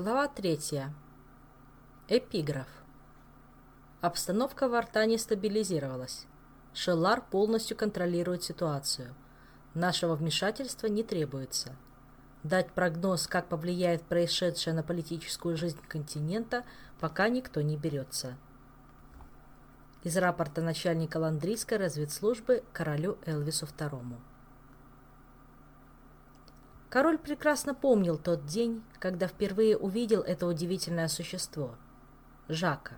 Глава третья. Эпиграф. Обстановка в Артане стабилизировалась. Шеллар полностью контролирует ситуацию. Нашего вмешательства не требуется. Дать прогноз, как повлияет происшедшее на политическую жизнь континента, пока никто не берется. Из рапорта начальника Ландрийской разведслужбы королю Элвису II. Король прекрасно помнил тот день, когда впервые увидел это удивительное существо — Жака.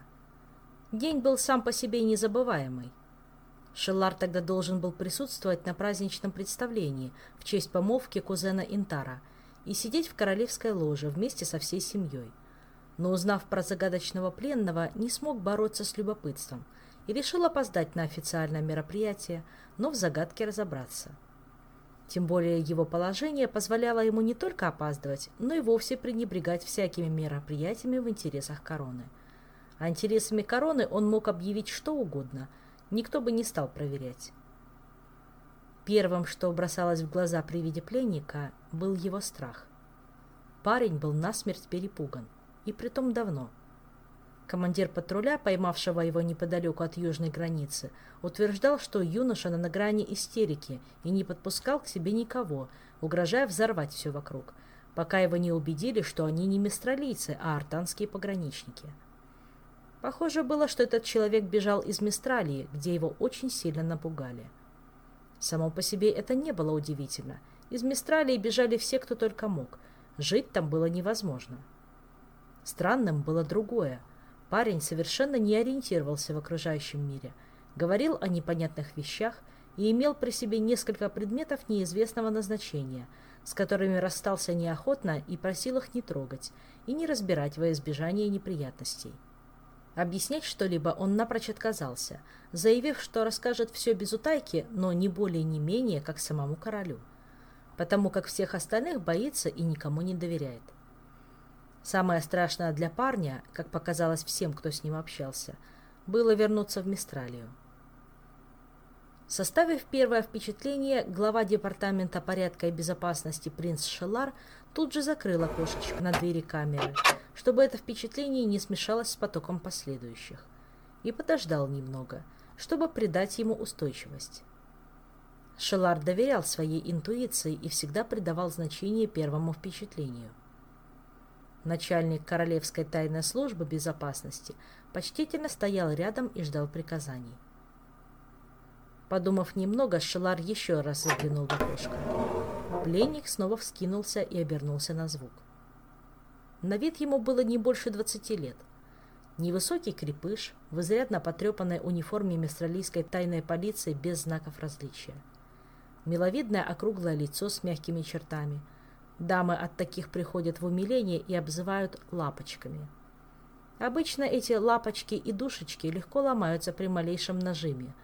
День был сам по себе незабываемый. Шеллар тогда должен был присутствовать на праздничном представлении в честь помолвки кузена Интара и сидеть в королевской ложе вместе со всей семьей. Но, узнав про загадочного пленного, не смог бороться с любопытством и решил опоздать на официальное мероприятие, но в загадке разобраться. Тем более его положение позволяло ему не только опаздывать, но и вовсе пренебрегать всякими мероприятиями в интересах короны. А интересами короны он мог объявить что угодно, никто бы не стал проверять. Первым, что бросалось в глаза при виде пленника, был его страх. Парень был насмерть перепуган, и притом давно – Командир патруля, поймавшего его неподалеку от южной границы, утверждал, что юноша на грани истерики и не подпускал к себе никого, угрожая взорвать все вокруг, пока его не убедили, что они не мистралийцы, а артанские пограничники. Похоже было, что этот человек бежал из Мистралии, где его очень сильно напугали. Само по себе это не было удивительно. Из Мистралии бежали все, кто только мог. Жить там было невозможно. Странным было другое – Парень совершенно не ориентировался в окружающем мире, говорил о непонятных вещах и имел при себе несколько предметов неизвестного назначения, с которыми расстался неохотно и просил их не трогать и не разбирать во избежание неприятностей. Объяснять что-либо он напрочь отказался, заявив, что расскажет все без утайки, но не более не менее, как самому королю, потому как всех остальных боится и никому не доверяет. Самое страшное для парня, как показалось всем, кто с ним общался, было вернуться в Мистралию. Составив первое впечатление, глава департамента порядка и безопасности принц Шелар тут же закрыл окошечко на двери камеры, чтобы это впечатление не смешалось с потоком последующих, и подождал немного, чтобы придать ему устойчивость. Шелар доверял своей интуиции и всегда придавал значение первому впечатлению. Начальник Королевской тайной службы безопасности почтительно стоял рядом и ждал приказаний. Подумав немного, Шелар еще раз заглянул в окошко. Пленник снова вскинулся и обернулся на звук. На вид ему было не больше двадцати лет. Невысокий крепыш в изрядно потрепанной униформе мистралийской тайной полиции без знаков различия. Миловидное округлое лицо с мягкими чертами – Дамы от таких приходят в умиление и обзывают лапочками. Обычно эти лапочки и душечки легко ломаются при малейшем нажиме.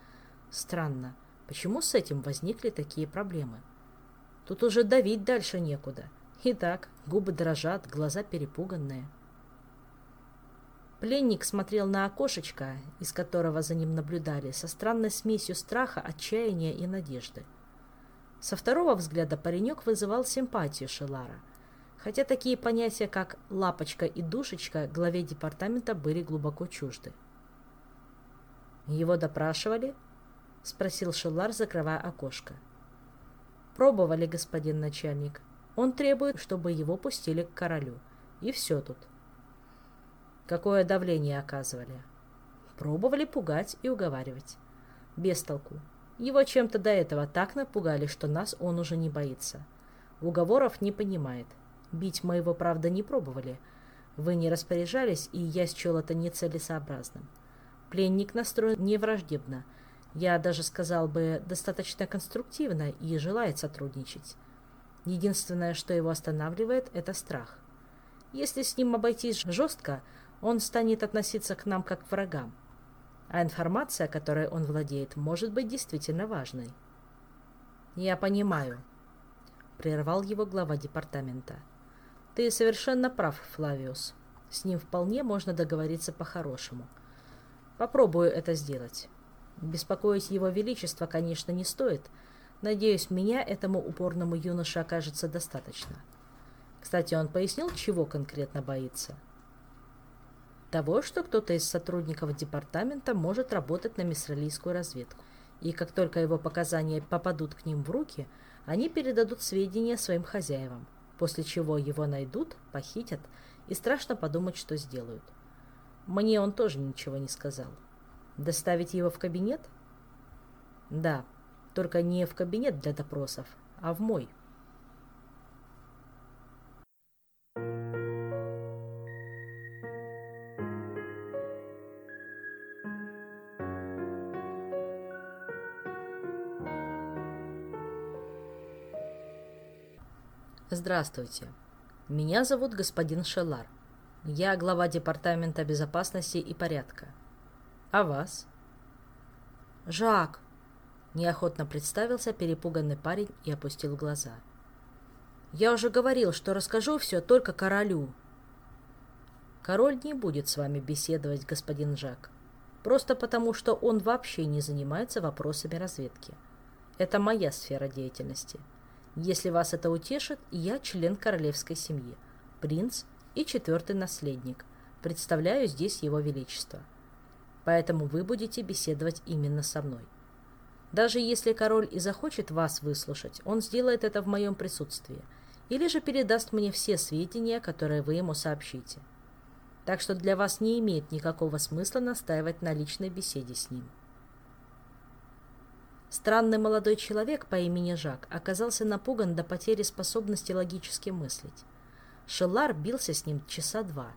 Странно, почему с этим возникли такие проблемы? Тут уже давить дальше некуда. Итак, губы дрожат, глаза перепуганные. Пленник смотрел на окошечко, из которого за ним наблюдали, со странной смесью страха, отчаяния и надежды. Со второго взгляда паренек вызывал симпатию Шелара, хотя такие понятия, как «лапочка» и «душечка» главе департамента были глубоко чужды. «Его допрашивали?» — спросил Шелар, закрывая окошко. «Пробовали, господин начальник. Он требует, чтобы его пустили к королю. И все тут». «Какое давление оказывали?» «Пробовали пугать и уговаривать. Без толку. Его чем-то до этого так напугали, что нас он уже не боится. Уговоров не понимает. Бить мы его, правда, не пробовали. Вы не распоряжались, и я счел это нецелесообразным. Пленник настроен не враждебно. Я даже сказал бы, достаточно конструктивно и желает сотрудничать. Единственное, что его останавливает, это страх. Если с ним обойтись жестко, он станет относиться к нам как к врагам а информация, которой он владеет, может быть действительно важной. «Я понимаю», — прервал его глава департамента. «Ты совершенно прав, Флавиус. С ним вполне можно договориться по-хорошему. Попробую это сделать. Беспокоить его величество, конечно, не стоит. Надеюсь, меня этому упорному юноше окажется достаточно. Кстати, он пояснил, чего конкретно боится. Того, что кто-то из сотрудников департамента может работать на мисралийскую разведку. И как только его показания попадут к ним в руки, они передадут сведения своим хозяевам, после чего его найдут, похитят, и страшно подумать, что сделают. Мне он тоже ничего не сказал. Доставить его в кабинет? Да, только не в кабинет для допросов, а в мой. Здравствуйте. Меня зовут господин Шелар. Я глава Департамента безопасности и порядка. А вас? Жак. Неохотно представился перепуганный парень и опустил глаза. Я уже говорил, что расскажу все только королю. Король не будет с вами беседовать, господин Жак. Просто потому, что он вообще не занимается вопросами разведки. Это моя сфера деятельности. Если вас это утешит, я член королевской семьи, принц и четвертый наследник. Представляю здесь его величество. Поэтому вы будете беседовать именно со мной. Даже если король и захочет вас выслушать, он сделает это в моем присутствии, или же передаст мне все сведения, которые вы ему сообщите. Так что для вас не имеет никакого смысла настаивать на личной беседе с ним. Странный молодой человек по имени Жак оказался напуган до потери способности логически мыслить. Шеллар бился с ним часа два,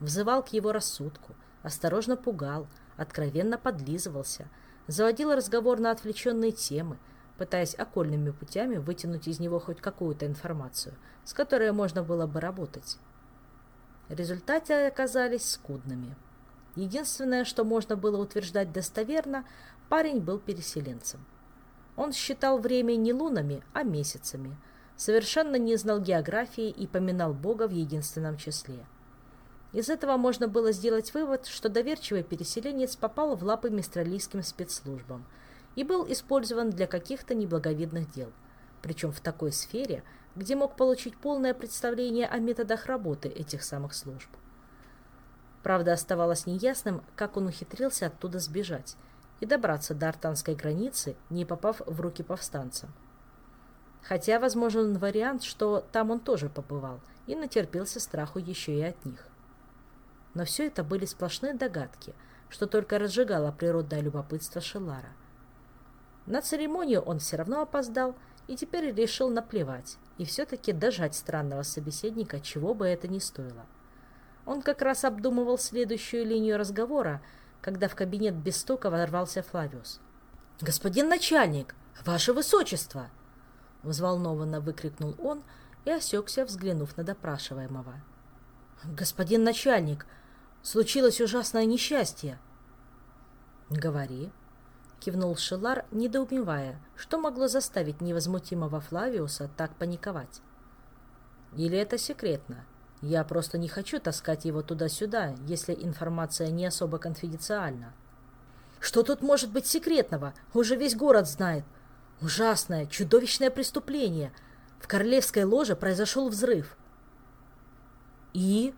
взывал к его рассудку, осторожно пугал, откровенно подлизывался, заводил разговор на отвлеченные темы, пытаясь окольными путями вытянуть из него хоть какую-то информацию, с которой можно было бы работать. Результаты оказались скудными. Единственное, что можно было утверждать достоверно, парень был переселенцем. Он считал время не лунами, а месяцами – совершенно не знал географии и поминал Бога в единственном числе. Из этого можно было сделать вывод, что доверчивый переселенец попал в лапы мистралийским спецслужбам и был использован для каких-то неблаговидных дел, причем в такой сфере, где мог получить полное представление о методах работы этих самых служб. Правда, оставалось неясным, как он ухитрился оттуда сбежать и добраться до артанской границы, не попав в руки повстанцам. Хотя возможен вариант, что там он тоже побывал и натерпелся страху еще и от них. Но все это были сплошные догадки, что только разжигало природное любопытство Шелара. На церемонию он все равно опоздал и теперь решил наплевать и все-таки дожать странного собеседника, чего бы это ни стоило. Он как раз обдумывал следующую линию разговора, когда в кабинет без стука ворвался Флавиус. «Господин начальник! Ваше высочество!» — взволнованно выкрикнул он и осекся, взглянув на допрашиваемого. «Господин начальник, случилось ужасное несчастье!» «Говори», — кивнул Шелар, недоумевая, что могло заставить невозмутимого Флавиуса так паниковать. «Или это секретно? Я просто не хочу таскать его туда-сюда, если информация не особо конфиденциальна». «Что тут может быть секретного? Уже весь город знает. Ужасное, чудовищное преступление. В королевской ложе произошел взрыв. И...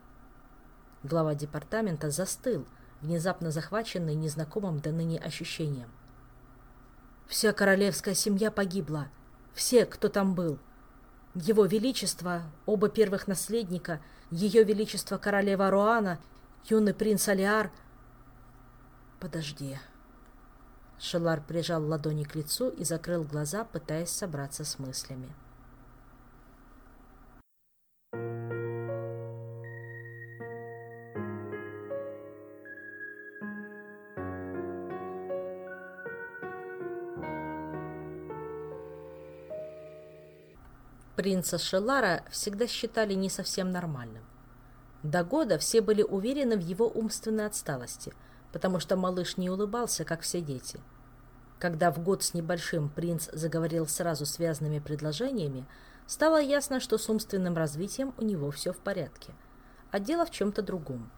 Глава департамента застыл, внезапно захваченный незнакомым до ныне ощущением. Вся королевская семья погибла. Все, кто там был. Его Величество, оба первых наследника, Ее Величество королева Руана, юный принц Алиар. Подожди. Шелар прижал ладони к лицу и закрыл глаза, пытаясь собраться с мыслями. Принца Шелара всегда считали не совсем нормальным. До года все были уверены в его умственной отсталости – потому что малыш не улыбался, как все дети. Когда в год с небольшим принц заговорил сразу связанными предложениями, стало ясно, что с умственным развитием у него все в порядке, а дело в чем-то другом.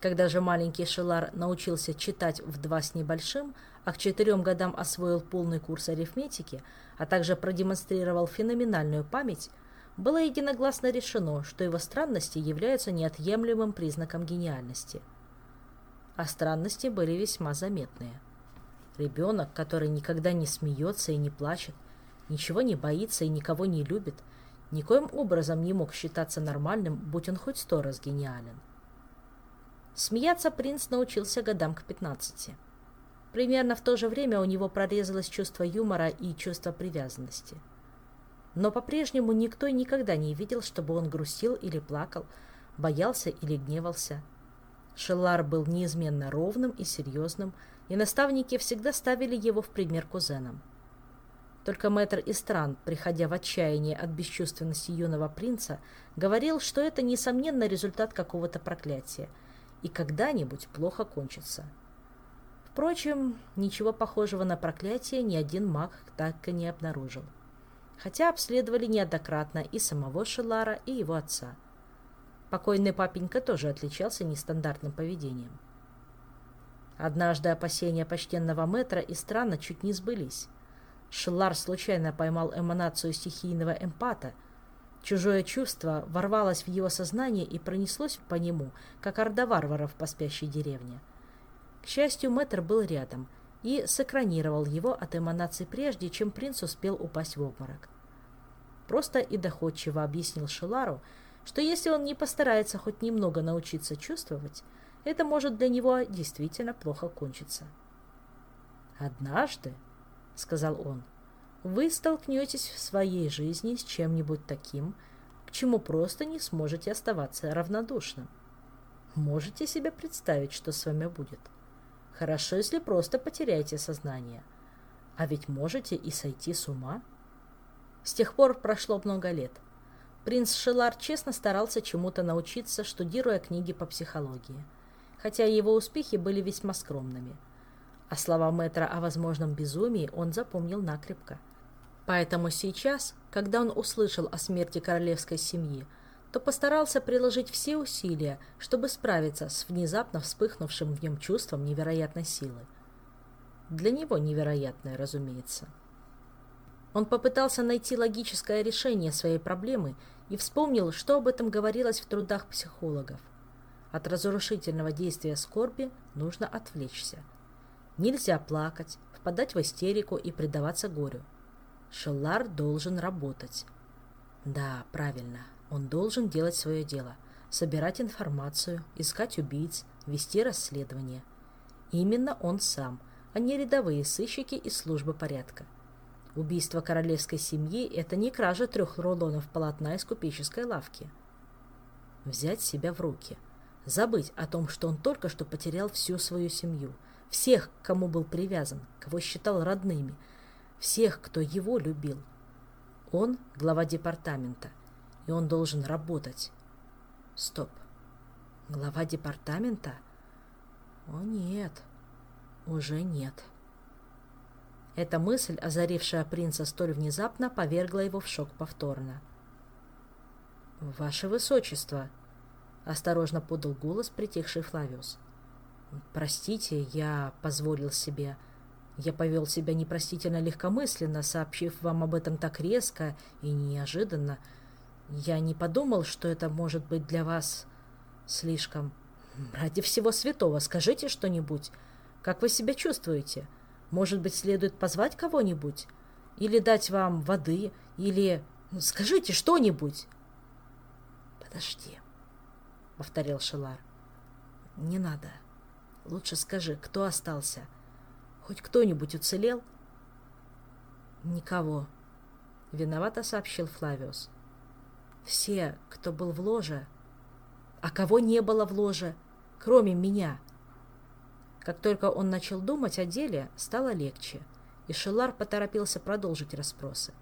Когда же маленький Шелар научился читать в два с небольшим, а к четырем годам освоил полный курс арифметики, а также продемонстрировал феноменальную память, было единогласно решено, что его странности являются неотъемлемым признаком гениальности. А странности были весьма заметные. Ребенок, который никогда не смеется и не плачет, ничего не боится и никого не любит, никоим образом не мог считаться нормальным, будь он хоть сто раз гениален. Смеяться принц научился годам к пятнадцати. Примерно в то же время у него прорезалось чувство юмора и чувство привязанности. Но по-прежнему никто и никогда не видел, чтобы он грустил или плакал, боялся или гневался. Шеллар был неизменно ровным и серьезным, и наставники всегда ставили его в пример кузенам. Только мэтр Истран, приходя в отчаяние от бесчувственности юного принца, говорил, что это, несомненно, результат какого-то проклятия, и когда-нибудь плохо кончится. Впрочем, ничего похожего на проклятие ни один маг так и не обнаружил. Хотя обследовали неоднократно и самого Шелара, и его отца. Покойный папенька тоже отличался нестандартным поведением. Однажды опасения почтенного мэтра и странно чуть не сбылись. Шелар случайно поймал эманацию стихийного эмпата. Чужое чувство ворвалось в его сознание и пронеслось по нему, как орда варваров по спящей деревне. К счастью, мэтр был рядом и сэкранировал его от эманации прежде, чем принц успел упасть в обморок. Просто и доходчиво объяснил Шелару, что если он не постарается хоть немного научиться чувствовать, это может для него действительно плохо кончиться. «Однажды», — сказал он, — «вы столкнетесь в своей жизни с чем-нибудь таким, к чему просто не сможете оставаться равнодушным. Можете себе представить, что с вами будет?» Хорошо, если просто потеряете сознание. А ведь можете и сойти с ума. С тех пор прошло много лет. Принц Шелар честно старался чему-то научиться, штудируя книги по психологии. Хотя его успехи были весьма скромными. А слова мэтра о возможном безумии он запомнил накрепко. Поэтому сейчас, когда он услышал о смерти королевской семьи, то постарался приложить все усилия, чтобы справиться с внезапно вспыхнувшим в нем чувством невероятной силы. Для него невероятное, разумеется. Он попытался найти логическое решение своей проблемы и вспомнил, что об этом говорилось в трудах психологов. От разрушительного действия скорби нужно отвлечься. Нельзя плакать, впадать в истерику и предаваться горю. Шеллар должен работать. Да, правильно, он должен делать свое дело, собирать информацию, искать убийц, вести расследование. Именно он сам, а не рядовые сыщики из службы порядка. Убийство королевской семьи – это не кража трех рулонов полотна из купеческой лавки. Взять себя в руки. Забыть о том, что он только что потерял всю свою семью. Всех, кому был привязан, кого считал родными. Всех, кто его любил. Он – глава департамента и он должен работать. Стоп. Глава департамента? О нет, уже нет. Эта мысль, озарившая принца столь внезапно, повергла его в шок повторно. «Ваше Высочество!» — осторожно подал голос притихший Флавиус. «Простите, я позволил себе...» Я повел себя непростительно легкомысленно, сообщив вам об этом так резко и неожиданно. Я не подумал, что это может быть для вас слишком... Ради всего святого, скажите что-нибудь. Как вы себя чувствуете? Может быть, следует позвать кого-нибудь? Или дать вам воды? Или... Ну, скажите что-нибудь. Подожди, — повторил Шелар. Не надо. Лучше скажи, кто остался? Хоть кто-нибудь уцелел? Никого. Виновато сообщил Флавиус. Все, кто был в ложе. А кого не было в ложе, кроме меня? Как только он начал думать о деле, стало легче, и Шелар поторопился продолжить расспросы.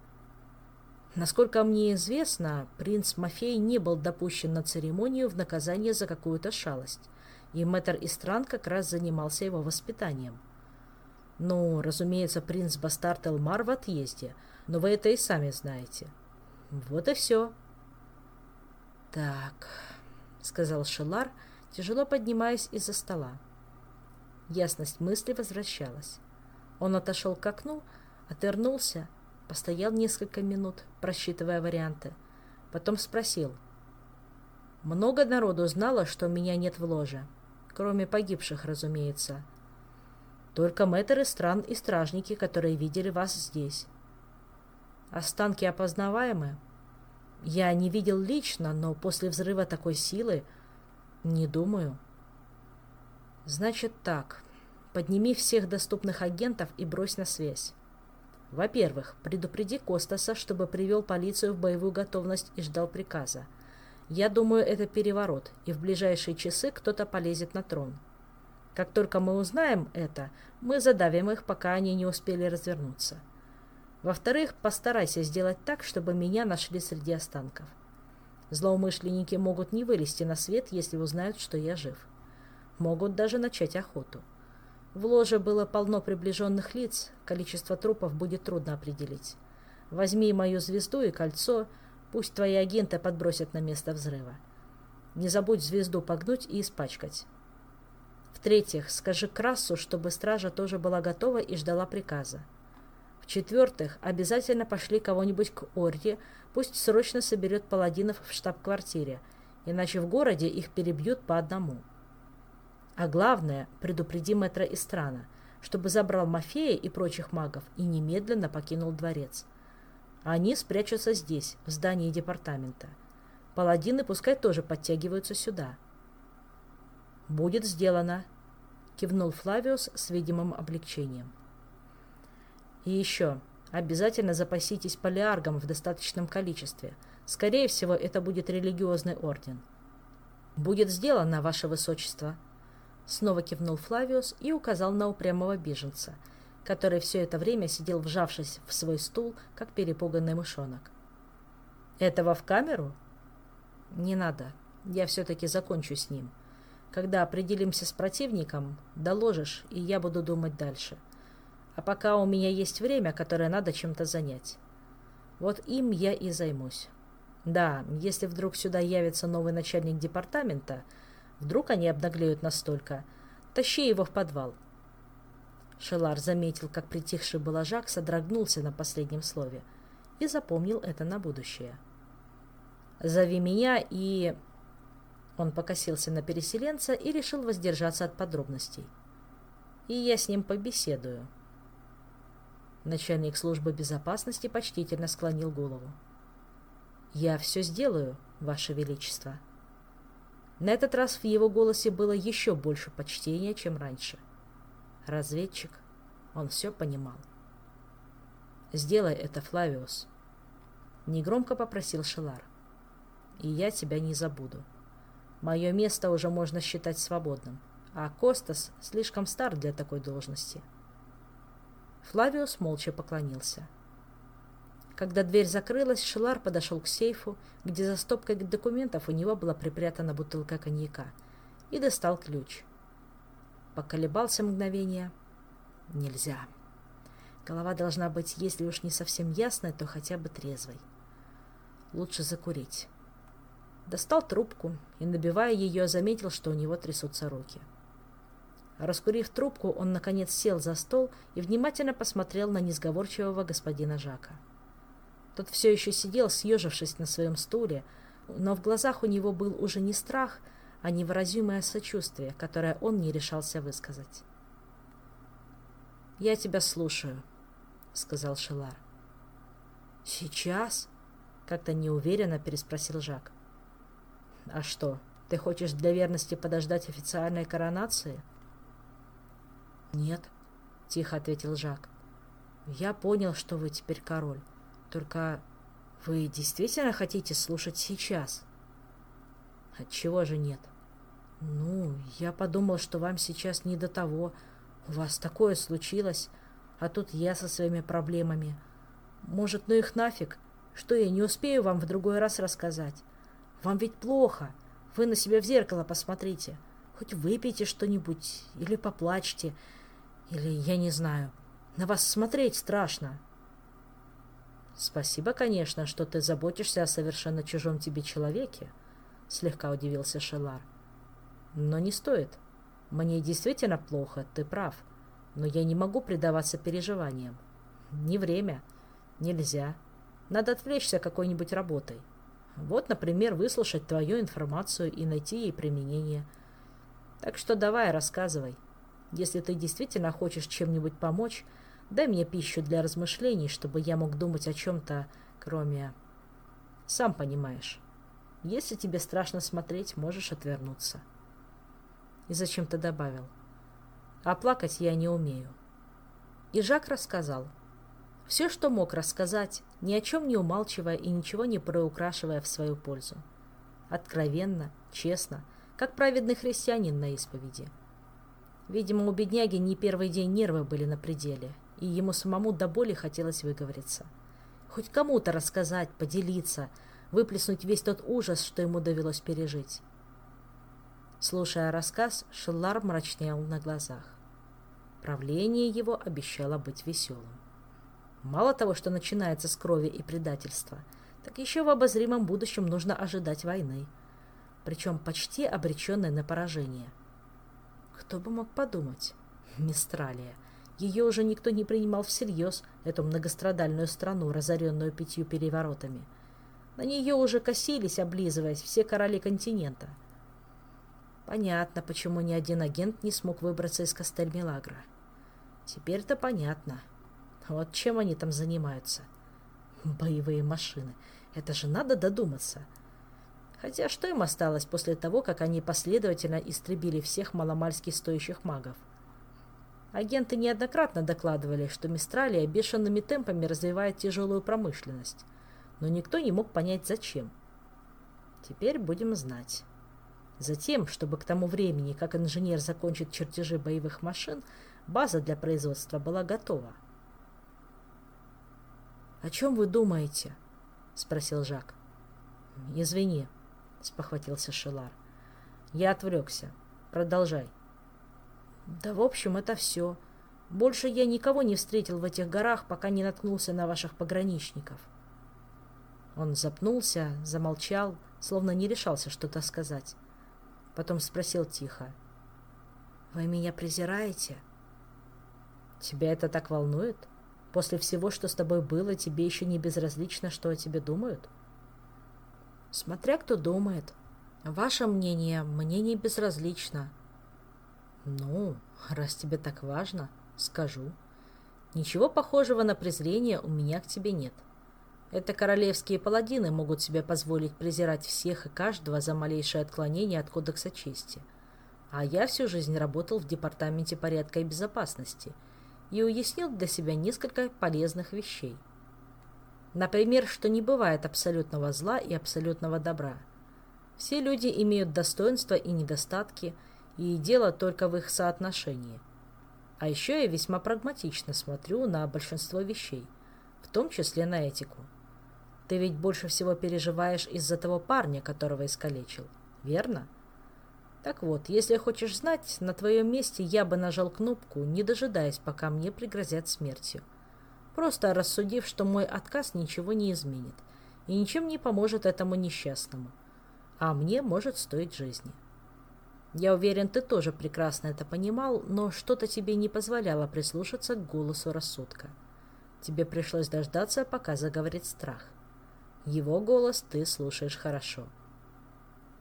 Насколько мне известно, принц Мафей не был допущен на церемонию в наказание за какую-то шалость, и мэтр Истран как раз занимался его воспитанием. Ну, разумеется, принц Бастард Элмар в отъезде, но вы это и сами знаете. Вот и все. «Так», — сказал Шелар, тяжело поднимаясь из-за стола. Ясность мысли возвращалась. Он отошел к окну, отвернулся, постоял несколько минут, просчитывая варианты. Потом спросил. Много народу знало, что меня нет в ложе. Кроме погибших, разумеется. Только мэтры стран и стражники, которые видели вас здесь. Останки опознаваемы? Я не видел лично, но после взрыва такой силы не думаю. Значит так. Подними всех доступных агентов и брось на связь. Во-первых, предупреди Костаса, чтобы привел полицию в боевую готовность и ждал приказа. Я думаю, это переворот, и в ближайшие часы кто-то полезет на трон. Как только мы узнаем это, мы задавим их, пока они не успели развернуться. Во-вторых, постарайся сделать так, чтобы меня нашли среди останков. Злоумышленники могут не вылезти на свет, если узнают, что я жив. Могут даже начать охоту. В ложе было полно приближенных лиц, количество трупов будет трудно определить. Возьми мою звезду и кольцо, пусть твои агенты подбросят на место взрыва. Не забудь звезду погнуть и испачкать. В-третьих, скажи Красу, чтобы стража тоже была готова и ждала приказа. В-четвертых, обязательно пошли кого-нибудь к Орде, пусть срочно соберет паладинов в штаб-квартире, иначе в городе их перебьют по одному. А главное, предупреди мэтра Истрана, чтобы забрал Мафея и прочих магов и немедленно покинул дворец. Они спрячутся здесь, в здании департамента. Паладины пускай тоже подтягиваются сюда. «Будет сделано», — кивнул Флавиус с видимым облегчением. «И еще, обязательно запаситесь полиаргом в достаточном количестве. Скорее всего, это будет религиозный орден». «Будет сделано, ваше высочество», — снова кивнул Флавиус и указал на упрямого беженца, который все это время сидел вжавшись в свой стул, как перепуганный мышонок. «Этого в камеру?» «Не надо. Я все-таки закончу с ним. Когда определимся с противником, доложишь, и я буду думать дальше. А пока у меня есть время, которое надо чем-то занять. Вот им я и займусь. Да, если вдруг сюда явится новый начальник департамента, вдруг они обнаглеют настолько, тащи его в подвал. Шелар заметил, как притихший Балажак содрогнулся на последнем слове и запомнил это на будущее. «Зови меня и...» Он покосился на переселенца и решил воздержаться от подробностей. И я с ним побеседую. Начальник службы безопасности почтительно склонил голову. «Я все сделаю, Ваше Величество». На этот раз в его голосе было еще больше почтения, чем раньше. Разведчик, он все понимал. «Сделай это, Флавиус», — негромко попросил Шелар. «И я тебя не забуду». Мое место уже можно считать свободным, а Костас слишком стар для такой должности. Флавиус молча поклонился. Когда дверь закрылась, Шелар подошел к сейфу, где за стопкой документов у него была припрятана бутылка коньяка, и достал ключ. Поколебался мгновение. Нельзя. Голова должна быть, если уж не совсем ясной, то хотя бы трезвой. Лучше закурить. Достал трубку и, набивая ее, заметил, что у него трясутся руки. Раскурив трубку, он, наконец, сел за стол и внимательно посмотрел на несговорчивого господина Жака. Тот все еще сидел, съежившись на своем стуле, но в глазах у него был уже не страх, а невыразимое сочувствие, которое он не решался высказать. «Я тебя слушаю», — сказал Шелар. «Сейчас?» — как-то неуверенно переспросил Жак. А что, ты хочешь для верности подождать официальной коронации? Нет, тихо ответил Жак. Я понял, что вы теперь король. Только вы действительно хотите слушать сейчас? Отчего же нет? Ну, я подумал, что вам сейчас не до того. У вас такое случилось, а тут я со своими проблемами. Может, ну их нафиг? Что я не успею вам в другой раз рассказать? Вам ведь плохо. Вы на себя в зеркало посмотрите. Хоть выпейте что-нибудь или поплачьте. Или, я не знаю, на вас смотреть страшно. Спасибо, конечно, что ты заботишься о совершенно чужом тебе человеке, слегка удивился Шелар. Но не стоит. Мне действительно плохо, ты прав. Но я не могу предаваться переживаниям. Не время. Нельзя. Надо отвлечься какой-нибудь работой. Вот, например, выслушать твою информацию и найти ей применение. Так что давай, рассказывай. Если ты действительно хочешь чем-нибудь помочь, дай мне пищу для размышлений, чтобы я мог думать о чем-то, кроме... Сам понимаешь. Если тебе страшно смотреть, можешь отвернуться. И зачем-то добавил. А плакать я не умею. И Жак рассказал. Все, что мог рассказать, ни о чем не умалчивая и ничего не проукрашивая в свою пользу. Откровенно, честно, как праведный христианин на исповеди. Видимо, у бедняги не первый день нервы были на пределе, и ему самому до боли хотелось выговориться. Хоть кому-то рассказать, поделиться, выплеснуть весь тот ужас, что ему довелось пережить. Слушая рассказ, Шеллар мрачнел на глазах. Правление его обещало быть веселым. Мало того, что начинается с крови и предательства, так еще в обозримом будущем нужно ожидать войны, причем почти обреченной на поражение. Кто бы мог подумать? Мистралия. Ее уже никто не принимал всерьез, эту многострадальную страну, разоренную пятью переворотами. На нее уже косились, облизываясь, все короли континента. Понятно, почему ни один агент не смог выбраться из Кастель-Милагра. Теперь-то понятно. Вот чем они там занимаются. Боевые машины. Это же надо додуматься. Хотя что им осталось после того, как они последовательно истребили всех маломальски стоящих магов? Агенты неоднократно докладывали, что Мистралия бешеными темпами развивает тяжелую промышленность, но никто не мог понять, зачем. Теперь будем знать. Затем, чтобы к тому времени, как инженер закончит чертежи боевых машин, база для производства была готова. «О чем вы думаете?» — спросил Жак. «Извини», — спохватился Шелар. «Я отвлекся. Продолжай». «Да, в общем, это все. Больше я никого не встретил в этих горах, пока не наткнулся на ваших пограничников». Он запнулся, замолчал, словно не решался что-то сказать. Потом спросил тихо. «Вы меня презираете?» «Тебя это так волнует?» После всего, что с тобой было, тебе еще не безразлично, что о тебе думают? Смотря кто думает. Ваше мнение мне не безразлично. Ну, раз тебе так важно, скажу. Ничего похожего на презрение у меня к тебе нет. Это королевские паладины могут себе позволить презирать всех и каждого за малейшее отклонение от кодекса чести. А я всю жизнь работал в департаменте порядка и безопасности – и уяснил для себя несколько полезных вещей. Например, что не бывает абсолютного зла и абсолютного добра. Все люди имеют достоинства и недостатки, и дело только в их соотношении. А еще я весьма прагматично смотрю на большинство вещей, в том числе на этику. Ты ведь больше всего переживаешь из-за того парня, которого искалечил, верно? — так вот, если хочешь знать, на твоем месте я бы нажал кнопку, не дожидаясь, пока мне пригрозят смертью. Просто рассудив, что мой отказ ничего не изменит и ничем не поможет этому несчастному, а мне может стоить жизни. Я уверен, ты тоже прекрасно это понимал, но что-то тебе не позволяло прислушаться к голосу рассудка. Тебе пришлось дождаться, пока заговорит страх. Его голос ты слушаешь хорошо.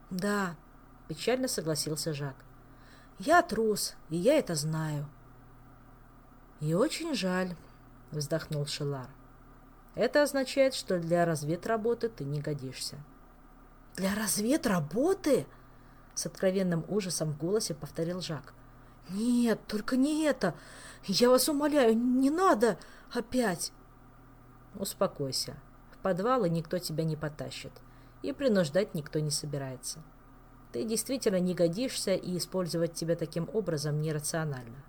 «Да», — печально согласился Жак. «Я трус, и я это знаю». «И очень жаль», — вздохнул Шелар. «Это означает, что для разведработы ты не годишься». «Для разведработы?» — с откровенным ужасом в голосе повторил Жак. «Нет, только не это! Я вас умоляю, не надо опять!» «Успокойся. В подвалы никто тебя не потащит, и принуждать никто не собирается». Ты действительно не годишься, и использовать тебя таким образом нерационально.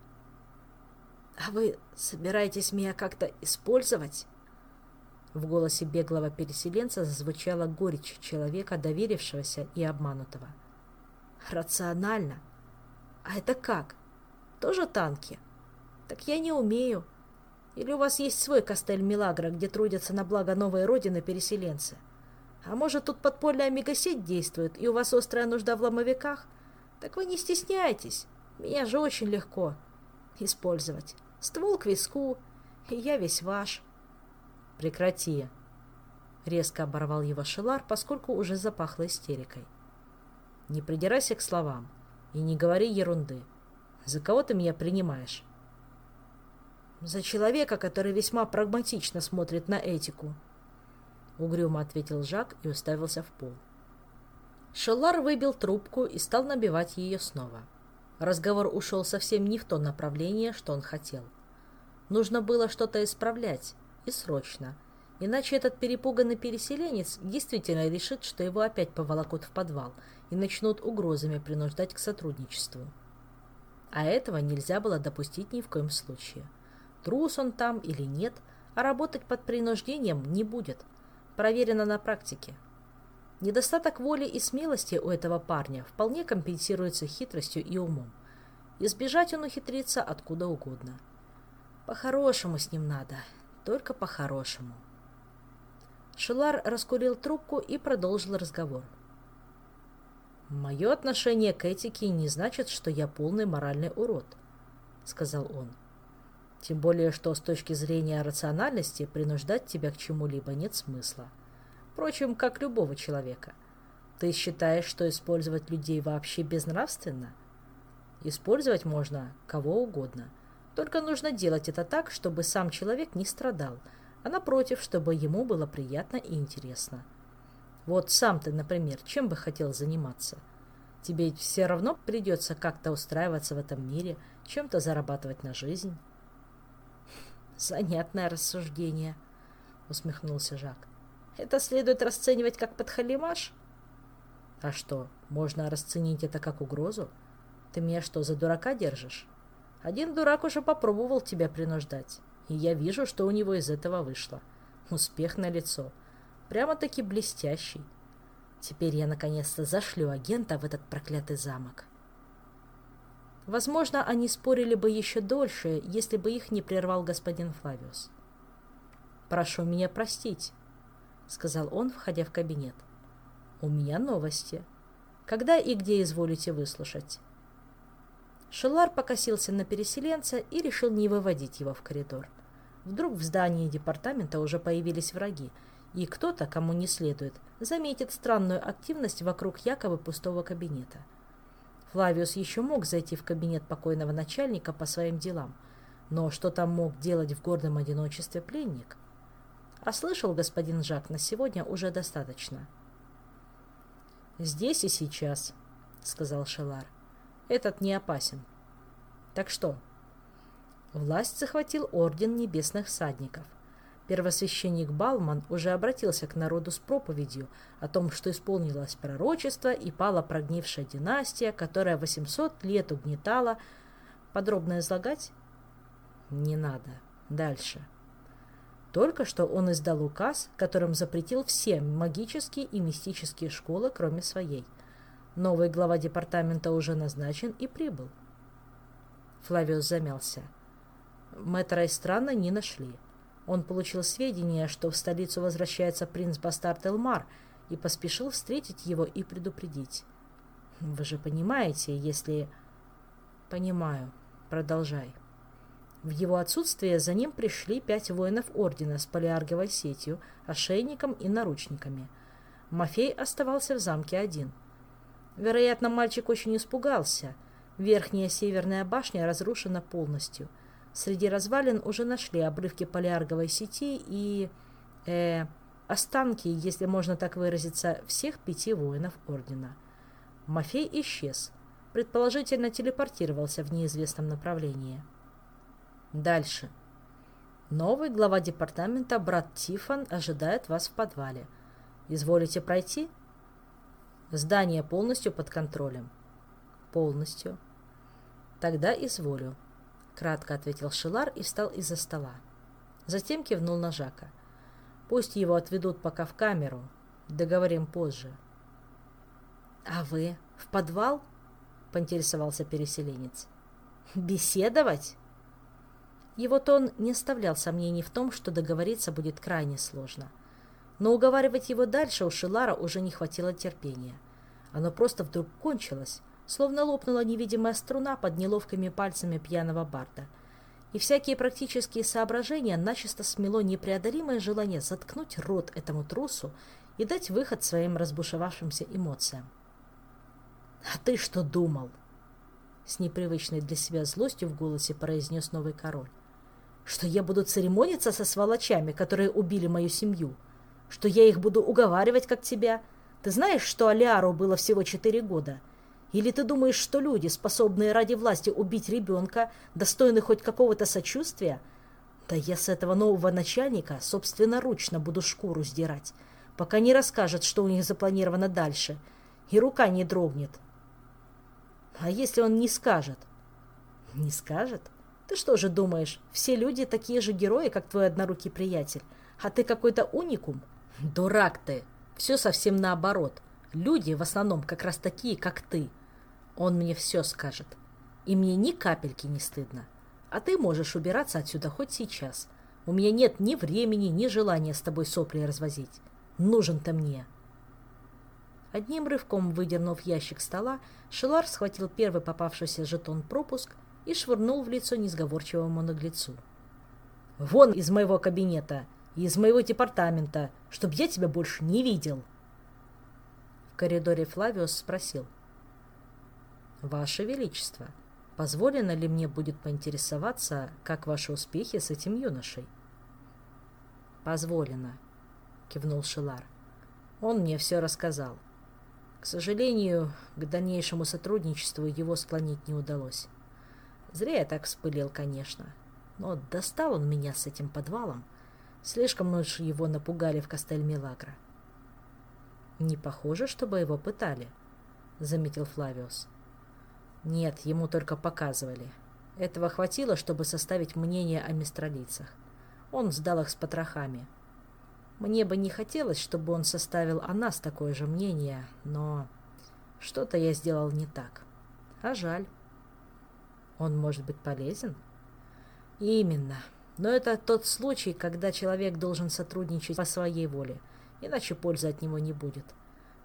«А вы собираетесь меня как-то использовать?» В голосе беглого переселенца зазвучала горечь человека, доверившегося и обманутого. «Рационально? А это как? Тоже танки? Так я не умею. Или у вас есть свой Кастель Милагра, где трудятся на благо новой родины переселенцы?» А может, тут подпольная мегасеть действует, и у вас острая нужда в ломовиках? Так вы не стесняйтесь. Меня же очень легко использовать. Ствол к виску, и я весь ваш. Прекрати. Резко оборвал его Шелар, поскольку уже запахло истерикой. Не придирайся к словам и не говори ерунды. За кого ты меня принимаешь? За человека, который весьма прагматично смотрит на этику. Угрюмо ответил Жак и уставился в пол. Шелар выбил трубку и стал набивать ее снова. Разговор ушел совсем не в то направление, что он хотел. Нужно было что-то исправлять, и срочно – Иначе этот перепуганный переселенец действительно решит, что его опять поволокут в подвал и начнут угрозами принуждать к сотрудничеству. А этого нельзя было допустить ни в коем случае. Трус он там или нет, а работать под принуждением не будет. Проверено на практике. Недостаток воли и смелости у этого парня вполне компенсируется хитростью и умом. Избежать он ухитрится откуда угодно. По-хорошему с ним надо, только по-хорошему. Шелар раскурил трубку и продолжил разговор. «Мое отношение к этике не значит, что я полный моральный урод», — сказал он. «Тем более, что с точки зрения рациональности принуждать тебя к чему-либо нет смысла. Впрочем, как любого человека. Ты считаешь, что использовать людей вообще безнравственно? Использовать можно кого угодно. Только нужно делать это так, чтобы сам человек не страдал — а напротив, чтобы ему было приятно и интересно. Вот сам ты, например, чем бы хотел заниматься? Тебе ведь все равно придется как-то устраиваться в этом мире, чем-то зарабатывать на жизнь. Занятное рассуждение, усмехнулся Жак. Это следует расценивать как подхалимаш? А что, можно расценить это как угрозу? Ты меня что, за дурака держишь? Один дурак уже попробовал тебя принуждать. И я вижу, что у него из этого вышло. Успех на лицо. Прямо-таки блестящий. Теперь я наконец-то зашлю агента в этот проклятый замок. Возможно, они спорили бы еще дольше, если бы их не прервал господин Флавиус. «Прошу меня простить», — сказал он, входя в кабинет. «У меня новости. Когда и где изволите выслушать?» Шелар покосился на переселенца и решил не выводить его в коридор. Вдруг в здании департамента уже появились враги, и кто-то, кому не следует, заметит странную активность вокруг якобы пустого кабинета. Флавиус еще мог зайти в кабинет покойного начальника по своим делам, но что там мог делать в гордом одиночестве пленник? А слышал господин Жак на сегодня уже достаточно. «Здесь и сейчас», — сказал Шелар. «Этот не опасен. Так что, Власть захватил Орден Небесных Всадников. Первосвященник Балман уже обратился к народу с проповедью о том, что исполнилось пророчество и пала прогнившая династия, которая 800 лет угнетала. Подробно излагать? Не надо. Дальше. Только что он издал указ, которым запретил все магические и мистические школы, кроме своей. Новый глава департамента уже назначен и прибыл. Флавиус замялся. Мэтра Эстрана не нашли. Он получил сведения, что в столицу возвращается принц Бастард Элмар, и поспешил встретить его и предупредить. Вы же понимаете, если... Понимаю. Продолжай. В его отсутствие за ним пришли пять воинов Ордена с полиарговой сетью, ошейником и наручниками. Мафей оставался в замке один. Вероятно, мальчик очень испугался. Верхняя северная башня разрушена полностью — Среди развалин уже нашли обрывки полиарговой сети и... Э, останки, если можно так выразиться, всех пяти воинов Ордена. Мафей исчез. Предположительно, телепортировался в неизвестном направлении. Дальше. Новый глава департамента, брат Тифон, ожидает вас в подвале. Изволите пройти? Здание полностью под контролем. Полностью. Тогда изволю кратко ответил Шилар и встал из-за стола. Затем кивнул на Жака. Пусть его отведут пока в камеру. Договорим позже. А вы в подвал? поинтересовался переселенец. Беседовать? Его тон не оставлял сомнений в том, что договориться будет крайне сложно. Но уговаривать его дальше у Шилара уже не хватило терпения. Оно просто вдруг кончилось, словно лопнула невидимая струна под неловкими пальцами пьяного Барта. и всякие практические соображения начисто смело непреодолимое желание заткнуть рот этому трусу и дать выход своим разбушевавшимся эмоциям. «А ты что думал?» С непривычной для себя злостью в голосе произнес новый король. «Что я буду церемониться со сволочами, которые убили мою семью? Что я их буду уговаривать, как тебя? Ты знаешь, что Алиару было всего четыре года?» Или ты думаешь, что люди, способные ради власти убить ребенка, достойны хоть какого-то сочувствия? Да я с этого нового начальника собственноручно буду шкуру сдирать, пока не расскажет, что у них запланировано дальше, и рука не дрогнет. А если он не скажет? Не скажет? Ты что же думаешь, все люди такие же герои, как твой однорукий приятель, а ты какой-то уникум? Дурак ты! Все совсем наоборот. Люди в основном как раз такие, как ты. Он мне все скажет. И мне ни капельки не стыдно. А ты можешь убираться отсюда хоть сейчас. У меня нет ни времени, ни желания с тобой сопли развозить. Нужен ты мне. Одним рывком выдернув ящик стола, Шелар схватил первый попавшийся жетон пропуск и швырнул в лицо несговорчивому наглецу. «Вон из моего кабинета из моего департамента, чтоб я тебя больше не видел!» В коридоре Флавиус спросил — «Ваше Величество, позволено ли мне будет поинтересоваться, как ваши успехи с этим юношей?» «Позволено», — кивнул Шилар. «Он мне все рассказал. К сожалению, к дальнейшему сотрудничеству его склонить не удалось. Зря я так вспылил, конечно. Но достал он меня с этим подвалом. Слишком уж его напугали в Кастель-Милагро. «Не похоже, чтобы его пытали», — заметил Флавиус. Нет, ему только показывали. Этого хватило, чтобы составить мнение о мистралийцах. Он сдал их с потрохами. Мне бы не хотелось, чтобы он составил о нас такое же мнение, но что-то я сделал не так. А жаль. Он может быть полезен? Именно. Но это тот случай, когда человек должен сотрудничать по своей воле, иначе пользы от него не будет.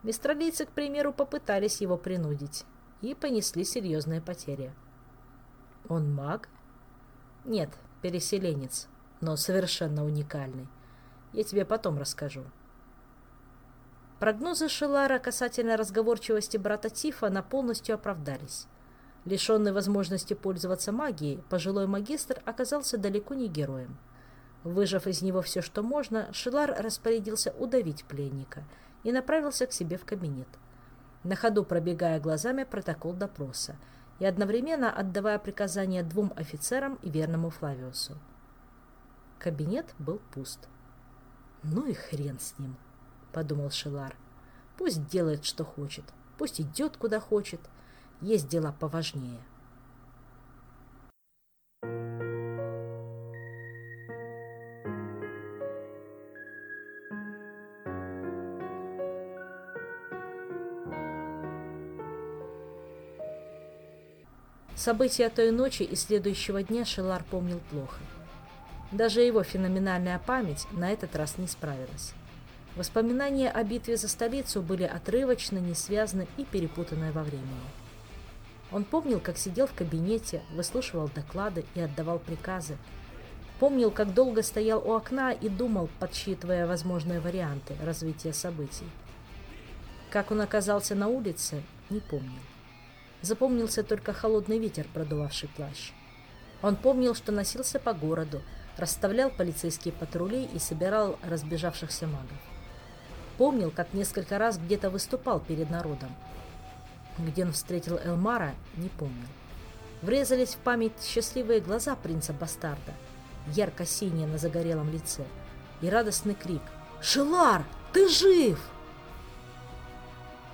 Мистралийцы, к примеру, попытались его принудить и понесли серьезные потери. Он маг? Нет, переселенец, но совершенно уникальный. Я тебе потом расскажу. Прогнозы Шелара касательно разговорчивости брата Тифона полностью оправдались. Лишенный возможности пользоваться магией, пожилой магистр оказался далеко не героем. Выжав из него все, что можно, Шелар распорядился удавить пленника и направился к себе в кабинет на ходу пробегая глазами протокол допроса и одновременно отдавая приказания двум офицерам и верному Флавиусу. Кабинет был пуст. «Ну и хрен с ним», — подумал Шилар. «Пусть делает, что хочет, пусть идет, куда хочет. Есть дела поважнее». События той ночи и следующего дня Шелар помнил плохо. Даже его феноменальная память на этот раз не справилась. Воспоминания о битве за столицу были отрывочны, несвязны и перепутаны во времени. Он помнил, как сидел в кабинете, выслушивал доклады и отдавал приказы. Помнил, как долго стоял у окна и думал, подсчитывая возможные варианты развития событий. Как он оказался на улице, не помнил. Запомнился только холодный ветер, продувавший плащ. Он помнил, что носился по городу, расставлял полицейские патрули и собирал разбежавшихся магов. Помнил, как несколько раз где-то выступал перед народом. Где он встретил Элмара, не помнил. Врезались в память счастливые глаза принца-бастарда, ярко-синие на загорелом лице, и радостный крик «Шелар, ты жив!»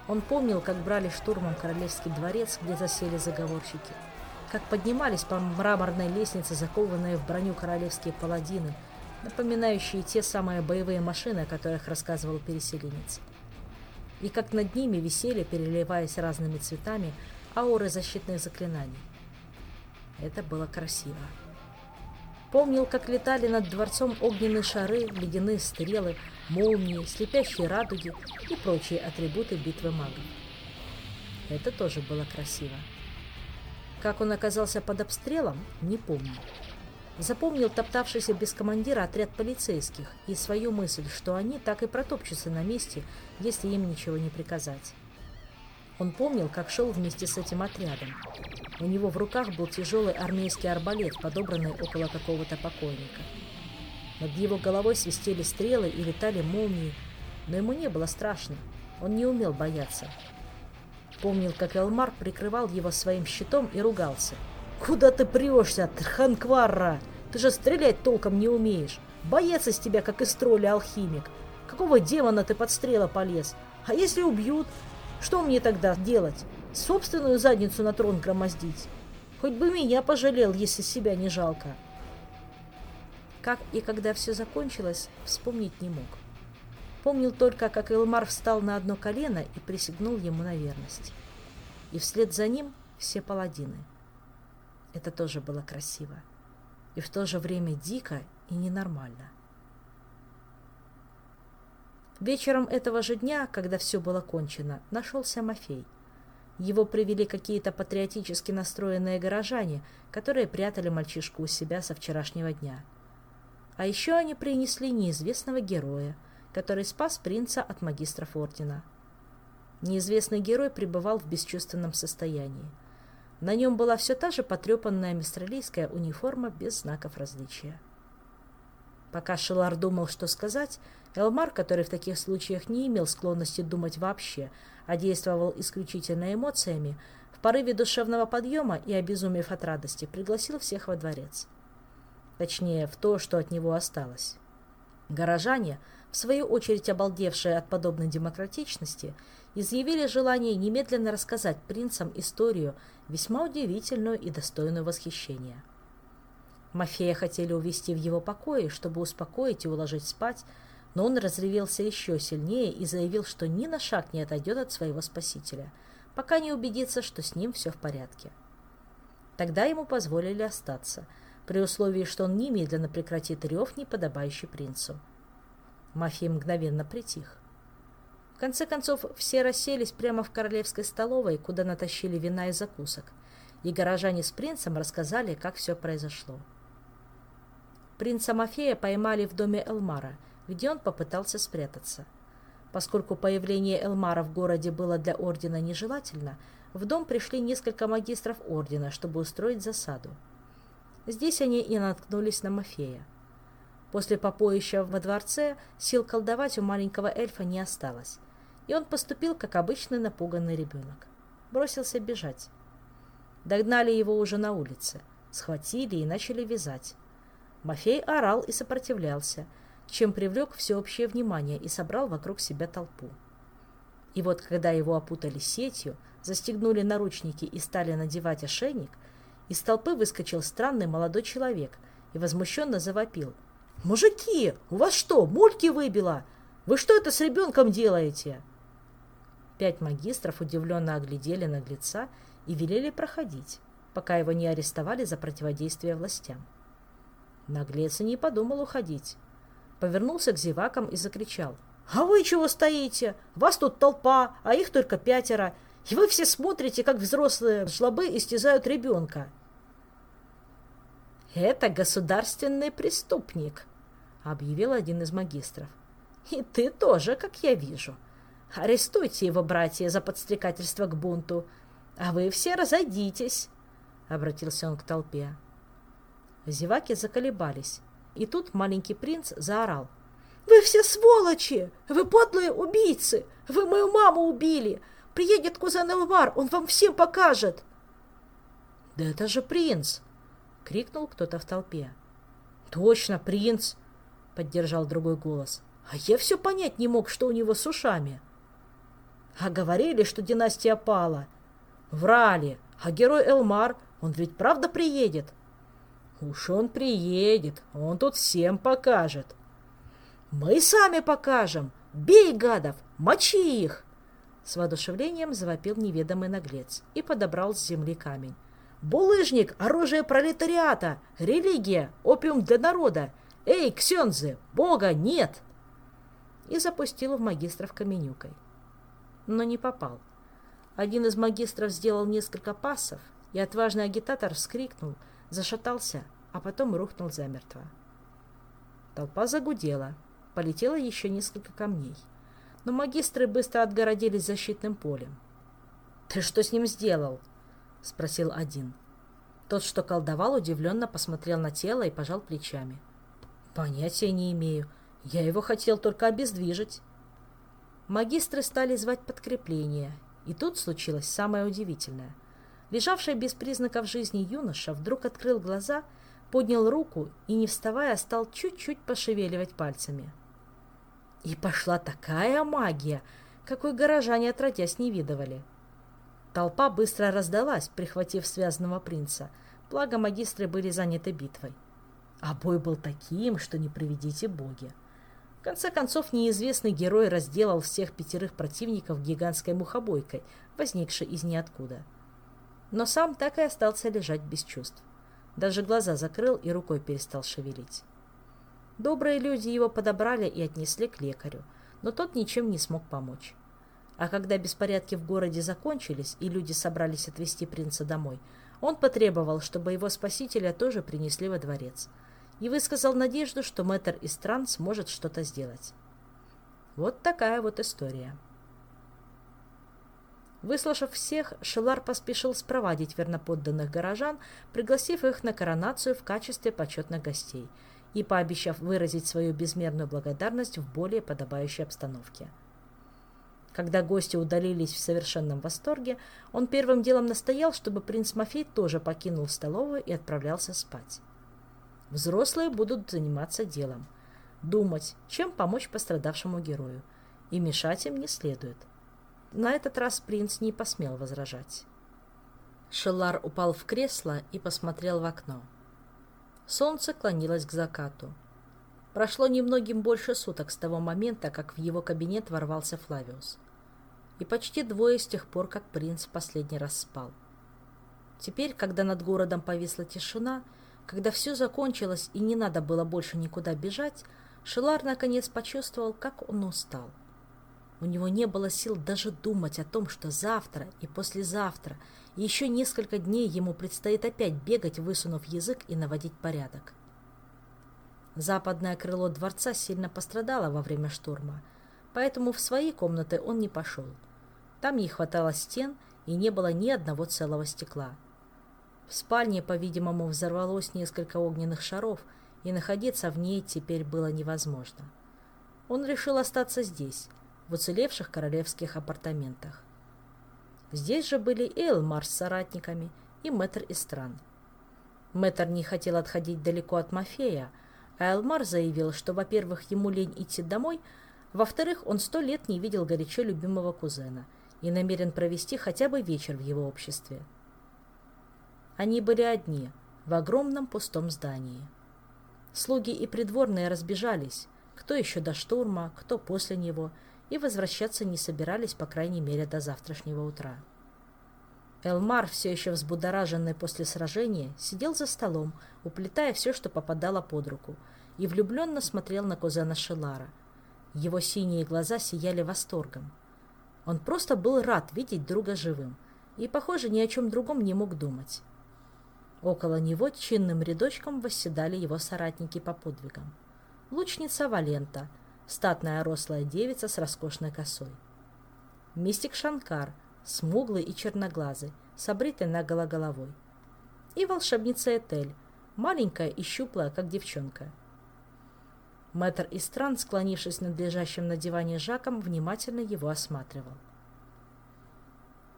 Он помнил, как брали штурмом королевский дворец, где засели заговорщики, как поднимались по мраморной лестнице, закованные в броню королевские паладины, напоминающие те самые боевые машины, о которых рассказывал переселенец. И как над ними висели, переливаясь разными цветами, ауры защитных заклинаний. Это было красиво. Помнил, как летали над дворцом огненные шары, ледяные стрелы, молнии, слепящие радуги и прочие атрибуты битвы магов. Это тоже было красиво. Как он оказался под обстрелом, не помню. Запомнил топтавшийся без командира отряд полицейских и свою мысль, что они так и протопчутся на месте, если им ничего не приказать. Он помнил, как шел вместе с этим отрядом. У него в руках был тяжелый армейский арбалет, подобранный около какого-то покойника. Над его головой свистели стрелы и летали молнии, но ему не было страшно. Он не умел бояться. Помнил, как Элмар прикрывал его своим щитом и ругался. «Куда ты прешься, Трханкварра? Ты же стрелять толком не умеешь. Боец из тебя, как из тролля алхимик. Какого демона ты под стрелы полез? А если убьют? Что мне тогда делать? Собственную задницу на трон громоздить? Хоть бы меня пожалел, если себя не жалко». Как и когда все закончилось, вспомнить не мог. Помнил только, как Элмар встал на одно колено и присягнул ему на верность. И вслед за ним все паладины. Это тоже было красиво. И в то же время дико и ненормально. Вечером этого же дня, когда все было кончено, нашелся Мафей. Его привели какие-то патриотически настроенные горожане, которые прятали мальчишку у себя со вчерашнего дня. А еще они принесли неизвестного героя – который спас принца от магистров ордена. Неизвестный герой пребывал в бесчувственном состоянии. На нем была все та же потрепанная мистралийская униформа без знаков различия. Пока Шелар думал, что сказать, Элмар, который в таких случаях не имел склонности думать вообще, а действовал исключительно эмоциями, в порыве душевного подъема и обезумев от радости, пригласил всех во дворец. Точнее, в то, что от него осталось. Горожане – в свою очередь обалдевшие от подобной демократичности, изъявили желание немедленно рассказать принцам историю, весьма удивительную и достойную восхищения. Мафея хотели увести в его покои, чтобы успокоить и уложить спать, но он разревелся еще сильнее и заявил, что ни на шаг не отойдет от своего спасителя, пока не убедится, что с ним все в порядке. Тогда ему позволили остаться, при условии, что он немедленно прекратит рев, не подобающий принцу. Мафия мгновенно притих. В конце концов, все расселись прямо в королевской столовой, куда натащили вина и закусок, и горожане с принцем рассказали, как все произошло. Принца Мафея поймали в доме Элмара, где он попытался спрятаться. Поскольку появление Элмара в городе было для ордена нежелательно, в дом пришли несколько магистров ордена, чтобы устроить засаду. Здесь они и наткнулись на Мафея. После попоища во дворце сил колдовать у маленького эльфа не осталось, и он поступил, как обычный напуганный ребенок. Бросился бежать. Догнали его уже на улице, схватили и начали вязать. Мафей орал и сопротивлялся, чем привлек всеобщее внимание и собрал вокруг себя толпу. И вот когда его опутали сетью, застегнули наручники и стали надевать ошейник, из толпы выскочил странный молодой человек и возмущенно завопил — «Мужики, у вас что, мульки выбило? Вы что это с ребенком делаете?» Пять магистров удивленно оглядели наглеца и велели проходить, пока его не арестовали за противодействие властям. Наглец и не подумал уходить. Повернулся к зевакам и закричал. «А вы чего стоите? Вас тут толпа, а их только пятеро, и вы все смотрите, как взрослые жлобы истязают ребенка». «Это государственный преступник», — объявил один из магистров. «И ты тоже, как я вижу. Арестуйте его, братья, за подстрекательство к бунту, а вы все разойдитесь», — обратился он к толпе. Зеваки заколебались, и тут маленький принц заорал. «Вы все сволочи! Вы подлые убийцы! Вы мою маму убили! Приедет кузен Элвар, он вам всем покажет!» «Да это же принц!» — крикнул кто-то в толпе. «Точно, принц!» поддержал другой голос. А я все понять не мог, что у него с ушами. А говорили, что династия пала. Врали. А герой Элмар, он ведь правда приедет? Уж он приедет, он тут всем покажет. Мы сами покажем. Бей гадов, мочи их. С воодушевлением завопил неведомый наглец и подобрал с земли камень. Булыжник — оружие пролетариата, религия, опиум для народа. «Эй, Ксензе, бога нет!» И запустил в магистров каменюкой. Но не попал. Один из магистров сделал несколько пассов, и отважный агитатор вскрикнул, зашатался, а потом рухнул замертво. Толпа загудела. Полетело еще несколько камней. Но магистры быстро отгородились защитным полем. «Ты что с ним сделал?» — спросил один. Тот, что колдовал, удивленно посмотрел на тело и пожал плечами. «Понятия не имею. Я его хотел только обездвижить». Магистры стали звать подкрепление, и тут случилось самое удивительное. Лежавший без признаков жизни юноша вдруг открыл глаза, поднял руку и, не вставая, стал чуть-чуть пошевеливать пальцами. И пошла такая магия, какой горожане отродясь не видывали. Толпа быстро раздалась, прихватив связанного принца, благо магистры были заняты битвой. А бой был таким, что не приведите боги. В конце концов, неизвестный герой разделал всех пятерых противников гигантской мухобойкой, возникшей из ниоткуда. Но сам так и остался лежать без чувств. Даже глаза закрыл и рукой перестал шевелить. Добрые люди его подобрали и отнесли к лекарю, но тот ничем не смог помочь. А когда беспорядки в городе закончились и люди собрались отвезти принца домой, он потребовал, чтобы его спасителя тоже принесли во дворец – и высказал надежду, что мэтр из стран сможет что-то сделать. Вот такая вот история. Выслушав всех, Шелар поспешил спровадить верноподданных горожан, пригласив их на коронацию в качестве почетных гостей и пообещав выразить свою безмерную благодарность в более подобающей обстановке. Когда гости удалились в совершенном восторге, он первым делом настоял, чтобы принц Мафей тоже покинул столовую и отправлялся спать. Взрослые будут заниматься делом, думать, чем помочь пострадавшему герою, и мешать им не следует. На этот раз принц не посмел возражать. Шелар упал в кресло и посмотрел в окно. Солнце клонилось к закату. Прошло немногим больше суток с того момента, как в его кабинет ворвался Флавиус. И почти двое с тех пор, как принц последний раз спал. Теперь, когда над городом повисла тишина, когда все закончилось и не надо было больше никуда бежать, Шелар наконец почувствовал, как он устал. У него не было сил даже думать о том, что завтра и послезавтра и еще несколько дней ему предстоит опять бегать, высунув язык и наводить порядок. Западное крыло дворца сильно пострадало во время штурма, поэтому в свои комнаты он не пошел. Там не хватало стен и не было ни одного целого стекла. В спальне, по-видимому, взорвалось несколько огненных шаров, и находиться в ней теперь было невозможно. Он решил остаться здесь, в уцелевших королевских апартаментах. Здесь же были и Элмар с соратниками, и Мэтр из стран. Мэтр не хотел отходить далеко от Мафея, а Элмар заявил, что, во-первых, ему лень идти домой, во-вторых, он сто лет не видел горячо любимого кузена и намерен провести хотя бы вечер в его обществе. Они были одни, в огромном пустом здании. Слуги и придворные разбежались, кто еще до штурма, кто после него, и возвращаться не собирались, по крайней мере, до завтрашнего утра. Элмар, все еще взбудораженный после сражения, сидел за столом, уплетая все, что попадало под руку, и влюбленно смотрел на кузена Шелара. Его синие глаза сияли восторгом. Он просто был рад видеть друга живым, и, похоже, ни о чем другом не мог думать. Около него чинным рядочком восседали его соратники по подвигам. Лучница Валента, статная рослая девица с роскошной косой. Мистик Шанкар, смуглый и черноглазый, с обритой наголо головой. И волшебница Этель, маленькая и щуплая, как девчонка. Мэтр Истран, склонившись над лежащим на диване Жаком, внимательно его осматривал.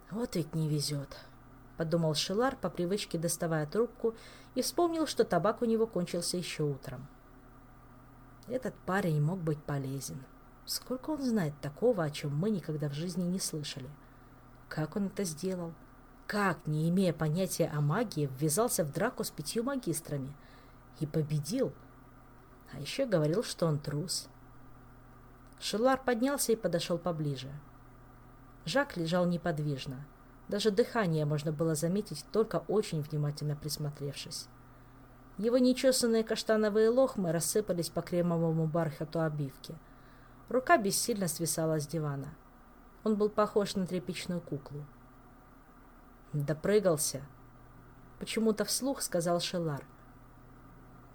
«Вот ведь не везет», подумал Шилар, по привычке доставая трубку, и вспомнил, что табак у него кончился еще утром. Этот парень мог быть полезен. Сколько он знает такого, о чем мы никогда в жизни не слышали? Как он это сделал? Как, не имея понятия о магии, ввязался в драку с пятью магистрами? И победил? А еще говорил, что он трус. Шилар поднялся и подошел поближе. Жак лежал неподвижно. Даже дыхание можно было заметить, только очень внимательно присмотревшись. Его нечесанные каштановые лохмы рассыпались по кремовому бархату обивки. Рука бессильно свисала с дивана. Он был похож на тряпичную куклу. «Допрыгался!» Почему-то вслух сказал Шелар.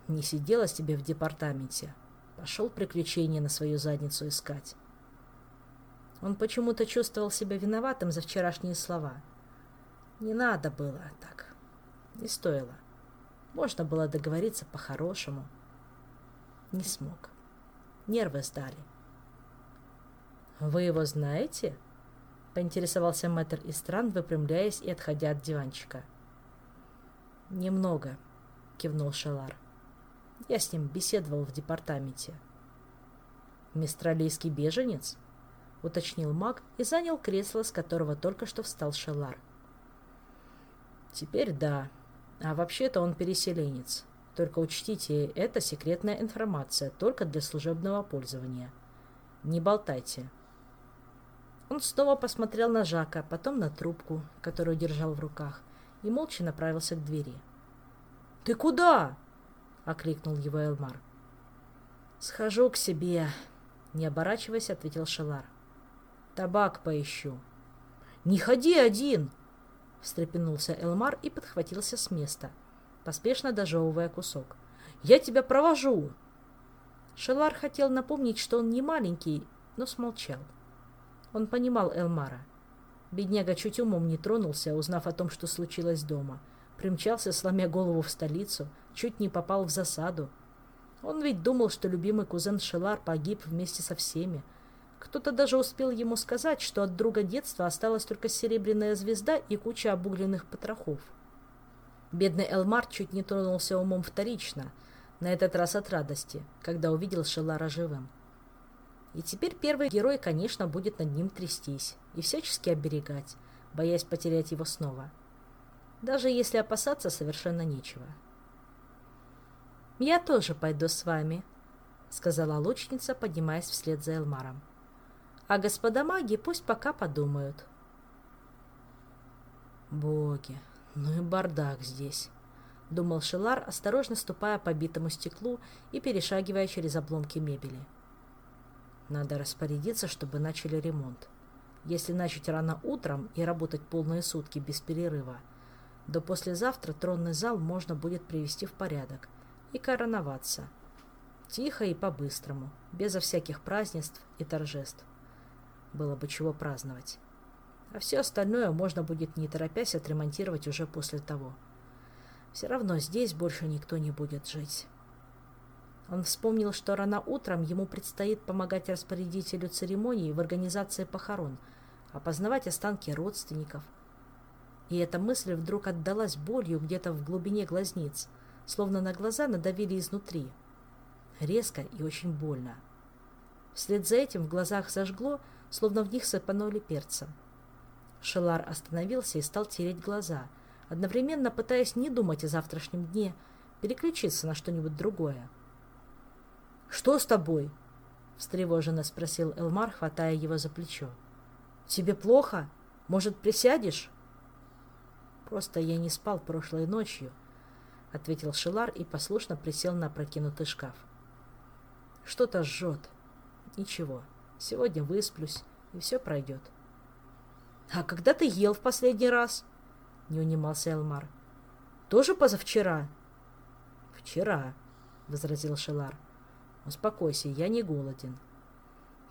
Не сиделась тебе в департаменте. Пошел приключения на свою задницу искать. Он почему-то чувствовал себя виноватым за вчерашние слова. Не надо было так. Не стоило. Можно было договориться по-хорошему. Не смог. Нервы сдали. «Вы его знаете?» — поинтересовался мэтр Истран, выпрямляясь и отходя от диванчика. «Немного», — кивнул Шелар. «Я с ним беседовал в департаменте». «Мистралийский беженец?» — уточнил маг и занял кресло, с которого только что встал Шелар. «Теперь да. А вообще-то он переселенец. Только учтите, это секретная информация, только для служебного пользования. Не болтайте». Он снова посмотрел на Жака, потом на трубку, которую держал в руках, и молча направился к двери. «Ты куда?» — окликнул его Элмар. «Схожу к себе», — не оборачиваясь, ответил Шелар. «Табак поищу». «Не ходи один!» — встрепенулся Элмар и подхватился с места, поспешно дожевывая кусок. «Я тебя провожу!» Шелар хотел напомнить, что он не маленький, но смолчал. Он понимал Элмара. Бедняга чуть умом не тронулся, узнав о том, что случилось дома. Примчался, сломя голову в столицу, чуть не попал в засаду. Он ведь думал, что любимый кузен Шелар погиб вместе со всеми. Кто-то даже успел ему сказать, что от друга детства осталась только серебряная звезда и куча обугленных потрохов. Бедный Элмар чуть не тронулся умом вторично, на этот раз от радости, когда увидел Шелара живым. И теперь первый герой, конечно, будет над ним трястись и всячески оберегать, боясь потерять его снова. Даже если опасаться совершенно нечего. «Я тоже пойду с вами», — сказала лучница, поднимаясь вслед за Элмаром. «А господа маги пусть пока подумают». «Боги, ну и бардак здесь», — думал Шелар, осторожно ступая по битому стеклу и перешагивая через обломки мебели. — надо распорядиться, чтобы начали ремонт. Если начать рано утром и работать полные сутки без перерыва, до послезавтра тронный зал можно будет привести в порядок и короноваться. Тихо и по-быстрому, безо всяких празднеств и торжеств. Было бы чего праздновать. А все остальное можно будет не торопясь отремонтировать уже после того. Все равно здесь больше никто не будет жить. Он вспомнил, что рано утром ему предстоит помогать распорядителю церемонии в организации похорон, опознавать останки родственников. И эта мысль вдруг отдалась болью где-то в глубине глазниц, словно на глаза надавили изнутри. Резко и очень больно. Вслед за этим в глазах зажгло, словно в них сыпанули перцем. Шелар остановился и стал тереть глаза, одновременно пытаясь не думать о завтрашнем дне, переключиться на что-нибудь другое. «Что с тобой?» — встревоженно спросил Элмар, хватая его за плечо. «Тебе плохо? Может, присядешь?» «Просто я не спал прошлой ночью», — ответил Шилар и послушно присел на прокинутый шкаф. «Что-то жжет. Ничего, сегодня высплюсь, и все пройдет». «А когда ты ел в последний раз?» — не унимался Элмар. «Тоже позавчера?» «Вчера», — возразил Шилар. Успокойся, я не голоден.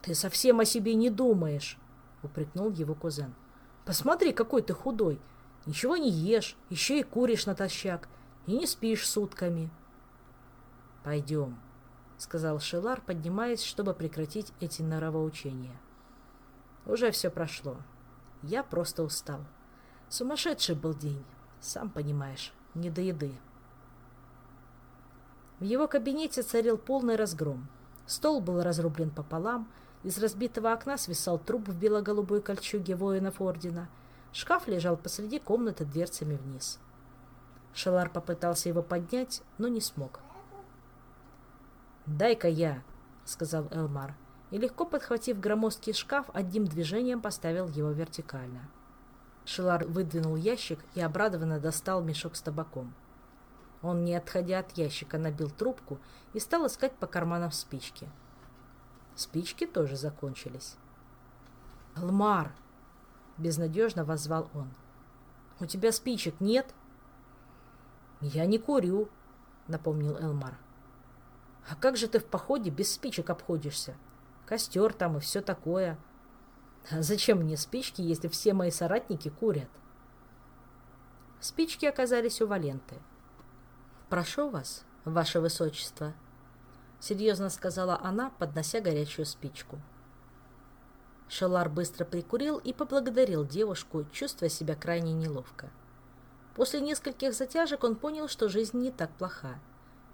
Ты совсем о себе не думаешь, упрекнул его кузен. Посмотри, какой ты худой. Ничего не ешь, еще и куришь натощак, и не спишь сутками. Пойдем, сказал Шелар, поднимаясь, чтобы прекратить эти норовоучения. Уже все прошло. Я просто устал. Сумасшедший был день, сам понимаешь, не до еды. В его кабинете царил полный разгром. Стол был разрублен пополам, из разбитого окна свисал труп в бело-голубой кольчуге воинов ордена. Шкаф лежал посреди комнаты дверцами вниз. Шалар попытался его поднять, но не смог. «Дай-ка я», — сказал Элмар, и, легко подхватив громоздкий шкаф, одним движением поставил его вертикально. Шелар выдвинул ящик и обрадованно достал мешок с табаком. Он, не отходя от ящика, набил трубку и стал искать по карманам спички. Спички тоже закончились. «Алмар!» — безнадежно воззвал он. «У тебя спичек нет?» «Я не курю», — напомнил Элмар. А как же ты в походе без спичек обходишься? Костер там и все такое. А зачем мне спички, если все мои соратники курят? Спички оказались у Валенты. «Прошу вас, ваше высочество», — серьезно сказала она, поднося горячую спичку. Шелар быстро прикурил и поблагодарил девушку, чувствуя себя крайне неловко. После нескольких затяжек он понял, что жизнь не так плоха,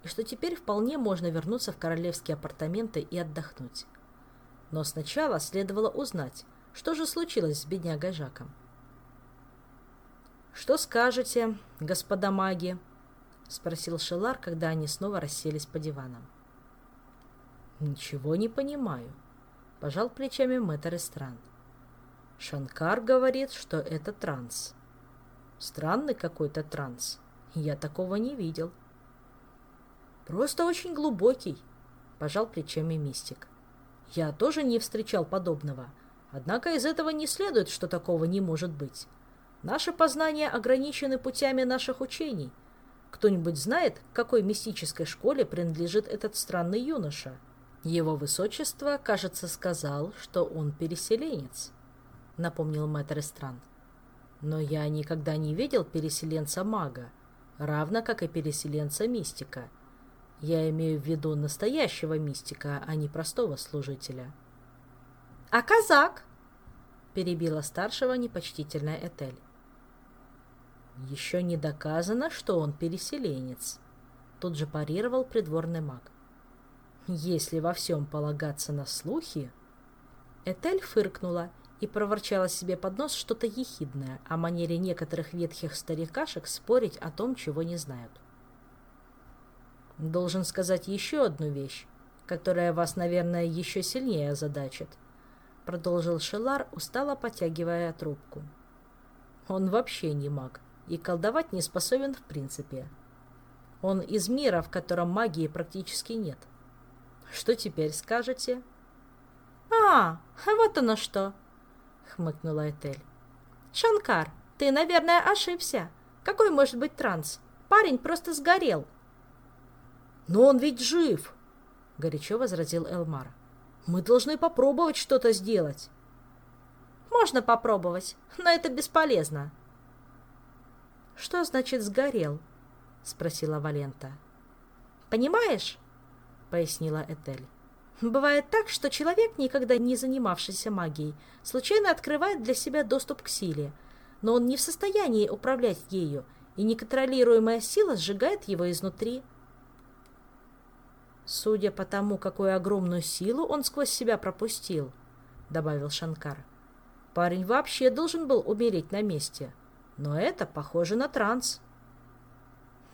и что теперь вполне можно вернуться в королевские апартаменты и отдохнуть. Но сначала следовало узнать, что же случилось с беднягой Жаком. «Что скажете, господа маги?» — спросил Шелар, когда они снова расселись по диванам. «Ничего не понимаю», — пожал плечами мэтр Эстран. «Шанкар говорит, что это транс. Странный какой-то транс. Я такого не видел». «Просто очень глубокий», — пожал плечами мистик. «Я тоже не встречал подобного, однако из этого не следует, что такого не может быть». Наши познания ограничены путями наших учений. Кто-нибудь знает, к какой мистической школе принадлежит этот странный юноша? Его высочество, кажется, сказал, что он переселенец, напомнил мэтр Стран. Но я никогда не видел переселенца-мага, равно как и переселенца-мистика. Я имею в виду настоящего мистика, а не простого служителя. — А казак? — перебила старшего непочтительная Этель. Еще не доказано, что он переселенец. Тут же парировал придворный маг. Если во всем полагаться на слухи... Этель фыркнула и проворчала себе под нос что-то ехидное о манере некоторых ветхих старикашек спорить о том, чего не знают. Должен сказать еще одну вещь, которая вас, наверное, еще сильнее озадачит, продолжил Шелар, устало потягивая трубку. Он вообще не маг и колдовать не способен в принципе. Он из мира, в котором магии практически нет. Что теперь скажете? «А, вот оно что!» — хмыкнула Этель. «Шанкар, ты, наверное, ошибся. Какой может быть транс? Парень просто сгорел». «Но он ведь жив!» — горячо возразил Элмар. «Мы должны попробовать что-то сделать». «Можно попробовать, но это бесполезно», «Что значит сгорел?» — спросила Валента. «Понимаешь?» — пояснила Этель. «Бывает так, что человек, никогда не занимавшийся магией, случайно открывает для себя доступ к силе, но он не в состоянии управлять ею, и неконтролируемая сила сжигает его изнутри». «Судя по тому, какую огромную силу он сквозь себя пропустил», — добавил Шанкар, — «парень вообще должен был умереть на месте». Но это похоже на транс.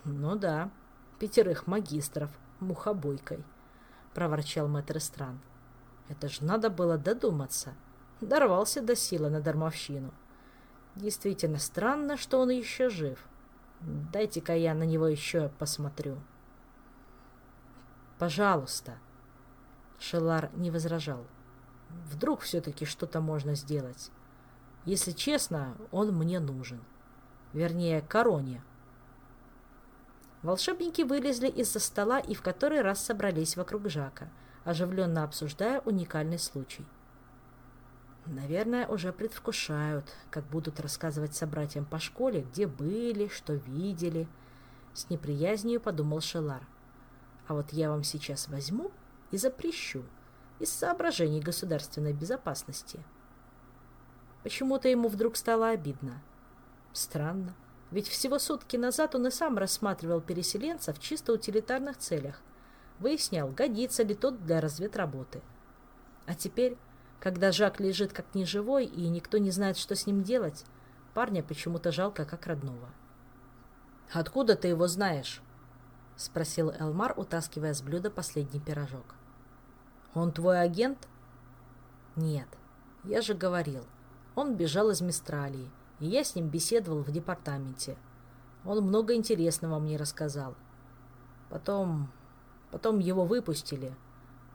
Ну да, пятерых магистров мухобойкой, проворчал мэтр Стран. Это ж надо было додуматься. Дорвался до силы на дармовщину. Действительно странно, что он еще жив. Дайте-ка я на него еще посмотрю. Пожалуйста. Шелар не возражал. Вдруг все-таки что-то можно сделать. Если честно, он мне нужен. — вернее, короне. Волшебники вылезли из-за стола и в который раз собрались вокруг Жака, оживленно обсуждая уникальный случай. Наверное, уже предвкушают, как будут рассказывать собратьям по школе, где были, что видели. С неприязнью подумал Шелар. А вот я вам сейчас возьму и запрещу из соображений государственной безопасности. Почему-то ему вдруг стало обидно. Странно. Ведь всего сутки назад он и сам рассматривал переселенца в чисто утилитарных целях. Выяснял, годится ли тот для разведработы. А теперь, когда Жак лежит как неживой и никто не знает, что с ним делать, парня почему-то жалко как родного. «Откуда ты его знаешь?» — спросил Элмар, утаскивая с блюда последний пирожок. «Он твой агент?» «Нет, я же говорил. Он бежал из Мистралии и я с ним беседовал в департаменте. Он много интересного мне рассказал. Потом... потом его выпустили,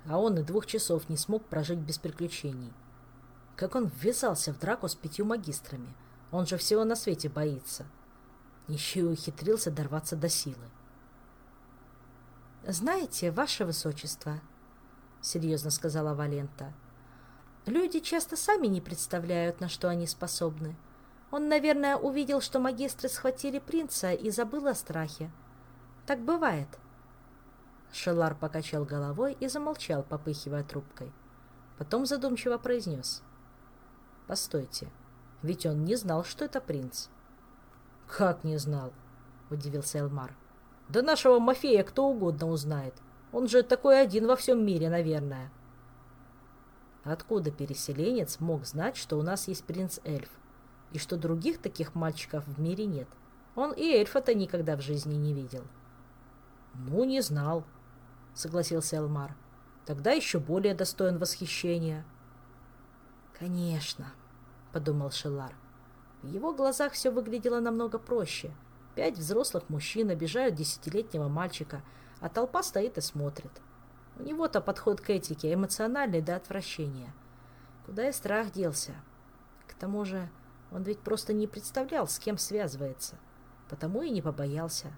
а он и двух часов не смог прожить без приключений. Как он ввязался в драку с пятью магистрами. Он же всего на свете боится. Еще и ухитрился дорваться до силы. «Знаете, ваше высочество», — серьезно сказала Валента, — «люди часто сами не представляют, на что они способны. Он, наверное, увидел, что магистры схватили принца и забыл о страхе. Так бывает». Шелар покачал головой и замолчал, попыхивая трубкой. Потом задумчиво произнес. «Постойте, ведь он не знал, что это принц». «Как не знал?» — удивился Элмар. Да нашего Мафея кто угодно узнает. Он же такой один во всем мире, наверное. Откуда переселенец мог знать, что у нас есть принц-эльф, и что других таких мальчиков в мире нет? Он и эльфа-то никогда в жизни не видел. Ну, не знал, согласился Элмар. Тогда еще более достоин восхищения. Конечно, подумал Шелар. В его глазах все выглядело намного проще — Пять взрослых мужчин обижают десятилетнего мальчика, а толпа стоит и смотрит. У него-то подход к этике эмоциональный до отвращения. Куда и страх делся. К тому же он ведь просто не представлял, с кем связывается. Потому и не побоялся.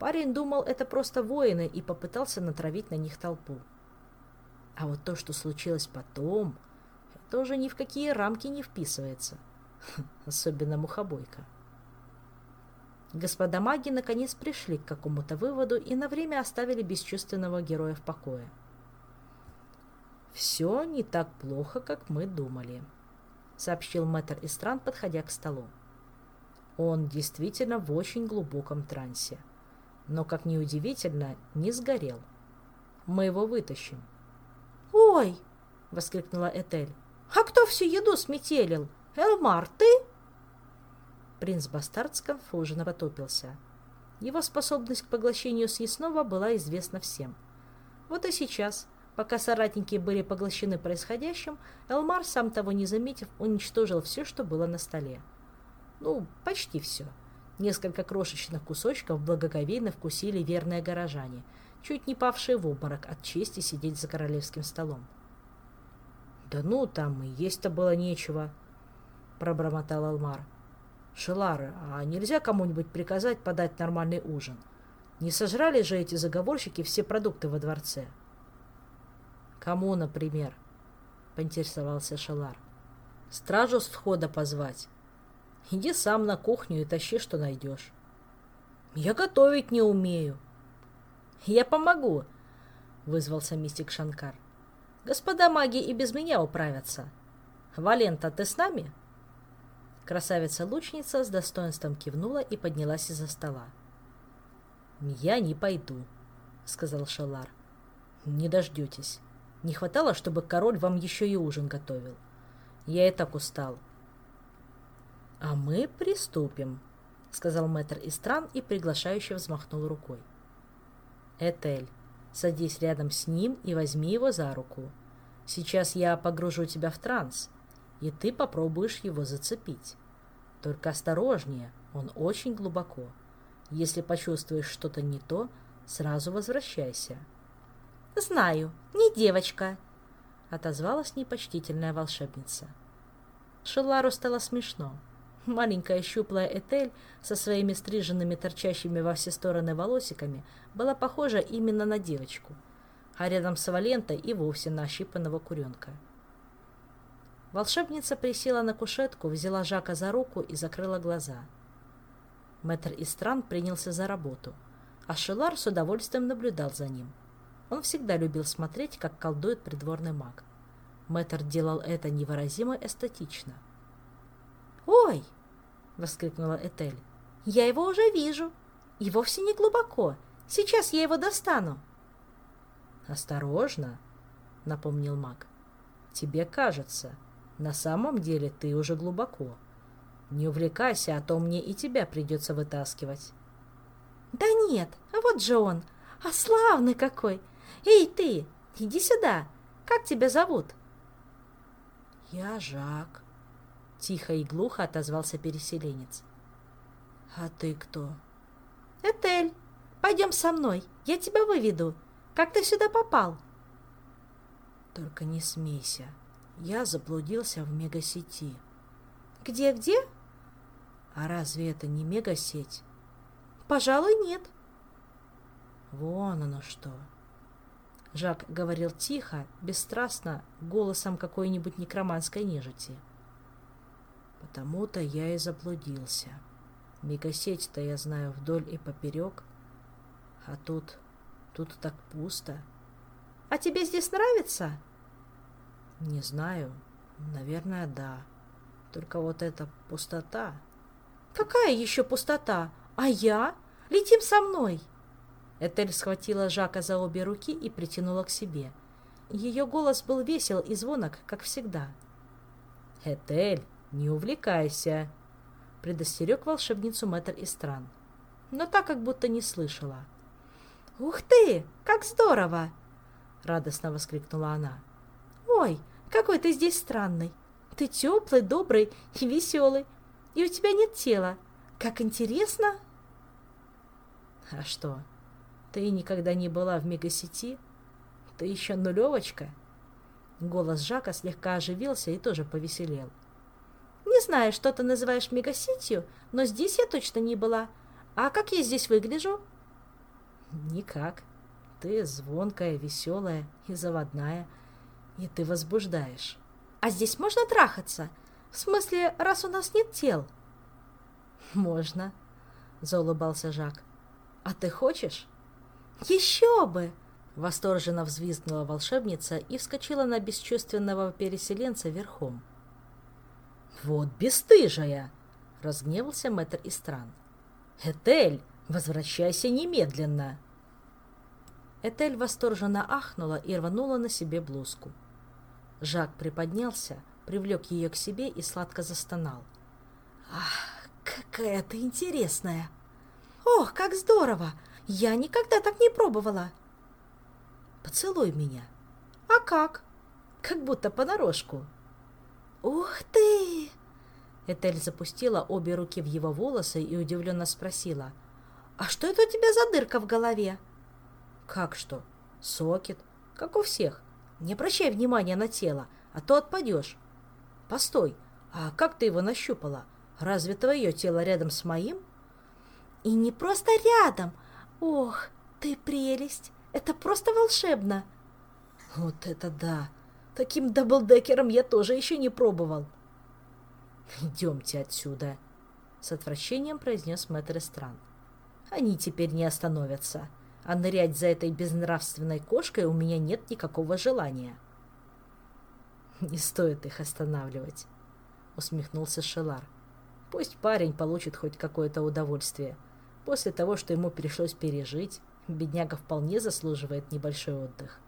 Парень думал, это просто воины, и попытался натравить на них толпу. А вот то, что случилось потом, это уже ни в какие рамки не вписывается. Особенно мухобойка. Господа маги наконец пришли к какому-то выводу и на время оставили бесчувственного героя в покое. «Все не так плохо, как мы думали», — сообщил мэтр Истран, подходя к столу. Он действительно в очень глубоком трансе, но, как ни удивительно, не сгорел. Мы его вытащим. «Ой!» — воскликнула Этель. «А кто всю еду сметелил? Элмар, ты?» Принц Бастард сконфуженно потупился. Его способность к поглощению съестного была известна всем. Вот и сейчас, пока соратники были поглощены происходящим, Элмар, сам того не заметив, уничтожил все, что было на столе. Ну, почти все. Несколько крошечных кусочков благоговейно вкусили верные горожане, чуть не павшие в обморок от чести сидеть за королевским столом. «Да ну, там и есть-то было нечего», — пробормотал Алмар. Шелары, а нельзя кому-нибудь приказать подать нормальный ужин? Не сожрали же эти заговорщики все продукты во дворце? Кому, например? Поинтересовался Шелар. Стражу с входа позвать. Иди сам на кухню и тащи, что найдешь. Я готовить не умею. Я помогу, вызвался мистик Шанкар. Господа маги и без меня управятся. Валента, ты с нами? — Красавица-лучница с достоинством кивнула и поднялась из-за стола. «Я не пойду», — сказал Шалар. «Не дождетесь. Не хватало, чтобы король вам еще и ужин готовил. Я и так устал». «А мы приступим», — сказал мэтр Истран и приглашающе взмахнул рукой. «Этель, садись рядом с ним и возьми его за руку. Сейчас я погружу тебя в транс, и ты попробуешь его зацепить. Только осторожнее, он очень глубоко. Если почувствуешь что-то не то, сразу возвращайся. «Знаю, не девочка», — отозвалась непочтительная волшебница. Шелару стало смешно. Маленькая щуплая Этель со своими стриженными торчащими во все стороны волосиками была похожа именно на девочку, а рядом с Валентой и вовсе на ощипанного куренка. Волшебница присела на кушетку, взяла Жака за руку и закрыла глаза. Мэтр Истран принялся за работу, а Шелар с удовольствием наблюдал за ним. Он всегда любил смотреть, как колдует придворный маг. Мэтр делал это невыразимо эстетично. «Ой!» — воскликнула Этель. «Я его уже вижу. И вовсе не глубоко. Сейчас я его достану». «Осторожно!» — напомнил маг. «Тебе кажется, на самом деле ты уже глубоко. Не увлекайся, а то мне и тебя придется вытаскивать. Да нет, а вот же он. А славный какой. Эй, ты, иди сюда. Как тебя зовут? Я Жак. Тихо и глухо отозвался переселенец. А ты кто? Этель, пойдем со мной, я тебя выведу. Как ты сюда попал? Только не смейся, я заблудился в мегасети. Где-где? А разве это не мегасеть? Пожалуй, нет. Вон оно что. Жак говорил тихо, бесстрастно, голосом какой-нибудь некроманской нежити. Потому-то я и заблудился. Мегасеть-то я знаю вдоль и поперек, а тут, тут так пусто. А тебе здесь нравится? Не знаю. Наверное, да. Только вот эта пустота. Какая еще пустота? А я? Летим со мной. Этель схватила Жака за обе руки и притянула к себе. Ее голос был весел и звонок, как всегда. «Этель, не увлекайся!» — предостерег волшебницу мэтр из стран. Но так как будто не слышала. «Ух ты! Как здорово!» — радостно воскликнула она. «Ой, какой ты здесь странный! Ты теплый, добрый и веселый, и у тебя нет тела. Как интересно!» «А что, ты никогда не была в мегасети? Ты еще нулевочка?» Голос Жака слегка оживился и тоже повеселел. «Не знаю, что ты называешь мегасетью, но здесь я точно не была. А как я здесь выгляжу?» «Никак. Ты звонкая, веселая и заводная, и ты возбуждаешь». «А здесь можно трахаться? В смысле, раз у нас нет тел?» «Можно», — заулыбался Жак. «А ты хочешь?» «Еще бы!» — восторженно взвизгнула волшебница и вскочила на бесчувственного переселенца верхом. «Вот бесстыжая!» — разгневался мэтр Истран. «Этель, возвращайся немедленно!» Этель восторженно ахнула и рванула на себе блузку. Жак приподнялся, привлек ее к себе и сладко застонал. «Ах, какая ты интересная! Ох, как здорово! Я никогда так не пробовала. Поцелуй меня. А как? Как будто понарошку. Ух ты! Этель запустила обе руки в его волосы и удивленно спросила. А что это у тебя за дырка в голове? Как что? Сокет. Как у всех. Не обращай внимания на тело, а то отпадешь. Постой, а как ты его нащупала? Разве твое тело рядом с моим? И не просто рядом, «Ох, ты прелесть! Это просто волшебно!» «Вот это да! Таким даблдекером я тоже еще не пробовал!» «Идемте отсюда!» — с отвращением произнес мэтр Эстран. «Они теперь не остановятся, а нырять за этой безнравственной кошкой у меня нет никакого желания». «Не стоит их останавливать», — усмехнулся Шелар. «Пусть парень получит хоть какое-то удовольствие». После того, что ему пришлось пережить, бедняга вполне заслуживает небольшой отдых.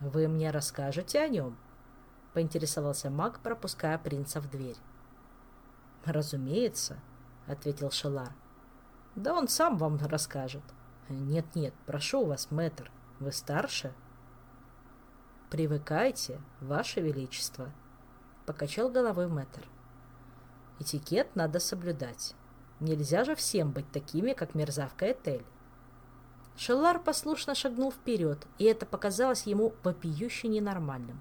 «Вы мне расскажете о нем?» — поинтересовался маг, пропуская принца в дверь. «Разумеется», — ответил Шелар. «Да он сам вам расскажет». «Нет-нет, прошу вас, мэтр, вы старше?» «Привыкайте, ваше величество», — покачал головой мэтр. «Этикет надо соблюдать. Нельзя же всем быть такими, как мерзавка Этель. Шеллар послушно шагнул вперед, и это показалось ему вопиюще ненормальным.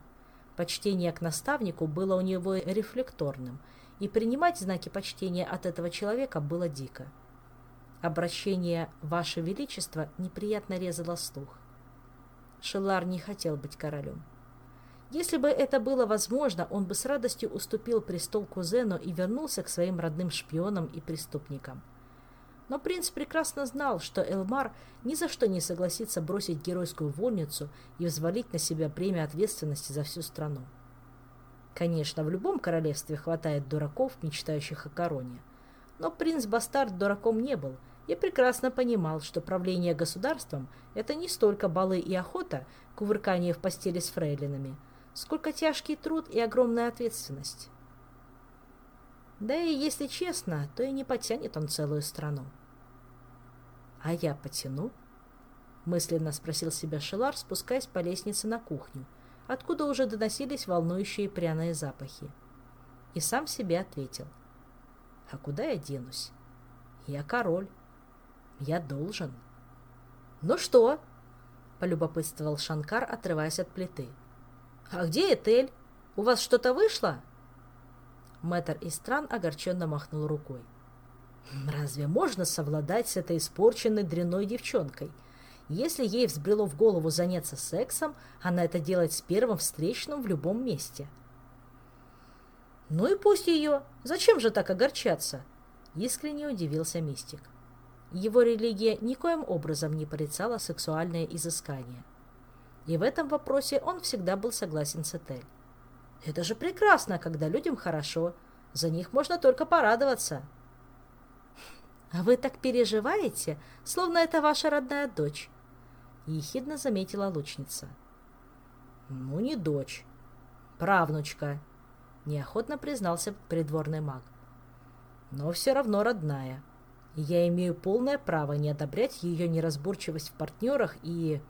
Почтение к наставнику было у него рефлекторным, и принимать знаки почтения от этого человека было дико. Обращение «Ваше Величество» неприятно резало слух. Шеллар не хотел быть королем. Если бы это было возможно, он бы с радостью уступил престол кузену и вернулся к своим родным шпионам и преступникам. Но принц прекрасно знал, что Элмар ни за что не согласится бросить геройскую вольницу и взвалить на себя бремя ответственности за всю страну. Конечно, в любом королевстве хватает дураков, мечтающих о короне. Но принц-бастард дураком не был и прекрасно понимал, что правление государством – это не столько балы и охота, кувыркание в постели с фрейлинами – сколько тяжкий труд и огромная ответственность. Да и, если честно, то и не потянет он целую страну. «А я потяну?» — мысленно спросил себя Шелар, спускаясь по лестнице на кухню, откуда уже доносились волнующие пряные запахи. И сам себе ответил. «А куда я денусь? Я король. Я должен». «Ну что?» — полюбопытствовал Шанкар, отрываясь от плиты. — «А где Этель? У вас что-то вышло?» Мэтр из стран огорченно махнул рукой. Разве можно совладать с этой испорченной дрянной девчонкой? Если ей взбрело в голову заняться сексом, она это делает с первым встречным в любом месте. «Ну и пусть ее! Зачем же так огорчаться?» Искренне удивился мистик. Его религия никоим образом не порицала сексуальное изыскание. И в этом вопросе он всегда был согласен с Этель. «Это же прекрасно, когда людям хорошо. За них можно только порадоваться». «А вы так переживаете, словно это ваша родная дочь», — ехидно заметила лучница. «Ну, не дочь. Правнучка», — неохотно признался придворный маг. «Но все равно родная. И я имею полное право не одобрять ее неразборчивость в партнерах и...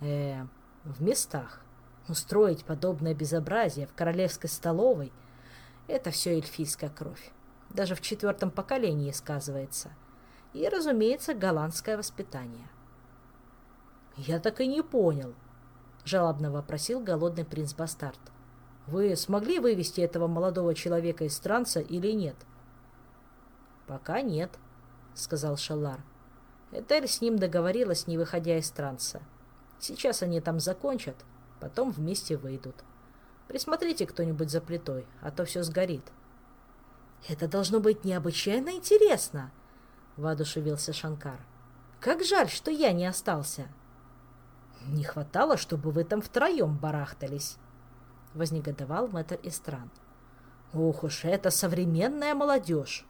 э в местах. Устроить подобное безобразие в королевской столовой — это все эльфийская кровь даже в четвертом поколении сказывается. И, разумеется, голландское воспитание. «Я так и не понял», — жалобно вопросил голодный принц Бастард. «Вы смогли вывести этого молодого человека из транса или нет?» «Пока нет», — сказал Шеллар. Этель с ним договорилась, не выходя из транса. Сейчас они там закончат, потом вместе выйдут. Присмотрите кто-нибудь за плитой, а то все сгорит. «Это должно быть необычайно интересно!» — воодушевился Шанкар. «Как жаль, что я не остался!» «Не хватало, чтобы вы там втроем барахтались!» — вознегодовал мэтр Истран. «Ох уж это современная молодежь!»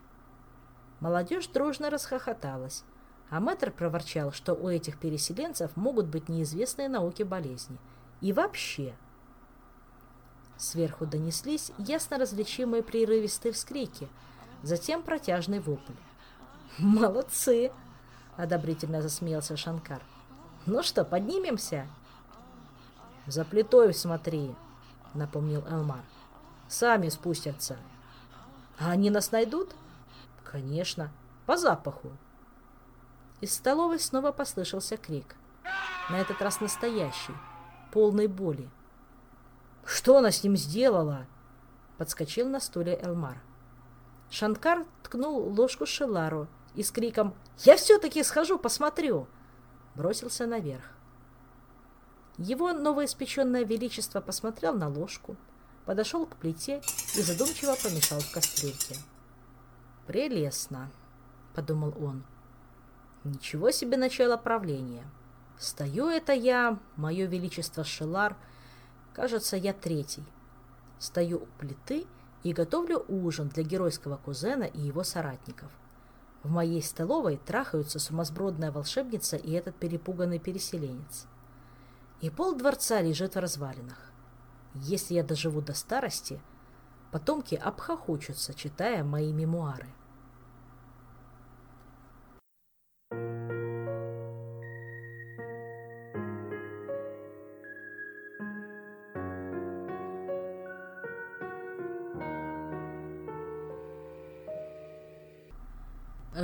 Молодежь дружно расхохоталась, а мэтр проворчал, что у этих переселенцев могут быть неизвестные науки болезни. И вообще... Сверху донеслись ясно различимые прерывистые вскрики, затем протяжный вопль. «Молодцы!» — одобрительно засмеялся Шанкар. «Ну что, поднимемся?» «За плитой смотри», — напомнил Элмар. «Сами спустятся». «А они нас найдут?» «Конечно, по запаху». Из столовой снова послышался крик. На этот раз настоящий, полный боли. «Что она с ним сделала?» Подскочил на стуле Элмар. Шанкар ткнул ложку Шелару и с криком «Я все-таки схожу, посмотрю!» бросился наверх. Его новоиспеченное величество посмотрел на ложку, подошел к плите и задумчиво помешал в кастрюльке. «Прелестно!» — подумал он. «Ничего себе начало правления! Стою это я, мое величество Шелар, — Кажется, я третий. Стою у плиты и готовлю ужин для геройского кузена и его соратников. В моей столовой трахаются сумасбродная волшебница и этот перепуганный переселенец. И пол дворца лежит в развалинах. Если я доживу до старости, потомки обхохочутся, читая мои мемуары.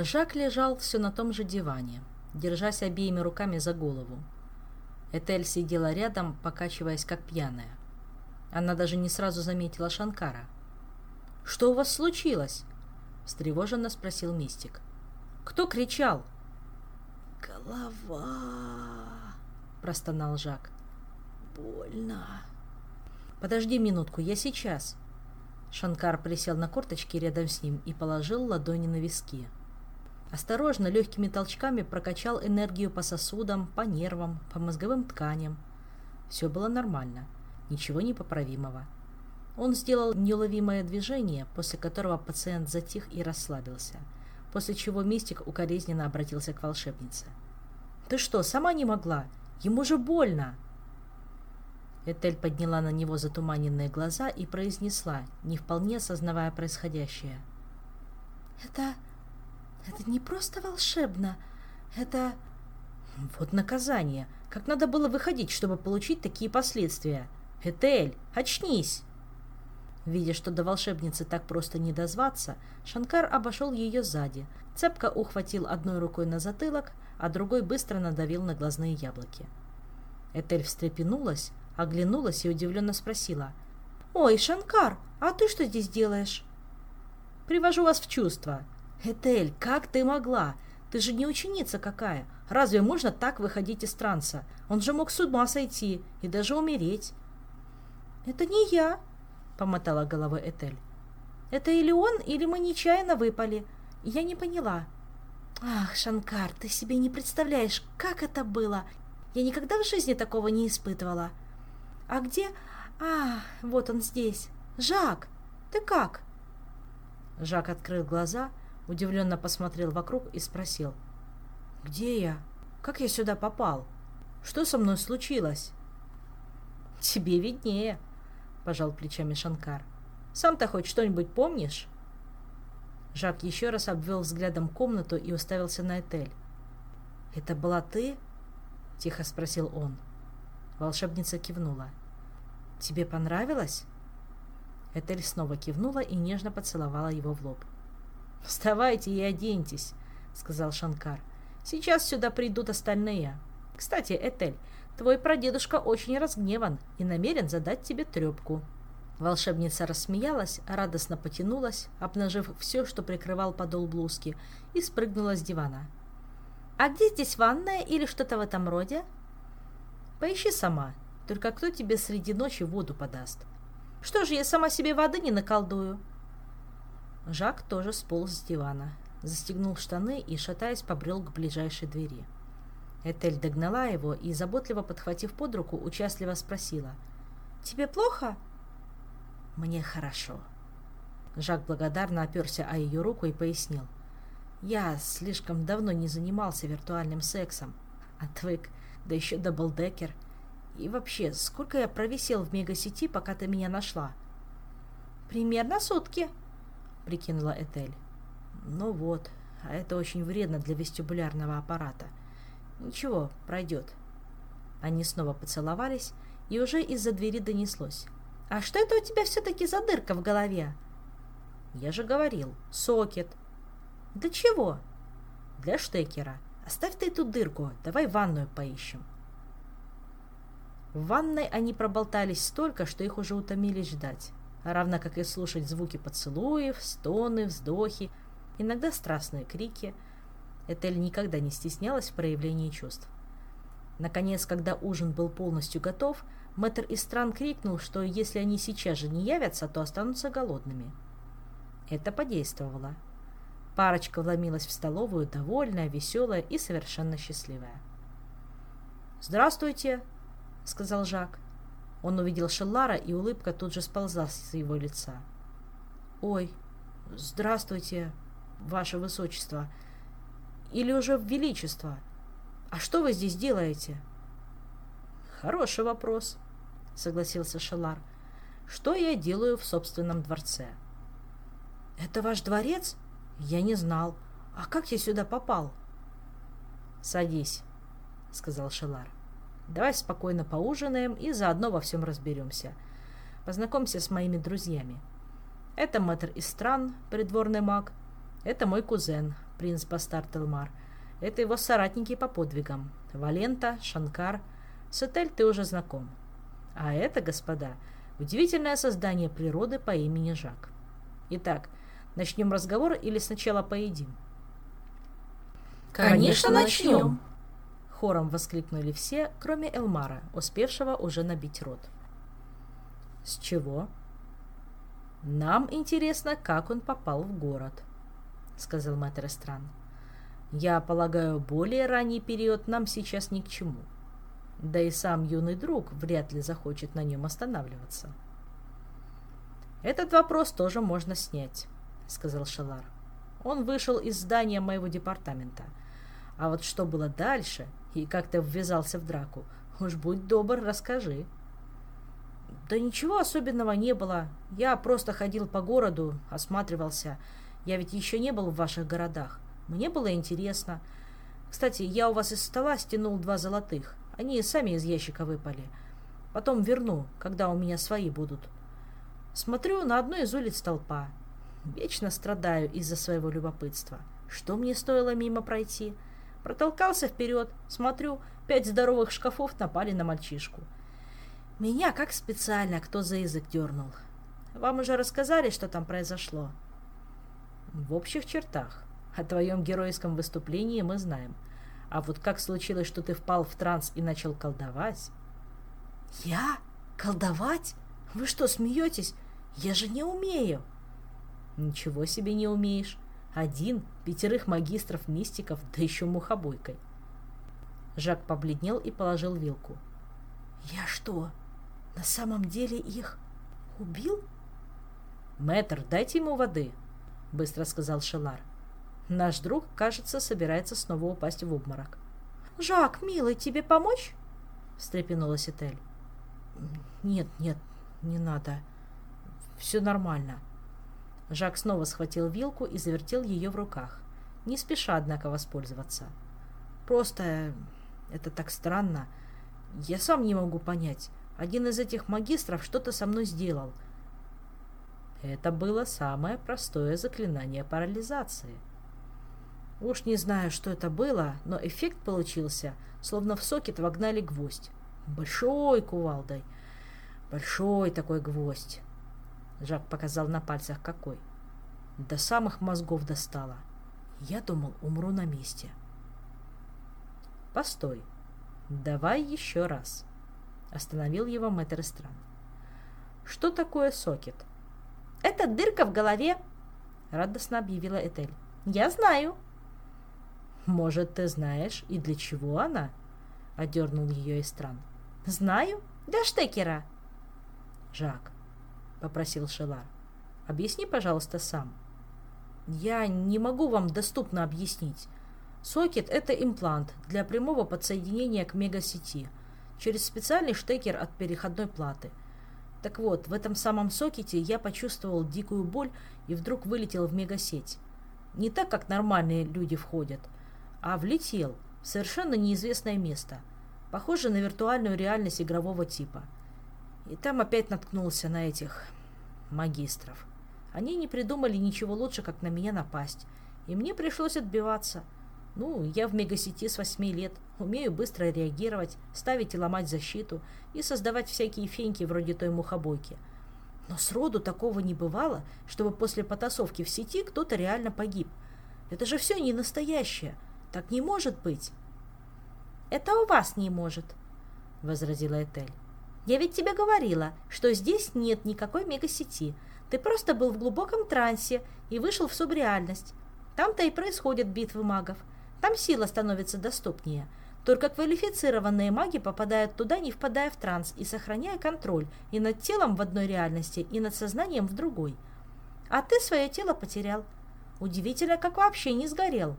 Жак лежал все на том же диване, держась обеими руками за голову. Этель сидела рядом, покачиваясь как пьяная. Она даже не сразу заметила Шанкара. «Что у вас случилось?» — встревоженно спросил Мистик. «Кто кричал?» «Голова!» — простонал Жак. «Больно!» «Подожди минутку, я сейчас!» Шанкар присел на корточки рядом с ним и положил ладони на виски. Осторожно, легкими толчками прокачал энергию по сосудам, по нервам, по мозговым тканям. Все было нормально, ничего непоправимого. Он сделал неуловимое движение, после которого пациент затих и расслабился, после чего мистик укоризненно обратился к волшебнице. «Ты что, сама не могла? Ему же больно!» Этель подняла на него затуманенные глаза и произнесла, не вполне осознавая происходящее. «Это это не просто волшебно. Это... Вот наказание. Как надо было выходить, чтобы получить такие последствия. Этель, очнись! Видя, что до волшебницы так просто не дозваться, Шанкар обошел ее сзади, цепко ухватил одной рукой на затылок, а другой быстро надавил на глазные яблоки. Этель встрепенулась, оглянулась и удивленно спросила. — Ой, Шанкар, а ты что здесь делаешь? — Привожу вас в чувство, Этель, как ты могла? Ты же не ученица какая. Разве можно так выходить из транса? Он же мог с ума сойти и даже умереть. Это не я, помотала головой Этель. Это или он, или мы нечаянно выпали. Я не поняла. Ах, Шанкар, ты себе не представляешь, как это было. Я никогда в жизни такого не испытывала. А где... А, вот он здесь. Жак, ты как? Жак открыл глаза, удивленно посмотрел вокруг и спросил. «Где я? Как я сюда попал? Что со мной случилось?» «Тебе виднее», — пожал плечами Шанкар. «Сам-то хоть что-нибудь помнишь?» Жак еще раз обвел взглядом комнату и уставился на Этель. «Это была ты?» — тихо спросил он. Волшебница кивнула. «Тебе понравилось?» Этель снова кивнула и нежно поцеловала его в лоб. «Вставайте и оденьтесь», — сказал Шанкар. «Сейчас сюда придут остальные. Кстати, Этель, твой прадедушка очень разгневан и намерен задать тебе трепку». Волшебница рассмеялась, радостно потянулась, обнажив все, что прикрывал подол блузки, и спрыгнула с дивана. «А где здесь ванная или что-то в этом роде?» «Поищи сама. Только кто тебе среди ночи воду подаст?» «Что же, я сама себе воды не наколдую?» Жак тоже сполз с дивана, застегнул штаны и, шатаясь, побрел к ближайшей двери. Этель догнала его и, заботливо подхватив под руку, участливо спросила. «Тебе плохо?» «Мне хорошо». Жак благодарно оперся о ее руку и пояснил. «Я слишком давно не занимался виртуальным сексом. Отвык, да еще даблдекер. И вообще, сколько я провисел в мегасети, пока ты меня нашла?» «Примерно сутки», — прикинула Этель. «Ну вот, а это очень вредно для вестибулярного аппарата. Ничего, пройдет». Они снова поцеловались, и уже из-за двери донеслось. «А что это у тебя все-таки за дырка в голове?» «Я же говорил, сокет». «Для чего?» «Для штекера. Оставь ты эту дырку, давай ванную поищем». В ванной они проболтались столько, что их уже утомились ждать, равно как и слушать звуки поцелуев, стоны, вздохи, иногда страстные крики. Этель никогда не стеснялась в проявлении чувств. Наконец, когда ужин был полностью готов, Мэтр из стран крикнул, что если они сейчас же не явятся, то останутся голодными. Это подействовало. Парочка вломилась в столовую, довольная, веселая и совершенно счастливая. «Здравствуйте!» — сказал Жак. Он увидел Шеллара, и улыбка тут же сползла с его лица. «Ой, здравствуйте, ваше высочество! Или уже величество! А что вы здесь делаете?» «Хороший вопрос», согласился Шелар. Что я делаю в собственном дворце? Это ваш дворец? Я не знал. А как я сюда попал? Садись, сказал Шелар. Давай спокойно поужинаем и заодно во всем разберемся. Познакомься с моими друзьями. Это мэтр из стран, придворный маг. Это мой кузен, принц Бастард. Это его соратники по подвигам. Валента, Шанкар. С Этель ты уже знаком. А это, господа, удивительное создание природы по имени Жак. Итак, начнем разговор или сначала поедим? «Конечно, начнем!» Хором воскликнули все, кроме Элмара, успевшего уже набить рот. «С чего?» «Нам интересно, как он попал в город», — сказал мэтр Эстран. «Я полагаю, более ранний период нам сейчас ни к чему». Да и сам юный друг вряд ли захочет на нем останавливаться. «Этот вопрос тоже можно снять», — сказал Шелар. «Он вышел из здания моего департамента. А вот что было дальше и как ты ввязался в драку, уж будь добр, расскажи». «Да ничего особенного не было. Я просто ходил по городу, осматривался. Я ведь еще не был в ваших городах. Мне было интересно. Кстати, я у вас из стола стянул два золотых. Они сами из ящика выпали. Потом верну, когда у меня свои будут. Смотрю на одной из улиц толпа. Вечно страдаю из-за своего любопытства. Что мне стоило мимо пройти? Протолкался вперед, смотрю, пять здоровых шкафов напали на мальчишку. Меня как специально кто за язык дернул. Вам уже рассказали, что там произошло? В общих чертах, О твоем геройском выступлении мы знаем. А вот как случилось, что ты впал в транс и начал колдовать? Я? Колдовать? Вы что, смеетесь? Я же не умею. Ничего себе не умеешь. Один, пятерых магистров-мистиков, да еще мухобойкой. Жак побледнел и положил вилку. Я что, на самом деле их убил? Мэтр, дайте ему воды, быстро сказал Шелар. Наш друг, кажется, собирается снова упасть в обморок. «Жак, милый, тебе помочь?» — встрепенулась Этель. «Нет, нет, не надо. Все нормально». Жак снова схватил вилку и завертел ее в руках, не спеша, однако, воспользоваться. «Просто это так странно. Я сам не могу понять. Один из этих магистров что-то со мной сделал». Это было самое простое заклинание парализации. Уж не знаю, что это было, но эффект получился, словно в сокет вогнали гвоздь. Большой кувалдой. Большой такой гвоздь. Жак показал на пальцах какой. До самых мозгов достало. Я думал, умру на месте. Постой. Давай еще раз. Остановил его мэтр Стран. Что такое сокет? Это дырка в голове, радостно объявила Этель. Я знаю. «Может, ты знаешь, и для чего она?» — одернул ее Истран. «Знаю. Для штекера». «Жак», — попросил Шелар, — «объясни, пожалуйста, сам». «Я не могу вам доступно объяснить. Сокет — это имплант для прямого подсоединения к мегасети через специальный штекер от переходной платы. Так вот, в этом самом сокете я почувствовал дикую боль и вдруг вылетел в мегасеть. Не так, как нормальные люди входят — а влетел в совершенно неизвестное место, похоже на виртуальную реальность игрового типа. И там опять наткнулся на этих магистров. Они не придумали ничего лучше, как на меня напасть, и мне пришлось отбиваться. Ну, я в мегасети с восьми лет, умею быстро реагировать, ставить и ломать защиту и создавать всякие феньки вроде той мухобойки. Но сроду такого не бывало, чтобы после потасовки в сети кто-то реально погиб. Это же все не настоящее. Так не может быть. Это у вас не может, возразила Этель. Я ведь тебе говорила, что здесь нет никакой мегасети. Ты просто был в глубоком трансе и вышел в субреальность. Там-то и происходят битвы магов. Там сила становится доступнее. Только квалифицированные маги попадают туда, не впадая в транс и сохраняя контроль и над телом в одной реальности, и над сознанием в другой. А ты свое тело потерял. Удивительно, как вообще не сгорел.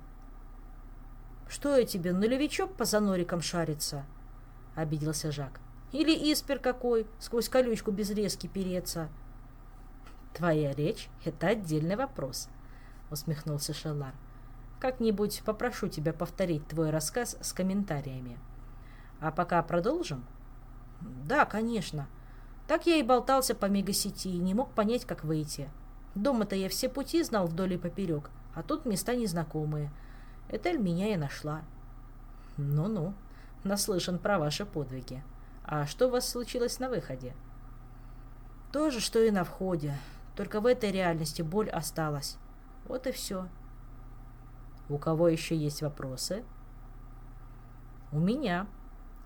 «Что я тебе, нулевичок по занорикам шарится?» — обиделся Жак. «Или испер какой, сквозь колючку без резки переться?» «Твоя речь — это отдельный вопрос», — усмехнулся Шеллар. «Как-нибудь попрошу тебя повторить твой рассказ с комментариями. А пока продолжим?» «Да, конечно. Так я и болтался по мегасети и не мог понять, как выйти. Дома-то я все пути знал вдоль и поперек, а тут места незнакомые». Этель меня и нашла. Ну-ну, наслышан про ваши подвиги. А что у вас случилось на выходе? То же, что и на входе. Только в этой реальности боль осталась. Вот и все. У кого еще есть вопросы? У меня,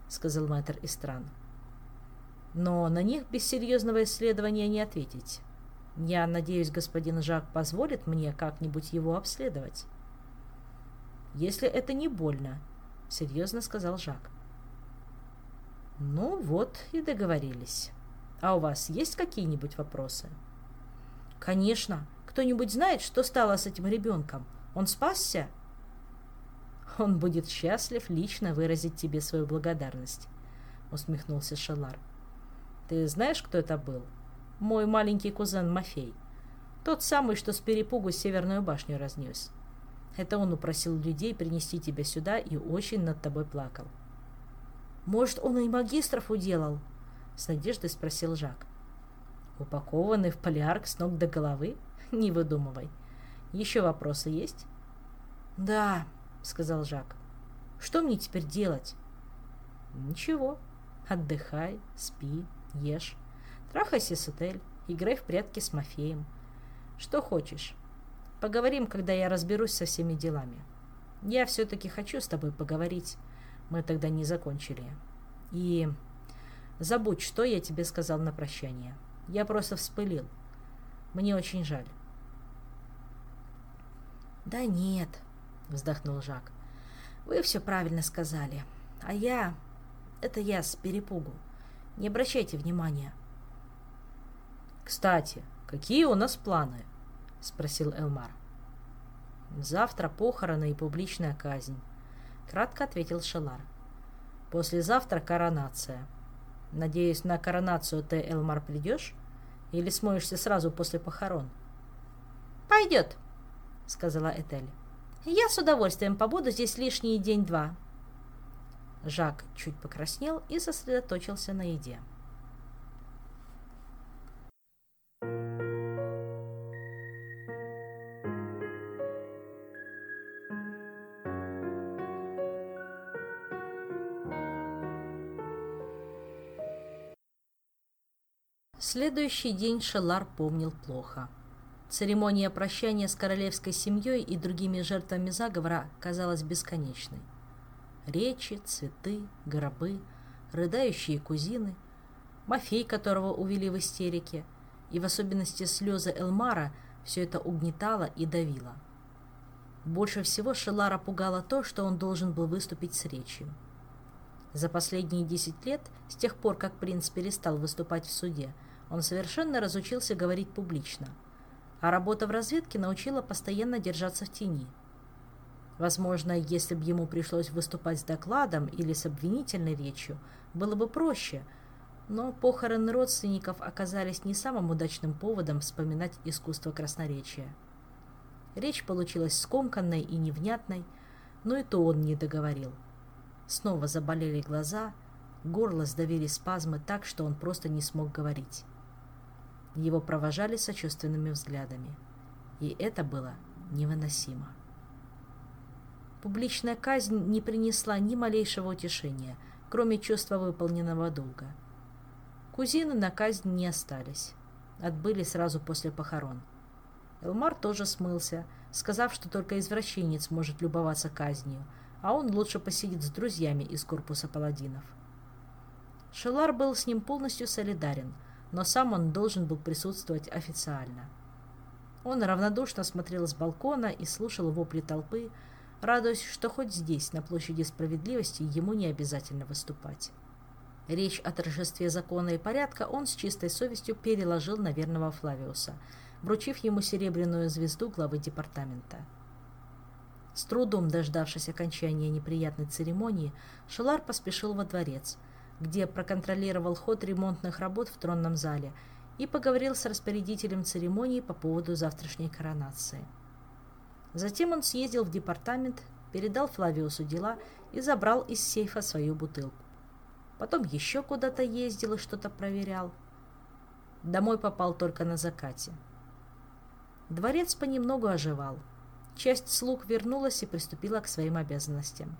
сказал мэтр Истран. Но на них без серьезного исследования не ответить. Я надеюсь, господин Жак позволит мне как-нибудь его обследовать если это не больно», — серьезно сказал Жак. «Ну вот и договорились. А у вас есть какие-нибудь вопросы?» «Конечно. Кто-нибудь знает, что стало с этим ребенком? Он спасся?» «Он будет счастлив лично выразить тебе свою благодарность», — усмехнулся Шелар. «Ты знаешь, кто это был? Мой маленький кузен Мафей. Тот самый, что с перепугу Северную башню разнес. Это он упросил людей принести тебя сюда и очень над тобой плакал. «Может, он и магистров уделал?» — с надеждой спросил Жак. «Упакованный в полиарк с ног до головы? Не выдумывай. Еще вопросы есть?» «Да», — сказал Жак. «Что мне теперь делать?» «Ничего. Отдыхай, спи, ешь. Трахайся с Этель, играй в прятки с Мафеем. Что хочешь. Поговорим, когда я разберусь со всеми делами. Я все-таки хочу с тобой поговорить. Мы тогда не закончили. И забудь, что я тебе сказал на прощание. Я просто вспылил. Мне очень жаль. Да нет, вздохнул Жак. Вы все правильно сказали. А я... Это я с перепугу. Не обращайте внимания. Кстати, какие у нас планы? Спросил Элмар. Завтра похороны и публичная казнь. Кратко ответил Шелар. Послезавтра коронация. Надеюсь, на коронацию ты, Элмар, придешь? Или смоешься сразу после похорон? Пойдет, сказала Этель. Я с удовольствием побуду здесь лишний день-два. Жак чуть покраснел и сосредоточился на еде. Следующий день Шелар помнил плохо. Церемония прощания с королевской семьей и другими жертвами заговора казалась бесконечной. Речи, цветы, гробы, рыдающие кузины, Мафей, которого увели в истерике, и в особенности слезы Элмара все это угнетало и давило. Больше всего Шелара пугало то, что он должен был выступить с речью. За последние десять лет, с тех пор, как принц перестал выступать в суде, он совершенно разучился говорить публично, а работа в разведке научила постоянно держаться в тени. Возможно, если бы ему пришлось выступать с докладом или с обвинительной речью, было бы проще, но похороны родственников оказались не самым удачным поводом вспоминать искусство красноречия. Речь получилась скомканной и невнятной, но и то он не договорил. Снова заболели глаза, горло сдавили спазмы так, что он просто не смог говорить. Его провожали сочувственными взглядами. И это было невыносимо. Публичная казнь не принесла ни малейшего утешения, кроме чувства выполненного долга. Кузины на казнь не остались. Отбыли сразу после похорон. Элмар тоже смылся, сказав, что только извращенец может любоваться казнью, а он лучше посидит с друзьями из корпуса паладинов. Шелар был с ним полностью солидарен – но сам он должен был присутствовать официально. Он равнодушно смотрел с балкона и слушал вопли толпы, радуясь, что хоть здесь, на площади справедливости, ему не обязательно выступать. Речь о торжестве закона и порядка он с чистой совестью переложил на верного Флавиуса, вручив ему серебряную звезду главы департамента. С трудом дождавшись окончания неприятной церемонии, Шелар поспешил во дворец – где проконтролировал ход ремонтных работ в тронном зале и поговорил с распорядителем церемонии по поводу завтрашней коронации. Затем он съездил в департамент, передал Флавиусу дела и забрал из сейфа свою бутылку. Потом еще куда-то ездил и что-то проверял. Домой попал только на закате. Дворец понемногу оживал. Часть слуг вернулась и приступила к своим обязанностям.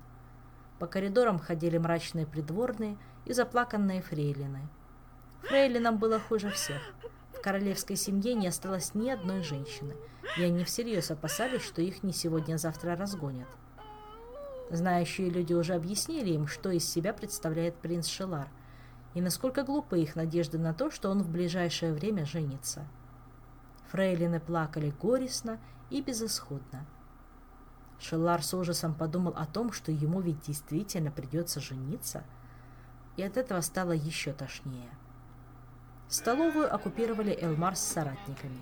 По коридорам ходили мрачные придворные и заплаканные фрейлины. Фрейлинам было хуже всех. В королевской семье не осталось ни одной женщины, и они всерьез опасались, что их не сегодня-завтра разгонят. Знающие люди уже объяснили им, что из себя представляет принц Шелар, и насколько глупы их надежды на то, что он в ближайшее время женится. Фрейлины плакали горестно и безысходно. Шелар с ужасом подумал о том, что ему ведь действительно придется жениться, и от этого стало еще тошнее. Столовую оккупировали Элмар с соратниками.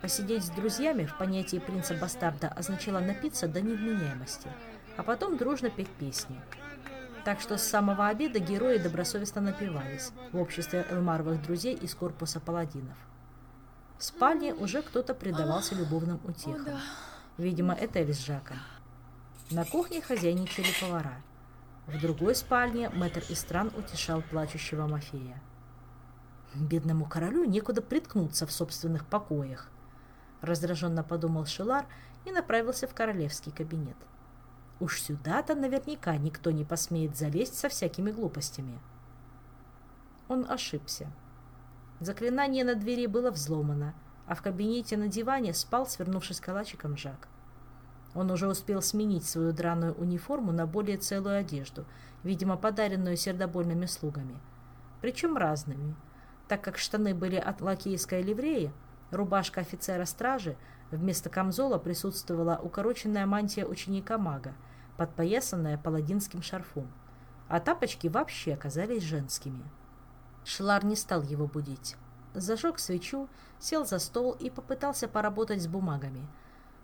Посидеть с друзьями в понятии принца-бастарда означало напиться до невменяемости, а потом дружно петь песни. Так что с самого обеда герои добросовестно напивались в обществе Элмаровых друзей из корпуса паладинов. В спальне уже кто-то предавался любовным утехам. Видимо, это Эль с Жаком. На кухне хозяйничали повара. В другой спальне мэтр Истран утешал плачущего Мафея. Бедному королю некуда приткнуться в собственных покоях. Раздраженно подумал Шелар и направился в королевский кабинет. Уж сюда-то наверняка никто не посмеет залезть со всякими глупостями. Он ошибся. Заклинание на двери было взломано, а в кабинете на диване спал, свернувшись калачиком, Жак. Он уже успел сменить свою драную униформу на более целую одежду, видимо, подаренную сердобольными слугами. Причем разными, так как штаны были от лакейской ливреи, рубашка офицера стражи, вместо камзола присутствовала укороченная мантия ученика-мага, подпоясанная паладинским шарфом, а тапочки вообще оказались женскими. Шлар не стал его будить. Зажег свечу, сел за стол и попытался поработать с бумагами –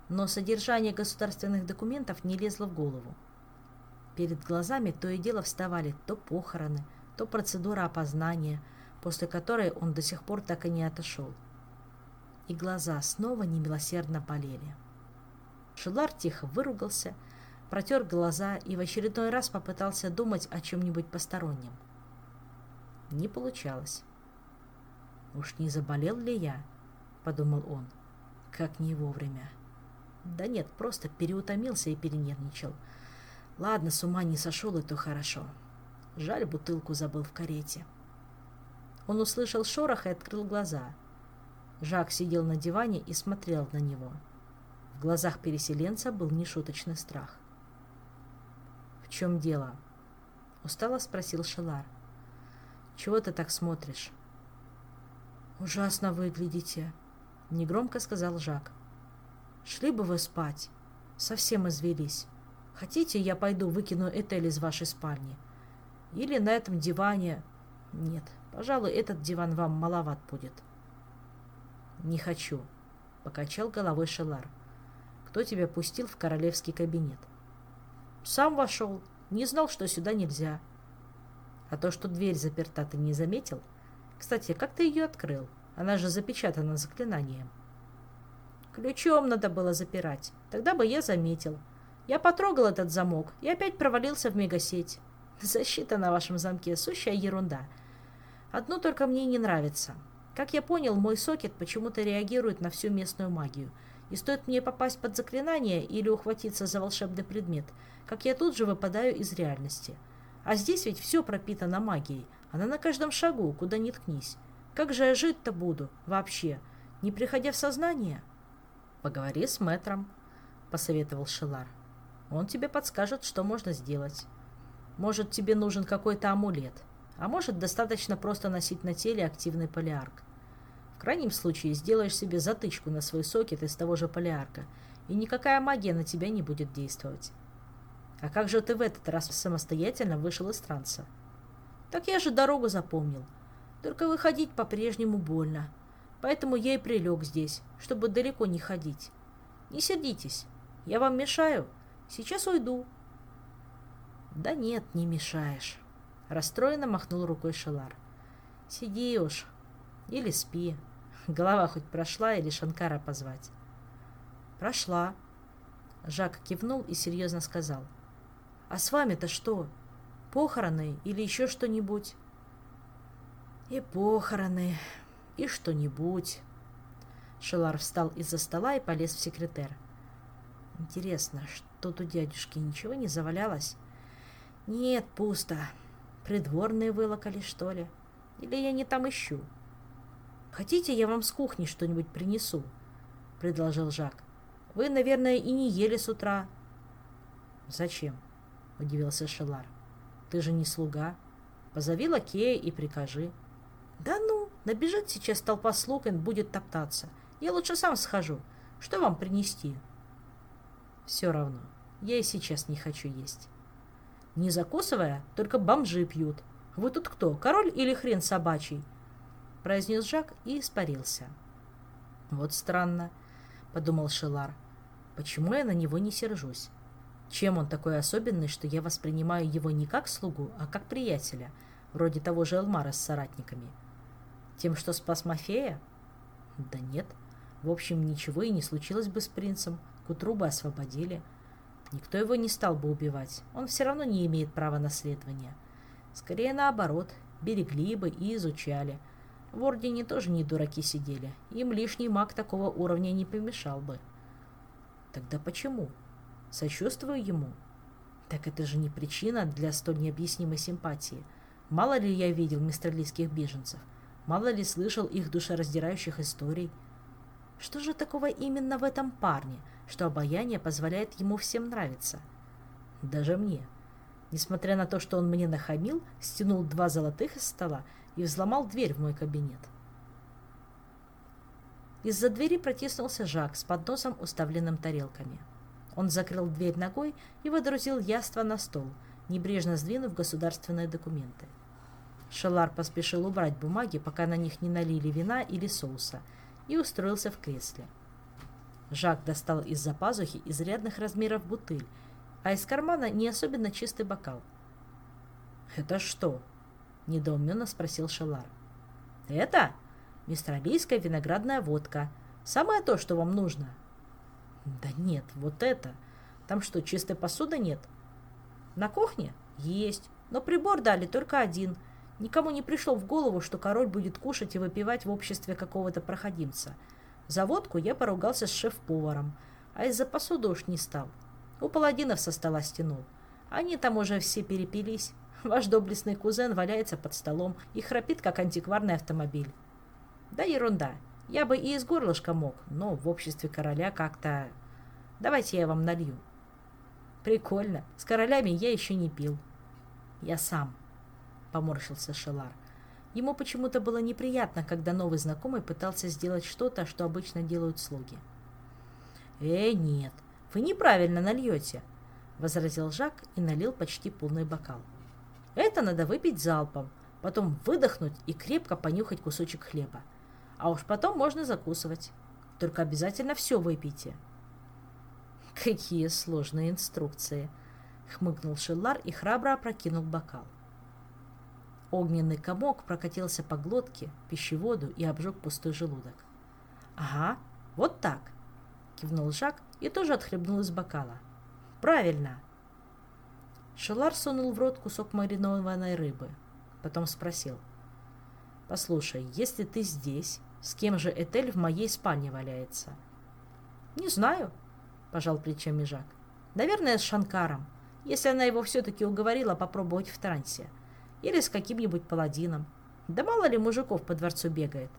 но содержание государственных документов не лезло в голову. Перед глазами то и дело вставали то похороны, то процедура опознания, после которой он до сих пор так и не отошел. И глаза снова немилосердно болели. Шелар тихо выругался, протер глаза и в очередной раз попытался думать о чем-нибудь постороннем. Не получалось. «Уж не заболел ли я?» — подумал он. «Как не вовремя». Да нет, просто переутомился и перенервничал. Ладно, с ума не сошел, и то хорошо. Жаль, бутылку забыл в карете. Он услышал шорох и открыл глаза. Жак сидел на диване и смотрел на него. В глазах переселенца был нешуточный страх. «В чем дело?» — устало спросил Шелар. «Чего ты так смотришь?» «Ужасно выглядите», — негромко сказал Жак. Шли бы вы спать. Совсем извелись. Хотите, я пойду выкину Этель из вашей спальни? Или на этом диване... Нет, пожалуй, этот диван вам маловат будет. Не хочу, — покачал головой Шелар. Кто тебя пустил в королевский кабинет? Сам вошел. Не знал, что сюда нельзя. А то, что дверь заперта, ты не заметил? Кстати, как ты ее открыл? Она же запечатана заклинанием. — Ключом надо было запирать. Тогда бы я заметил. Я потрогал этот замок и опять провалился в мегасеть. Защита на вашем замке — сущая ерунда. Одно только мне не нравится. Как я понял, мой сокет почему-то реагирует на всю местную магию. И стоит мне попасть под заклинание или ухватиться за волшебный предмет, как я тут же выпадаю из реальности. А здесь ведь все пропитано магией. Она на каждом шагу, куда ни ткнись. Как же я жить-то буду вообще, не приходя в сознание?» «Поговори с мэтром», — посоветовал Шелар. «Он тебе подскажет, что можно сделать. Может, тебе нужен какой-то амулет, а может, достаточно просто носить на теле активный полиарк. В крайнем случае, сделаешь себе затычку на свой сокет из того же полиарка, и никакая магия на тебя не будет действовать. А как же ты в этот раз самостоятельно вышел из транса? Так я же дорогу запомнил. Только выходить по-прежнему больно. Поэтому я и прилег здесь, чтобы далеко не ходить. Не сердитесь, я вам мешаю. Сейчас уйду. Да нет, не мешаешь. Расстроенно махнул рукой Шелар. Сиди уж. Или спи. Голова хоть прошла или Шанкара позвать. Прошла. Жак кивнул и серьезно сказал. А с вами-то что? Похороны или еще что-нибудь? И похороны, и что-нибудь. Шелар встал из-за стола и полез в секретер. Интересно, что тут у дядюшки ничего не завалялось? Нет, пусто. Придворные вылокали, что ли? Или я не там ищу? Хотите, я вам с кухни что-нибудь принесу? Предложил Жак. Вы, наверное, и не ели с утра. Зачем? Удивился Шелар. Ты же не слуга. Позови лакея и прикажи. Да ну, набежит сейчас толпа слуг и будет топтаться. Я лучше сам схожу. Что вам принести? Все равно. Я и сейчас не хочу есть. Не закусывая, только бомжи пьют. Вы тут кто, король или хрен собачий? Произнес Жак и испарился. Вот странно, подумал Шелар. Почему я на него не сержусь? Чем он такой особенный, что я воспринимаю его не как слугу, а как приятеля, вроде того же Элмара с соратниками? — тем, что спас Мафея? Да нет. В общем, ничего и не случилось бы с принцем. К утру бы освободили. Никто его не стал бы убивать. Он все равно не имеет права наследования. Скорее наоборот, берегли бы и изучали. В Ордене тоже не дураки сидели. Им лишний маг такого уровня не помешал бы. Тогда почему? Сочувствую ему. Так это же не причина для столь необъяснимой симпатии. Мало ли я видел мистралийских беженцев – Мало ли слышал их душераздирающих историй. Что же такого именно в этом парне, что обаяние позволяет ему всем нравиться? Даже мне. Несмотря на то, что он мне нахамил, стянул два золотых из стола и взломал дверь в мой кабинет. Из-за двери протиснулся Жак с подносом, уставленным тарелками. Он закрыл дверь ногой и водрузил яство на стол, небрежно сдвинув государственные документы. Шелар поспешил убрать бумаги, пока на них не налили вина или соуса, и устроился в кресле. Жак достал из-за пазухи изрядных размеров бутыль, а из кармана не особенно чистый бокал. «Это что?» — недоуменно спросил Шелар. «Это мистралийская виноградная водка. Самое то, что вам нужно». «Да нет, вот это. Там что, чистой посуды нет?» «На кухне? Есть. Но прибор дали только один. Никому не пришло в голову, что король будет кушать и выпивать в обществе какого-то проходимца. За водку я поругался с шеф-поваром, а из-за посуды уж не стал. У паладинов со стола стянул. Они там уже все перепились. Ваш доблестный кузен валяется под столом и храпит, как антикварный автомобиль. Да ерунда. Я бы и из горлышка мог, но в обществе короля как-то... Давайте я вам налью. Прикольно. С королями я еще не пил. Я сам поморщился Шелар. Ему почему-то было неприятно, когда новый знакомый пытался сделать что-то, что обычно делают слуги. «Э, нет, вы неправильно нальете», — возразил Жак и налил почти полный бокал. «Это надо выпить залпом, потом выдохнуть и крепко понюхать кусочек хлеба. А уж потом можно закусывать. Только обязательно все выпейте». «Какие сложные инструкции!» — хмыкнул Шеллар и храбро опрокинул бокал. Огненный комок прокатился по глотке, пищеводу и обжег пустой желудок. «Ага, вот так!» — кивнул Жак и тоже отхлебнул из бокала. «Правильно!» Шелар сунул в рот кусок маринованной рыбы. Потом спросил. «Послушай, если ты здесь, с кем же Этель в моей спальне валяется?» «Не знаю», — пожал плечами Жак. «Наверное, с Шанкаром, если она его все-таки уговорила попробовать в трансе. Или с каким-нибудь паладином. Да мало ли мужиков по дворцу бегает.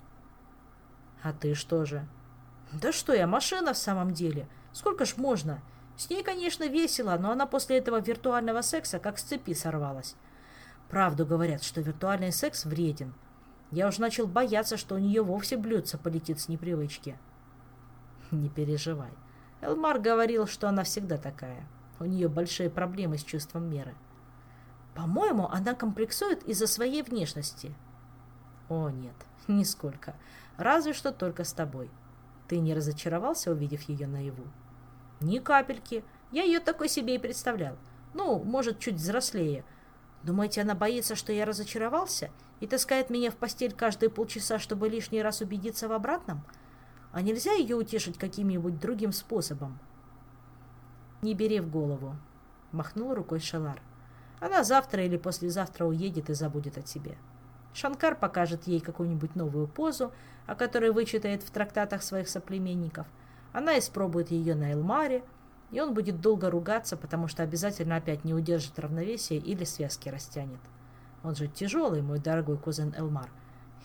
А ты что же? Да что я, машина в самом деле. Сколько ж можно? С ней, конечно, весело, но она после этого виртуального секса как с цепи сорвалась. Правду говорят, что виртуальный секс вреден. Я уж начал бояться, что у нее вовсе блюдце полетит с непривычки. Не переживай. Элмар говорил, что она всегда такая. У нее большие проблемы с чувством меры. — по-моему, она комплексует из-за своей внешности. О, нет, нисколько. Разве что только с тобой. Ты не разочаровался, увидев ее наяву? Ни капельки. Я ее такой себе и представлял. Ну, может, чуть взрослее. Думаете, она боится, что я разочаровался и таскает меня в постель каждые полчаса, чтобы лишний раз убедиться в обратном? А нельзя ее утешить каким-нибудь другим способом? Не бери в голову, махнул рукой Шалар. Она завтра или послезавтра уедет и забудет о тебе. Шанкар покажет ей какую-нибудь новую позу, о которой вычитает в трактатах своих соплеменников. Она испробует ее на Элмаре, и он будет долго ругаться, потому что обязательно опять не удержит равновесие или связки растянет. Он же тяжелый, мой дорогой кузен Элмар,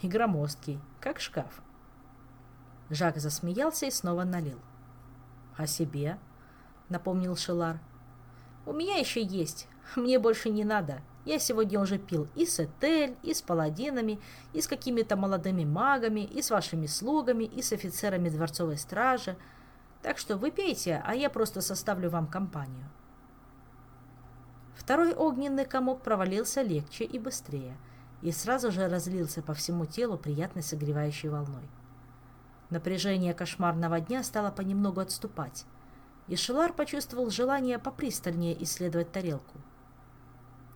и громоздкий, как шкаф. Жак засмеялся и снова налил. — О себе? — напомнил Шелар. — У меня еще есть, мне больше не надо. Я сегодня уже пил и с Этель, и с паладинами, и с какими-то молодыми магами, и с вашими слугами, и с офицерами дворцовой стражи. Так что вы пейте, а я просто составлю вам компанию. Второй огненный комок провалился легче и быстрее, и сразу же разлился по всему телу приятной согревающей волной. Напряжение кошмарного дня стало понемногу отступать, и Шелар почувствовал желание попристальнее исследовать тарелку –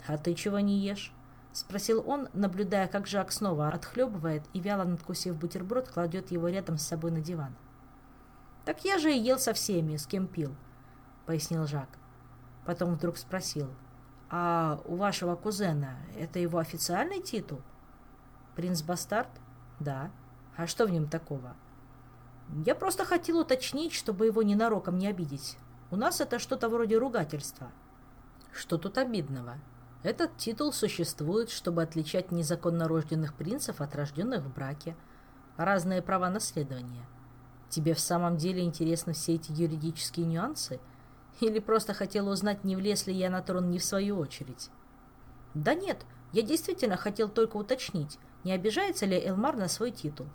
«А ты чего не ешь?» — спросил он, наблюдая, как Жак снова отхлебывает и, вяло надкусив бутерброд, кладет его рядом с собой на диван. «Так я же и ел со всеми, с кем пил», — пояснил Жак. Потом вдруг спросил, «А у вашего кузена это его официальный титул?» «Принц-бастард?» «Да. А что в нем такого?» «Я просто хотел уточнить, чтобы его ненароком не обидеть. У нас это что-то вроде ругательства». «Что тут обидного?» Этот титул существует, чтобы отличать незаконно рожденных принцев от рожденных в браке. Разные права наследования. Тебе в самом деле интересны все эти юридические нюансы? Или просто хотел узнать, не влез ли я на трон не в свою очередь? Да нет, я действительно хотел только уточнить, не обижается ли Элмар на свой титул.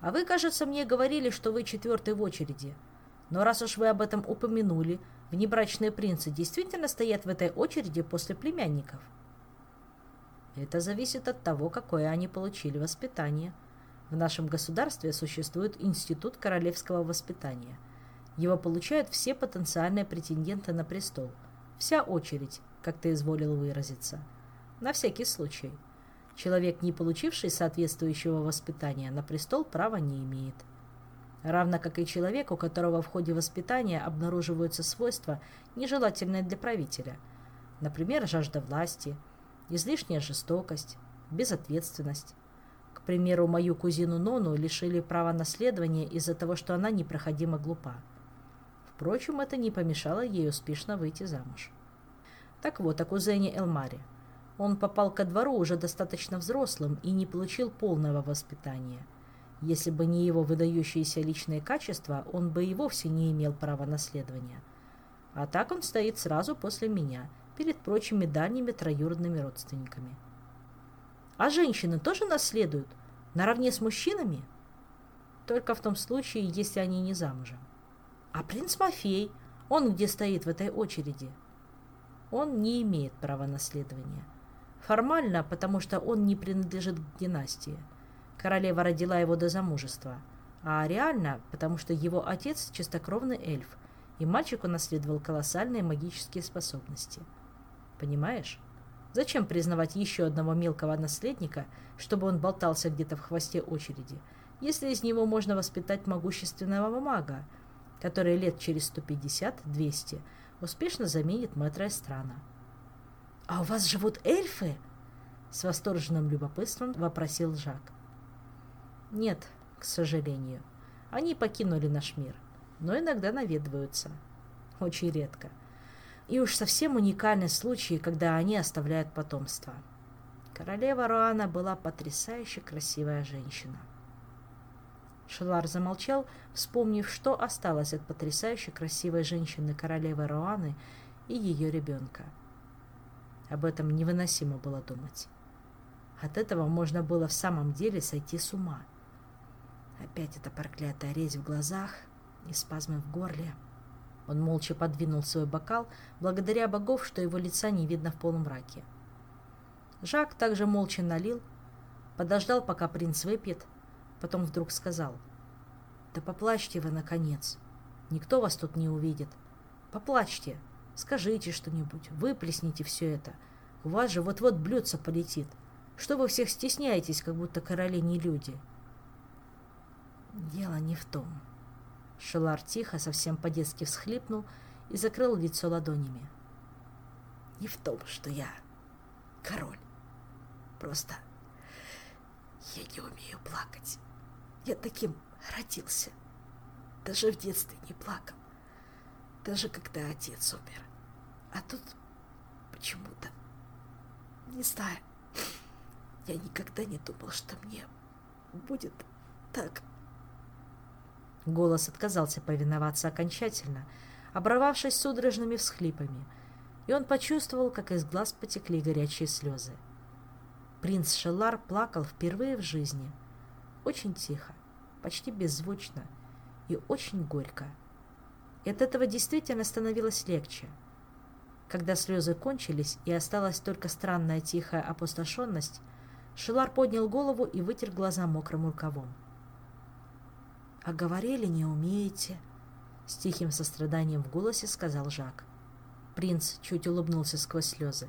А вы, кажется, мне говорили, что вы четвертый в очереди. Но раз уж вы об этом упомянули, внебрачные принцы действительно стоят в этой очереди после племянников. Это зависит от того, какое они получили воспитание. В нашем государстве существует Институт королевского воспитания. Его получают все потенциальные претенденты на престол. Вся очередь, как ты изволил выразиться. На всякий случай. Человек, не получивший соответствующего воспитания, на престол права не имеет. Равно как и человек, у которого в ходе воспитания обнаруживаются свойства, нежелательные для правителя. Например, жажда власти, излишняя жестокость, безответственность. К примеру, мою кузину Нону лишили права наследования из-за того, что она непроходимо глупа. Впрочем, это не помешало ей успешно выйти замуж. Так вот, о кузене Элмаре. Он попал ко двору уже достаточно взрослым и не получил полного воспитания. Если бы не его выдающиеся личные качества, он бы и вовсе не имел права наследования. А так он стоит сразу после меня, перед прочими дальними троюродными родственниками. А женщины тоже наследуют? Наравне с мужчинами? Только в том случае, если они не замужем. А принц Мафей, он где стоит в этой очереди? Он не имеет права наследования. Формально, потому что он не принадлежит к династии. Королева родила его до замужества. А реально, потому что его отец чистокровный эльф, и мальчик унаследовал колоссальные магические способности. Понимаешь? Зачем признавать еще одного мелкого наследника, чтобы он болтался где-то в хвосте очереди, если из него можно воспитать могущественного мага, который лет через 150-200 успешно заменит мэтра страна? «А у вас живут эльфы?» — с восторженным любопытством вопросил Жак. «Нет, к сожалению. Они покинули наш мир, но иногда наведываются. Очень редко. И уж совсем уникальны случаи, когда они оставляют потомство. Королева Руана была потрясающе красивая женщина». Шелар замолчал, вспомнив, что осталось от потрясающе красивой женщины королевы Руаны и ее ребенка — об этом невыносимо было думать. От этого можно было в самом деле сойти с ума. Опять эта проклятая резь в глазах и спазмы в горле. Он молча подвинул свой бокал, благодаря богов, что его лица не видно в полумраке. Жак также молча налил, подождал, пока принц выпьет, потом вдруг сказал, «Да поплачьте вы, наконец. Никто вас тут не увидит. Поплачьте, Скажите что-нибудь, выплесните все это. У вас же вот-вот блюдце полетит. Что вы всех стесняетесь, как будто короли не люди? Дело не в том. Шелар тихо, совсем по-детски всхлипнул и закрыл лицо ладонями. Не в том, что я король. Просто я не умею плакать. Я таким родился. Даже в детстве не плакал даже когда отец умер. А тут почему-то, не знаю, я никогда не думал, что мне будет так. Голос отказался повиноваться окончательно, оборвавшись судорожными всхлипами, и он почувствовал, как из глаз потекли горячие слезы. Принц Шелар плакал впервые в жизни, очень тихо, почти беззвучно и очень горько. И от этого действительно становилось легче. Когда слезы кончились и осталась только странная тихая опустошенность, Шилар поднял голову и вытер глаза мокрым рукавом. «А говорили, не умеете», — с тихим состраданием в голосе сказал Жак. Принц чуть улыбнулся сквозь слезы.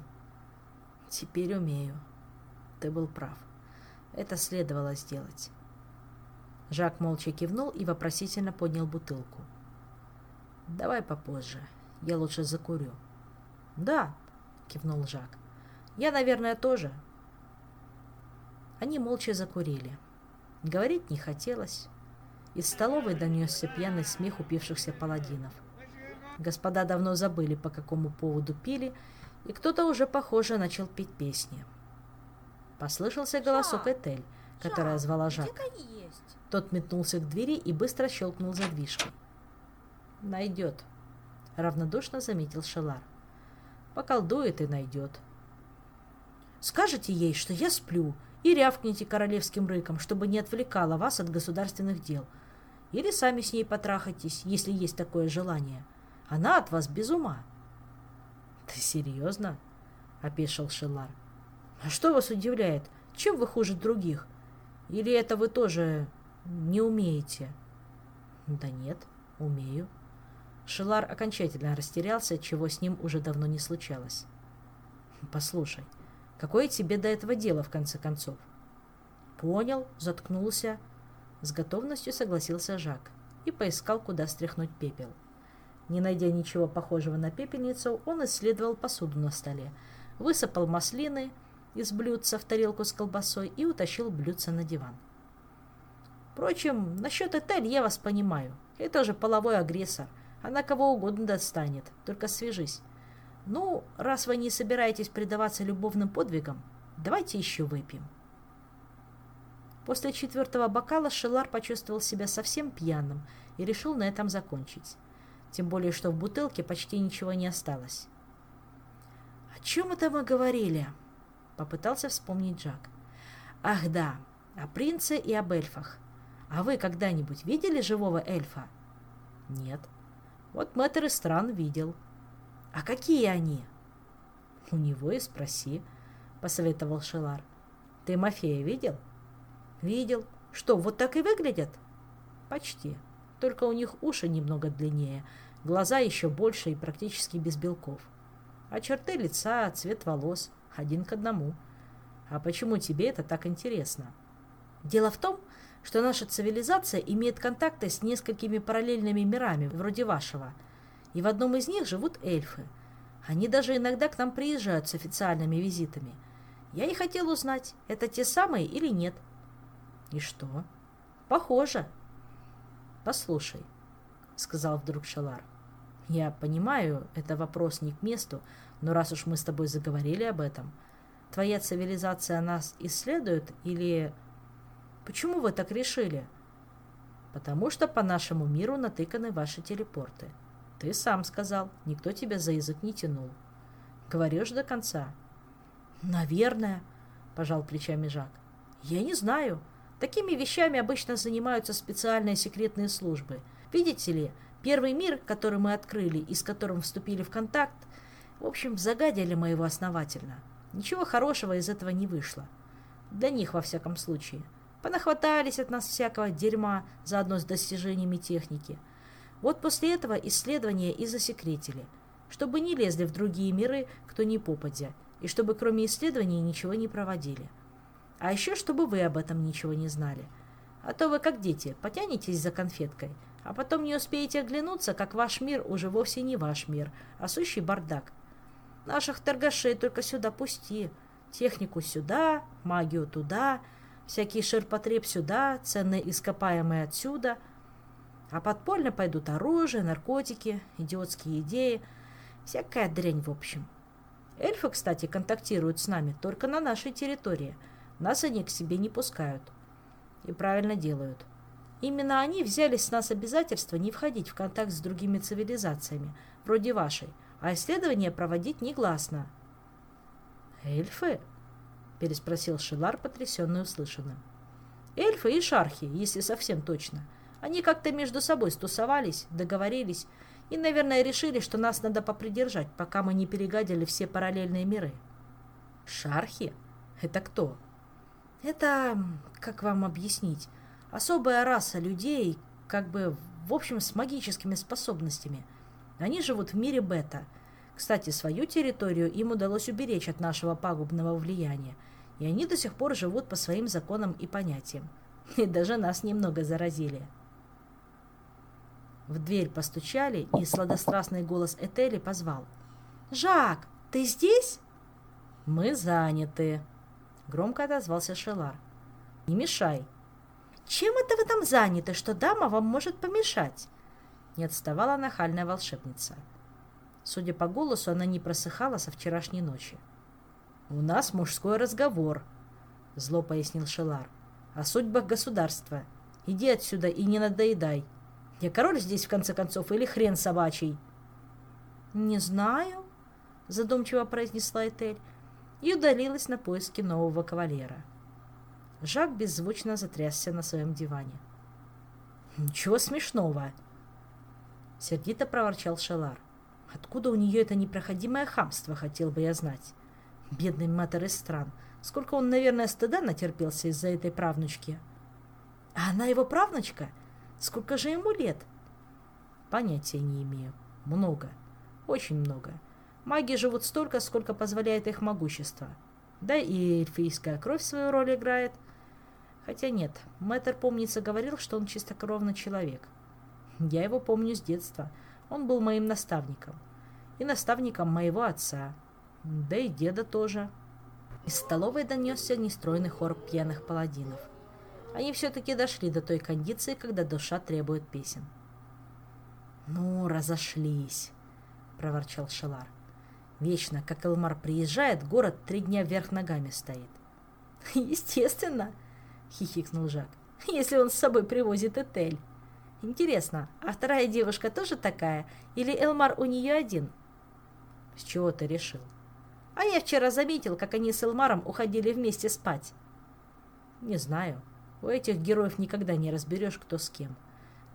«Теперь умею. Ты был прав. Это следовало сделать». Жак молча кивнул и вопросительно поднял бутылку. Давай попозже. Я лучше закурю. Да, кивнул Жак. Я, наверное, тоже. Они молча закурили. Говорить не хотелось. Из столовой донесся пьяный смех упившихся паладинов. Господа давно забыли, по какому поводу пили, и кто-то уже, похоже, начал петь песни. Послышался голосок Этель, которая звала Жак. Тот метнулся к двери и быстро щелкнул задвижкой. «Найдет», — равнодушно заметил Шелар. «Поколдует и найдет». «Скажете ей, что я сплю, и рявкните королевским рыком, чтобы не отвлекала вас от государственных дел. Или сами с ней потрахайтесь, если есть такое желание. Она от вас без ума». «Ты серьезно?» — опешил Шелар. «А что вас удивляет? Чем вы хуже других? Или это вы тоже не умеете?» «Да нет, умею». Шелар окончательно растерялся, чего с ним уже давно не случалось. «Послушай, какое тебе до этого дело, в конце концов?» «Понял, заткнулся». С готовностью согласился Жак и поискал, куда стряхнуть пепел. Не найдя ничего похожего на пепельницу, он исследовал посуду на столе, высыпал маслины из блюдца в тарелку с колбасой и утащил блюдце на диван. Впрочем, насчет Этель я вас понимаю. Это же половой агрессор. Она кого угодно достанет. Только свяжись. Ну, раз вы не собираетесь предаваться любовным подвигам, давайте еще выпьем. После четвертого бокала Шелар почувствовал себя совсем пьяным и решил на этом закончить. Тем более, что в бутылке почти ничего не осталось. «О чем это мы говорили?» — попытался вспомнить Джак. «Ах да, о принце и об эльфах. А вы когда-нибудь видели живого эльфа?» «Нет». «Вот мэтр из стран видел». «А какие они?» «У него и спроси», — посоветовал Шелар. «Ты Мафея видел?» «Видел. Что, вот так и выглядят?» «Почти. Только у них уши немного длиннее, глаза еще больше и практически без белков. А черты лица, цвет волос один к одному. А почему тебе это так интересно?» «Дело в том, что наша цивилизация имеет контакты с несколькими параллельными мирами, вроде вашего, и в одном из них живут эльфы. Они даже иногда к нам приезжают с официальными визитами. Я и хотел узнать, это те самые или нет». И что? Похоже. Послушай, сказал вдруг Шалар. Я понимаю, это вопрос не к месту, но раз уж мы с тобой заговорили об этом, твоя цивилизация нас исследует или... Почему вы так решили? Потому что по нашему миру натыканы ваши телепорты. Ты сам сказал, никто тебя за язык не тянул. Говоришь до конца. Наверное, пожал плечами Жак. Я не знаю. Такими вещами обычно занимаются специальные секретные службы. Видите ли, первый мир, который мы открыли и с которым вступили в контакт, в общем, загадили мы его основательно. Ничего хорошего из этого не вышло. Для них, во всяком случае. Понахватались от нас всякого дерьма заодно с достижениями техники. Вот после этого исследования и засекретили, чтобы не лезли в другие миры, кто не попадя, и чтобы кроме исследований ничего не проводили. А еще, чтобы вы об этом ничего не знали. А то вы, как дети, потянетесь за конфеткой, а потом не успеете оглянуться, как ваш мир уже вовсе не ваш мир, а сущий бардак. Наших торгашей только сюда пусти. Технику сюда, магию туда, всякий ширпотреб сюда, ценные ископаемые отсюда. А подпольно пойдут оружие, наркотики, идиотские идеи, всякая дрянь в общем. Эльфы, кстати, контактируют с нами только на нашей территории – нас они к себе не пускают. И правильно делают. Именно они взяли с нас обязательство не входить в контакт с другими цивилизациями, вроде вашей, а исследования проводить негласно. «Эльфы?» – переспросил Шилар, потрясенный услышанным. «Эльфы и шархи, если совсем точно. Они как-то между собой стусовались, договорились и, наверное, решили, что нас надо попридержать, пока мы не перегадили все параллельные миры». «Шархи? Это кто?» Это, как вам объяснить, особая раса людей, как бы, в общем, с магическими способностями. Они живут в мире бета. Кстати, свою территорию им удалось уберечь от нашего пагубного влияния, и они до сих пор живут по своим законам и понятиям. И даже нас немного заразили. В дверь постучали, и сладострастный голос Этели позвал. «Жак, ты здесь?» «Мы заняты», Громко отозвался Шелар. «Не мешай!» «Чем это вы там заняты, что дама вам может помешать?» Не отставала нахальная волшебница. Судя по голосу, она не просыхала со вчерашней ночи. «У нас мужской разговор», — зло пояснил Шелар, — «о судьбах государства. Иди отсюда и не надоедай. Я король здесь, в конце концов, или хрен собачий?» «Не знаю», — задумчиво произнесла Этель и удалилась на поиски нового кавалера. Жак беззвучно затрясся на своем диване. «Ничего смешного!» Сердито проворчал Шалар. «Откуда у нее это непроходимое хамство, хотел бы я знать? Бедный матер из стран. Сколько он, наверное, стыда натерпелся из-за этой правнучки. А она его правнучка? Сколько же ему лет?» «Понятия не имею. Много. Очень много. Маги живут столько, сколько позволяет их могущество. Да и эльфийская кровь свою роль играет. Хотя нет, мэтр, помнится, говорил, что он чистокровный человек. Я его помню с детства. Он был моим наставником. И наставником моего отца. Да и деда тоже. Из столовой донесся нестройный хор пьяных паладинов. Они все-таки дошли до той кондиции, когда душа требует песен. «Ну, разошлись», — проворчал Шелар. «Вечно, как Элмар приезжает, город три дня вверх ногами стоит». «Естественно», — хихикнул Жак. «Если он с собой привозит Этель. Интересно, а вторая девушка тоже такая? Или Элмар у нее один?» «С чего ты решил?» «А я вчера заметил, как они с Элмаром уходили вместе спать». «Не знаю. У этих героев никогда не разберешь, кто с кем.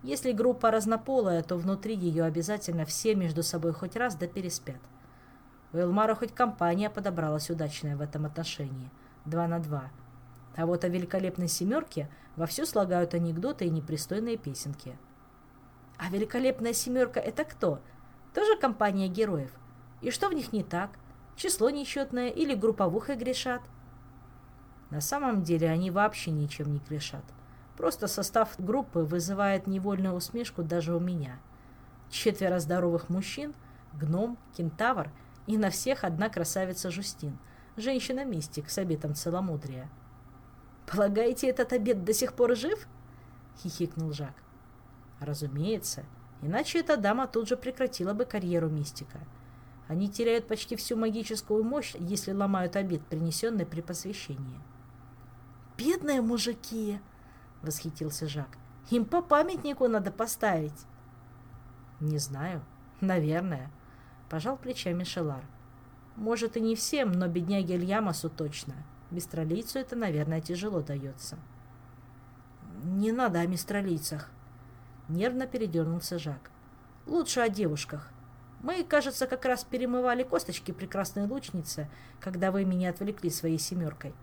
Если группа разнополая, то внутри ее обязательно все между собой хоть раз да переспят. У Элмара хоть компания подобралась удачная в этом отношении. Два на два. А вот о великолепной семерке вовсю слагают анекдоты и непристойные песенки. А великолепная семерка это кто? Тоже компания героев? И что в них не так? Число несчетное или групповухой грешат? На самом деле они вообще ничем не грешат. Просто состав группы вызывает невольную усмешку даже у меня. Четверо здоровых мужчин, гном, кентавр и на всех одна красавица Жустин, женщина-мистик с обетом целомудрия. «Полагаете, этот обед до сих пор жив?» — хихикнул Жак. «Разумеется, иначе эта дама тут же прекратила бы карьеру мистика. Они теряют почти всю магическую мощь, если ломают обед, принесенный при посвящении». «Бедные мужики!» — восхитился Жак. «Им по памятнику надо поставить». «Не знаю. Наверное», — пожал плечами Шелар. «Может, и не всем, но бедняге Ильямасу точно. Мистралийцу это, наверное, тяжело дается. Не надо о мистралийцах. Нервно передернулся Жак. Лучше о девушках. Мы, кажется, как раз перемывали косточки прекрасной лучницы, когда вы меня отвлекли своей семеркой.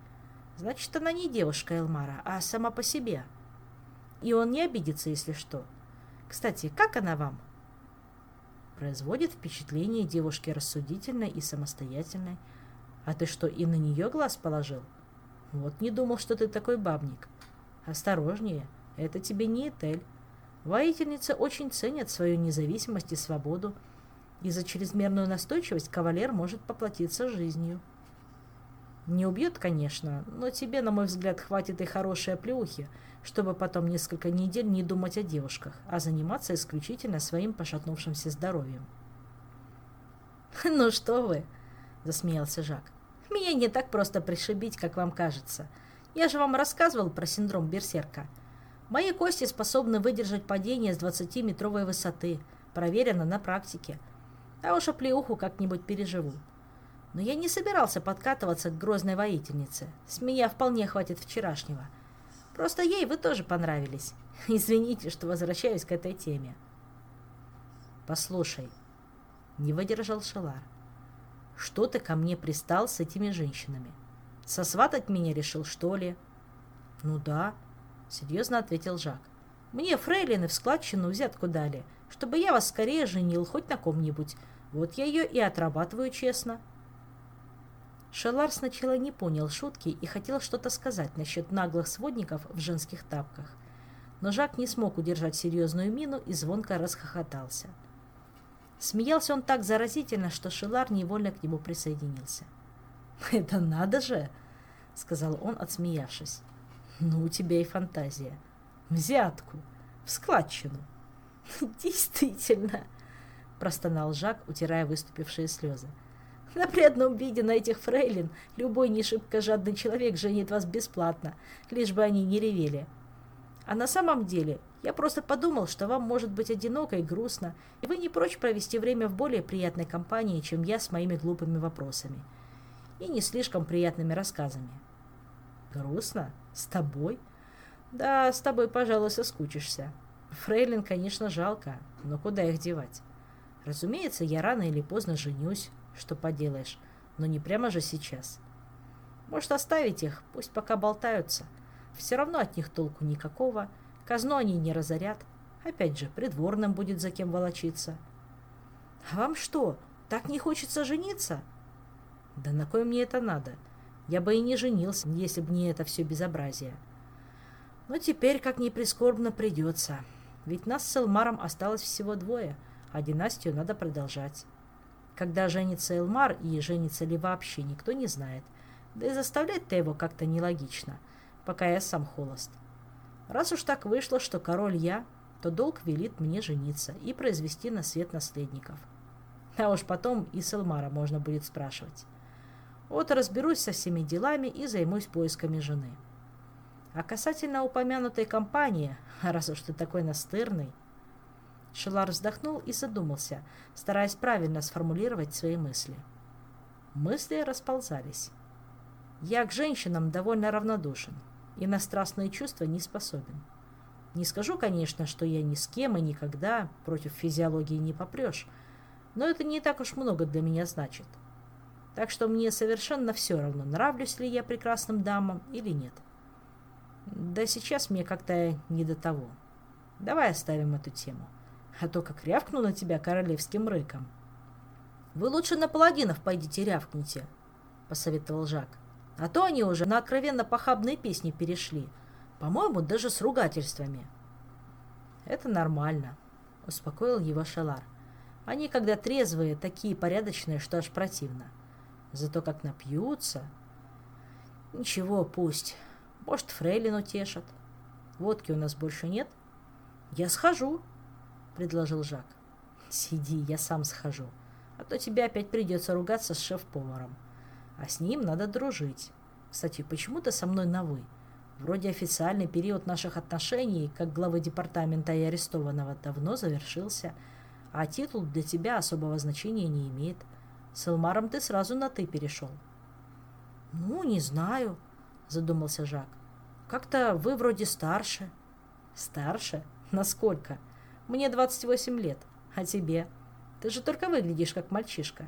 Значит, она не девушка Элмара, а сама по себе. И он не обидится, если что. Кстати, как она вам? Производит впечатление девушки рассудительной и самостоятельной, а ты что, и на нее глаз положил? Вот не думал, что ты такой бабник. Осторожнее, это тебе не Этель. Воительницы очень ценят свою независимость и свободу, и за чрезмерную настойчивость кавалер может поплатиться жизнью. Не убьет, конечно, но тебе, на мой взгляд, хватит и хорошей оплеухи, чтобы потом несколько недель не думать о девушках, а заниматься исключительно своим пошатнувшимся здоровьем. «Ну что вы!» — засмеялся Жак. Меня не так просто пришибить, как вам кажется. Я же вам рассказывал про синдром Берсерка. Мои кости способны выдержать падение с 20-метровой высоты. Проверено на практике. А уж оплеуху как-нибудь переживу. Но я не собирался подкатываться к грозной воительнице. С меня вполне хватит вчерашнего. Просто ей вы тоже понравились. Извините, что возвращаюсь к этой теме. Послушай, не выдержал Шелар. Что ты ко мне пристал с этими женщинами? Сосватать меня решил, что ли? Ну да, серьезно ответил Жак. Мне фрейлины в складчину взятку дали, чтобы я вас скорее женил хоть на ком-нибудь. Вот я ее и отрабатываю честно. Шелар сначала не понял шутки и хотел что-то сказать насчет наглых сводников в женских тапках. Но Жак не смог удержать серьезную мину и звонко расхохотался. — Смеялся он так заразительно, что Шилар невольно к нему присоединился. «Это надо же!» — сказал он, отсмеявшись. «Ну, у тебя и фантазия. Взятку. В складчину». «Действительно!» — простонал Жак, утирая выступившие слезы. «На приятном виде на этих фрейлин любой не шибко жадный человек женит вас бесплатно, лишь бы они не ревели. А на самом деле я просто подумал, что вам может быть одиноко и грустно, и вы не прочь провести время в более приятной компании, чем я с моими глупыми вопросами. И не слишком приятными рассказами. Грустно? С тобой? Да, с тобой, пожалуй, соскучишься. Фрейлин, конечно, жалко, но куда их девать? Разумеется, я рано или поздно женюсь, что поделаешь, но не прямо же сейчас. Может, оставить их, пусть пока болтаются. Все равно от них толку никакого, казну они не разорят. Опять же, придворным будет за кем волочиться. А вам что, так не хочется жениться? Да на кой мне это надо? Я бы и не женился, если бы не это все безобразие. Но теперь, как ни прискорбно, придется. Ведь нас с Элмаром осталось всего двое, а династию надо продолжать. Когда женится Элмар и женится ли вообще, никто не знает. Да и заставлять-то его как-то нелогично, пока я сам холост. Раз уж так вышло, что король я, то долг велит мне жениться и произвести на свет наследников. А уж потом и с Элмара можно будет спрашивать. Вот разберусь со всеми делами и займусь поисками жены. А касательно упомянутой компании, раз уж ты такой настырный... Шелар вздохнул и задумался, стараясь правильно сформулировать свои мысли. Мысли расползались. Я к женщинам довольно равнодушен и на страстные чувства не способен. Не скажу, конечно, что я ни с кем и никогда против физиологии не попрешь, но это не так уж много для меня значит. Так что мне совершенно все равно, нравлюсь ли я прекрасным дамам или нет. Да сейчас мне как-то не до того. Давай оставим эту тему. А то как рявкну на тебя королевским рыком. Вы лучше на паладинов пойдите рявкните, посоветовал Жак. А то они уже на откровенно похабные песни перешли. По-моему, даже с ругательствами. Это нормально, успокоил его Шалар. Они, когда трезвые, такие порядочные, что аж противно. Зато как напьются... Ничего, пусть. Может, фрейлин утешат. Водки у нас больше нет? Я схожу, предложил Жак. Сиди, я сам схожу. А то тебе опять придется ругаться с шеф-поваром. А с ним надо дружить. Кстати, почему ты со мной на «вы»? Вроде официальный период наших отношений, как главы департамента и арестованного, давно завершился, а титул для тебя особого значения не имеет. С Элмаром ты сразу на «ты» перешел. «Ну, не знаю», — задумался Жак. «Как-то вы вроде старше». «Старше? Насколько? Мне 28 лет. А тебе? Ты же только выглядишь как мальчишка».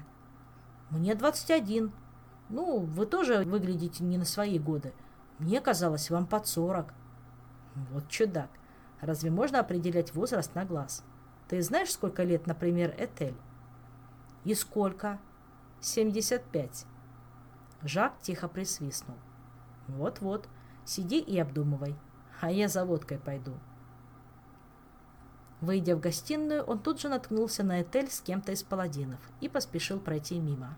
«Мне 21. Ну, вы тоже выглядите не на свои годы. Мне казалось, вам под 40». «Вот чудак. Разве можно определять возраст на глаз? Ты знаешь, сколько лет, например, Этель?» «И сколько?» «75». Жак тихо присвистнул. Вот-вот, сиди и обдумывай, а я за водкой пойду. Выйдя в гостиную, он тут же наткнулся на Этель с кем-то из паладинов и поспешил пройти мимо.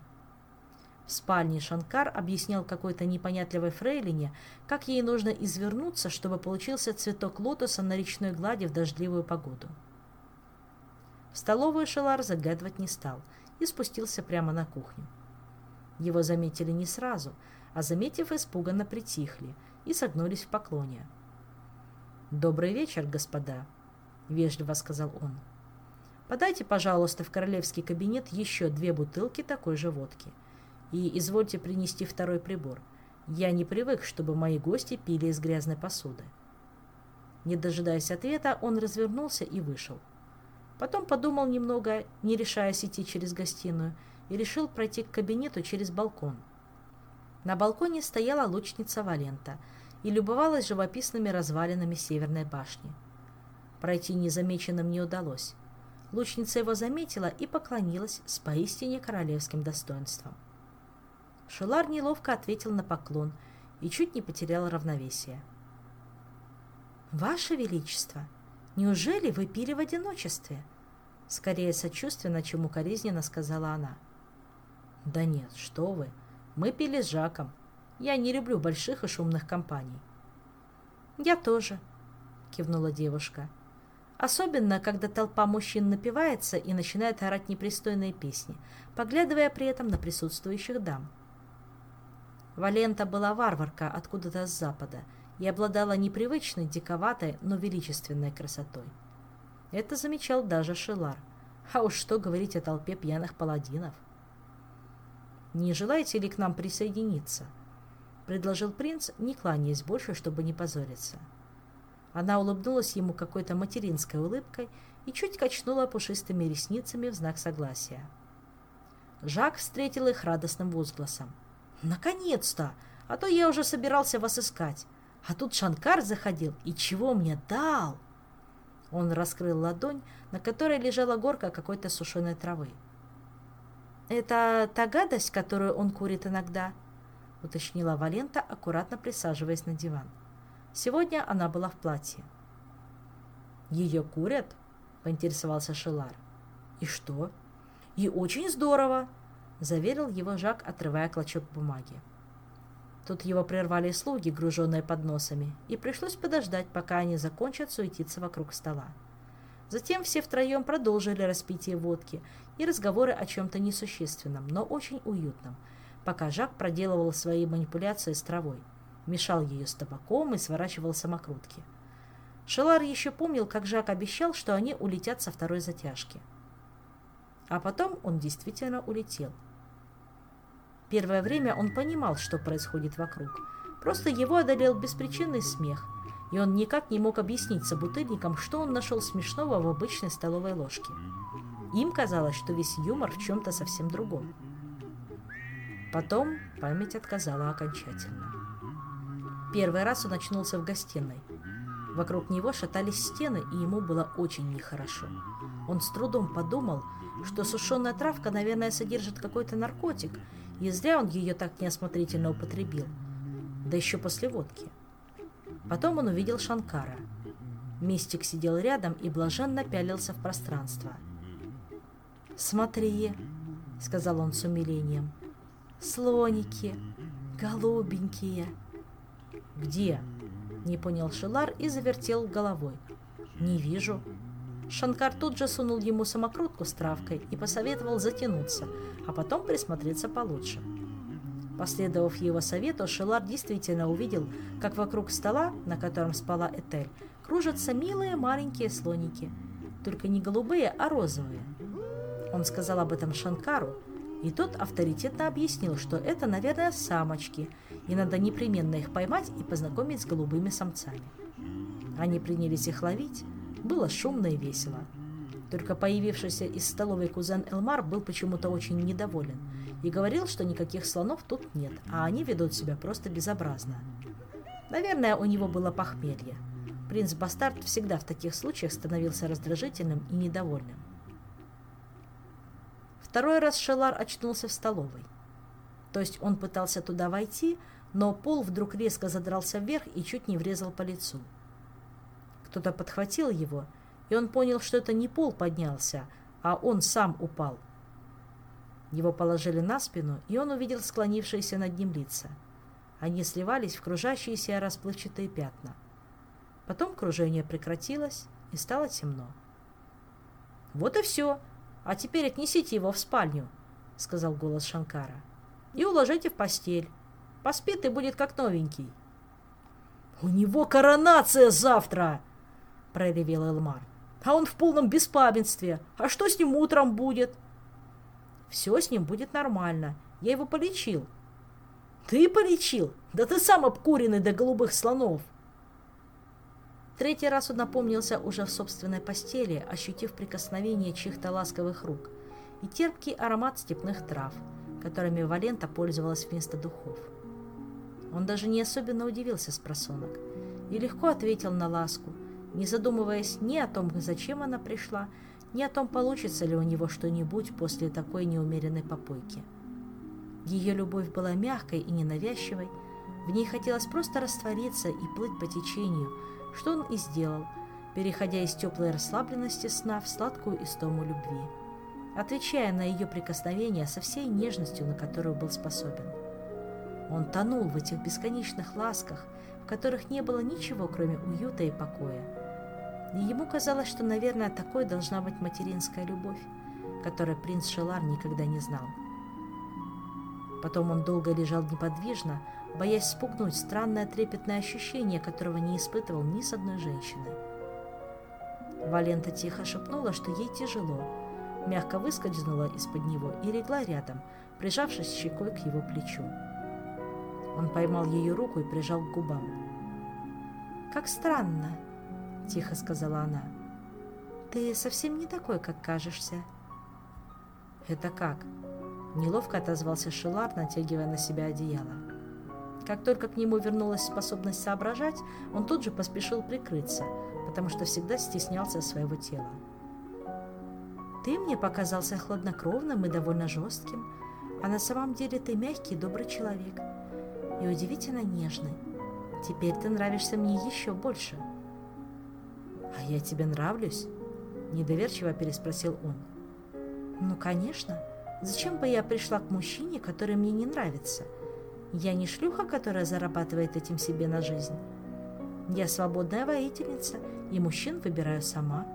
В спальне Шанкар объяснял какой-то непонятливой фрейлине, как ей нужно извернуться, чтобы получился цветок лотоса на речной глади в дождливую погоду. В столовую Шелар загадывать не стал и спустился прямо на кухню. Его заметили не сразу – а, заметив, испуганно притихли и согнулись в поклоне. «Добрый вечер, господа», — вежливо сказал он. «Подайте, пожалуйста, в королевский кабинет еще две бутылки такой же водки и извольте принести второй прибор. Я не привык, чтобы мои гости пили из грязной посуды». Не дожидаясь ответа, он развернулся и вышел. Потом подумал немного, не решаясь идти через гостиную, и решил пройти к кабинету через балкон — на балконе стояла лучница Валента и любовалась живописными развалинами северной башни. Пройти незамеченным не удалось. Лучница его заметила и поклонилась с поистине королевским достоинством. Шелар неловко ответил на поклон и чуть не потерял равновесие. «Ваше Величество, неужели вы пили в одиночестве?» Скорее сочувственно, чем укоризненно сказала она. «Да нет, что вы!» Мы пили с Жаком. Я не люблю больших и шумных компаний. Я тоже, кивнула девушка. Особенно, когда толпа мужчин напивается и начинает орать непристойные песни, поглядывая при этом на присутствующих дам. Валента была варварка откуда-то с запада и обладала непривычной, диковатой, но величественной красотой. Это замечал даже Шелар. А уж что говорить о толпе пьяных паладинов. «Не желаете ли к нам присоединиться?» — предложил принц, не кланяясь больше, чтобы не позориться. Она улыбнулась ему какой-то материнской улыбкой и чуть качнула пушистыми ресницами в знак согласия. Жак встретил их радостным возгласом. «Наконец-то! А то я уже собирался вас искать. А тут Шанкар заходил и чего мне дал?» Он раскрыл ладонь, на которой лежала горка какой-то сушеной травы. «Это та гадость, которую он курит иногда?» — уточнила Валента, аккуратно присаживаясь на диван. Сегодня она была в платье. «Ее курят?» — поинтересовался Шелар. «И что?» «И очень здорово!» — заверил его Жак, отрывая клочок бумаги. Тут его прервали слуги, груженные подносами, и пришлось подождать, пока они закончат суетиться вокруг стола. Затем все втроем продолжили распитие водки и разговоры о чем-то несущественном, но очень уютном, пока Жак проделывал свои манипуляции с травой, мешал ее с табаком и сворачивал самокрутки. Шелар еще помнил, как Жак обещал, что они улетят со второй затяжки. А потом он действительно улетел – Первое время он понимал, что происходит вокруг. Просто его одолел беспричинный смех, и он никак не мог объяснить собутыльникам, что он нашел смешного в обычной столовой ложке. Им казалось, что весь юмор в чем-то совсем другом. Потом память отказала окончательно. Первый раз он очнулся в гостиной. Вокруг него шатались стены, и ему было очень нехорошо. Он с трудом подумал, что сушеная травка, наверное, содержит какой-то наркотик, и зря он ее так неосмотрительно употребил. Да еще после водки. Потом он увидел Шанкара. Мистик сидел рядом и блаженно пялился в пространство. «Смотри», — сказал он с умилением, — «слоники, голубенькие». «Где?» — не понял Шилар и завертел головой. «Не вижу». Шанкар тут же сунул ему самокрутку с травкой и посоветовал затянуться, а потом присмотреться получше. Последовав его совету, Шелар действительно увидел, как вокруг стола, на котором спала Этель, кружатся милые маленькие слоники. Только не голубые, а розовые. Он сказал об этом Шанкару, и тот авторитетно объяснил, что это, наверное, самочки, и надо непременно их поймать и познакомить с голубыми самцами. Они принялись их ловить, было шумно и весело. Только появившийся из столовой кузен Элмар был почему-то очень недоволен и говорил, что никаких слонов тут нет, а они ведут себя просто безобразно. Наверное, у него было похмелье. Принц Бастард всегда в таких случаях становился раздражительным и недовольным. Второй раз Шелар очнулся в столовой. То есть он пытался туда войти, но пол вдруг резко задрался вверх и чуть не врезал по лицу. Кто-то подхватил его, и он понял, что это не пол поднялся, а он сам упал. Его положили на спину, и он увидел склонившиеся над ним лица. Они сливались в кружащиеся расплывчатые пятна. Потом кружение прекратилось, и стало темно. «Вот и все. А теперь отнесите его в спальню», — сказал голос Шанкара. «И уложите в постель. Поспит и будет как новенький». «У него коронация завтра!» — проревел Элмар. «А он в полном беспамятстве. А что с ним утром будет?» «Все с ним будет нормально. Я его полечил». «Ты полечил? Да ты сам обкуренный до голубых слонов!» Третий раз он напомнился уже в собственной постели, ощутив прикосновение чьих-то ласковых рук и терпкий аромат степных трав, которыми Валента пользовалась вместо духов. Он даже не особенно удивился с просонок и легко ответил на ласку, не задумываясь ни о том, зачем она пришла, ни о том, получится ли у него что-нибудь после такой неумеренной попойки. Ее любовь была мягкой и ненавязчивой, в ней хотелось просто раствориться и плыть по течению, что он и сделал, переходя из теплой расслабленности сна в сладкую истому любви, отвечая на ее прикосновения со всей нежностью, на которую был способен. Он тонул в этих бесконечных ласках, в которых не было ничего, кроме уюта и покоя. И ему казалось, что, наверное, такой должна быть материнская любовь, которой принц Шелар никогда не знал. Потом он долго лежал неподвижно, боясь спугнуть странное трепетное ощущение, которого не испытывал ни с одной женщиной. Валента тихо шепнула, что ей тяжело, мягко выскользнула из-под него и легла рядом, прижавшись щекой к его плечу. Он поймал ее руку и прижал к губам. «Как странно», — тихо сказала она. «Ты совсем не такой, как кажешься». «Это как?» — неловко отозвался Шилар, натягивая на себя одеяло. Как только к нему вернулась способность соображать, он тут же поспешил прикрыться, потому что всегда стеснялся своего тела. «Ты мне показался хладнокровным и довольно жестким, а на самом деле ты мягкий и добрый человек, и удивительно нежный. Теперь ты нравишься мне еще больше». «А я тебе нравлюсь?» – недоверчиво переспросил он. «Ну, конечно. Зачем бы я пришла к мужчине, который мне не нравится?» Я не шлюха, которая зарабатывает этим себе на жизнь. Я свободная воительница, и мужчин выбираю сама.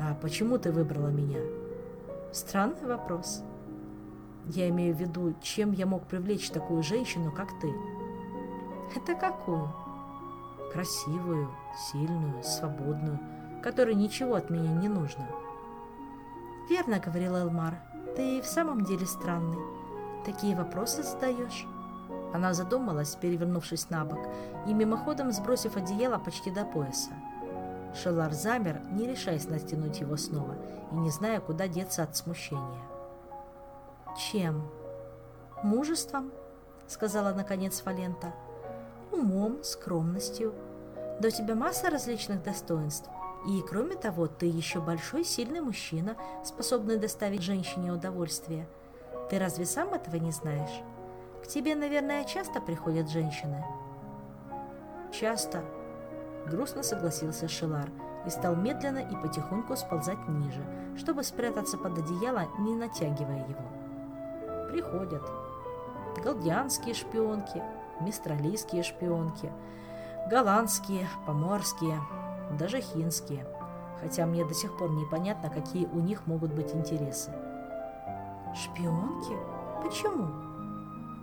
А почему ты выбрала меня? Странный вопрос. Я имею в виду, чем я мог привлечь такую женщину, как ты? Это какую? Красивую, сильную, свободную, которой ничего от меня не нужно. Верно, говорил Элмар, ты в самом деле странный такие вопросы задаешь?» Она задумалась, перевернувшись на бок, и мимоходом сбросив одеяло почти до пояса. Шелар замер, не решаясь натянуть его снова и не зная, куда деться от смущения. «Чем?» «Мужеством», — сказала наконец Валента. «Умом, скромностью. У тебя масса различных достоинств. И, кроме того, ты еще большой, сильный мужчина, способный доставить женщине удовольствие. Ты разве сам этого не знаешь? К тебе, наверное, часто приходят женщины?» «Часто», — грустно согласился Шилар и стал медленно и потихоньку сползать ниже, чтобы спрятаться под одеяло, не натягивая его. «Приходят. Галдианские шпионки, мистралийские шпионки, голландские, поморские, даже хинские, хотя мне до сих пор непонятно, какие у них могут быть интересы. Шпионки? Почему?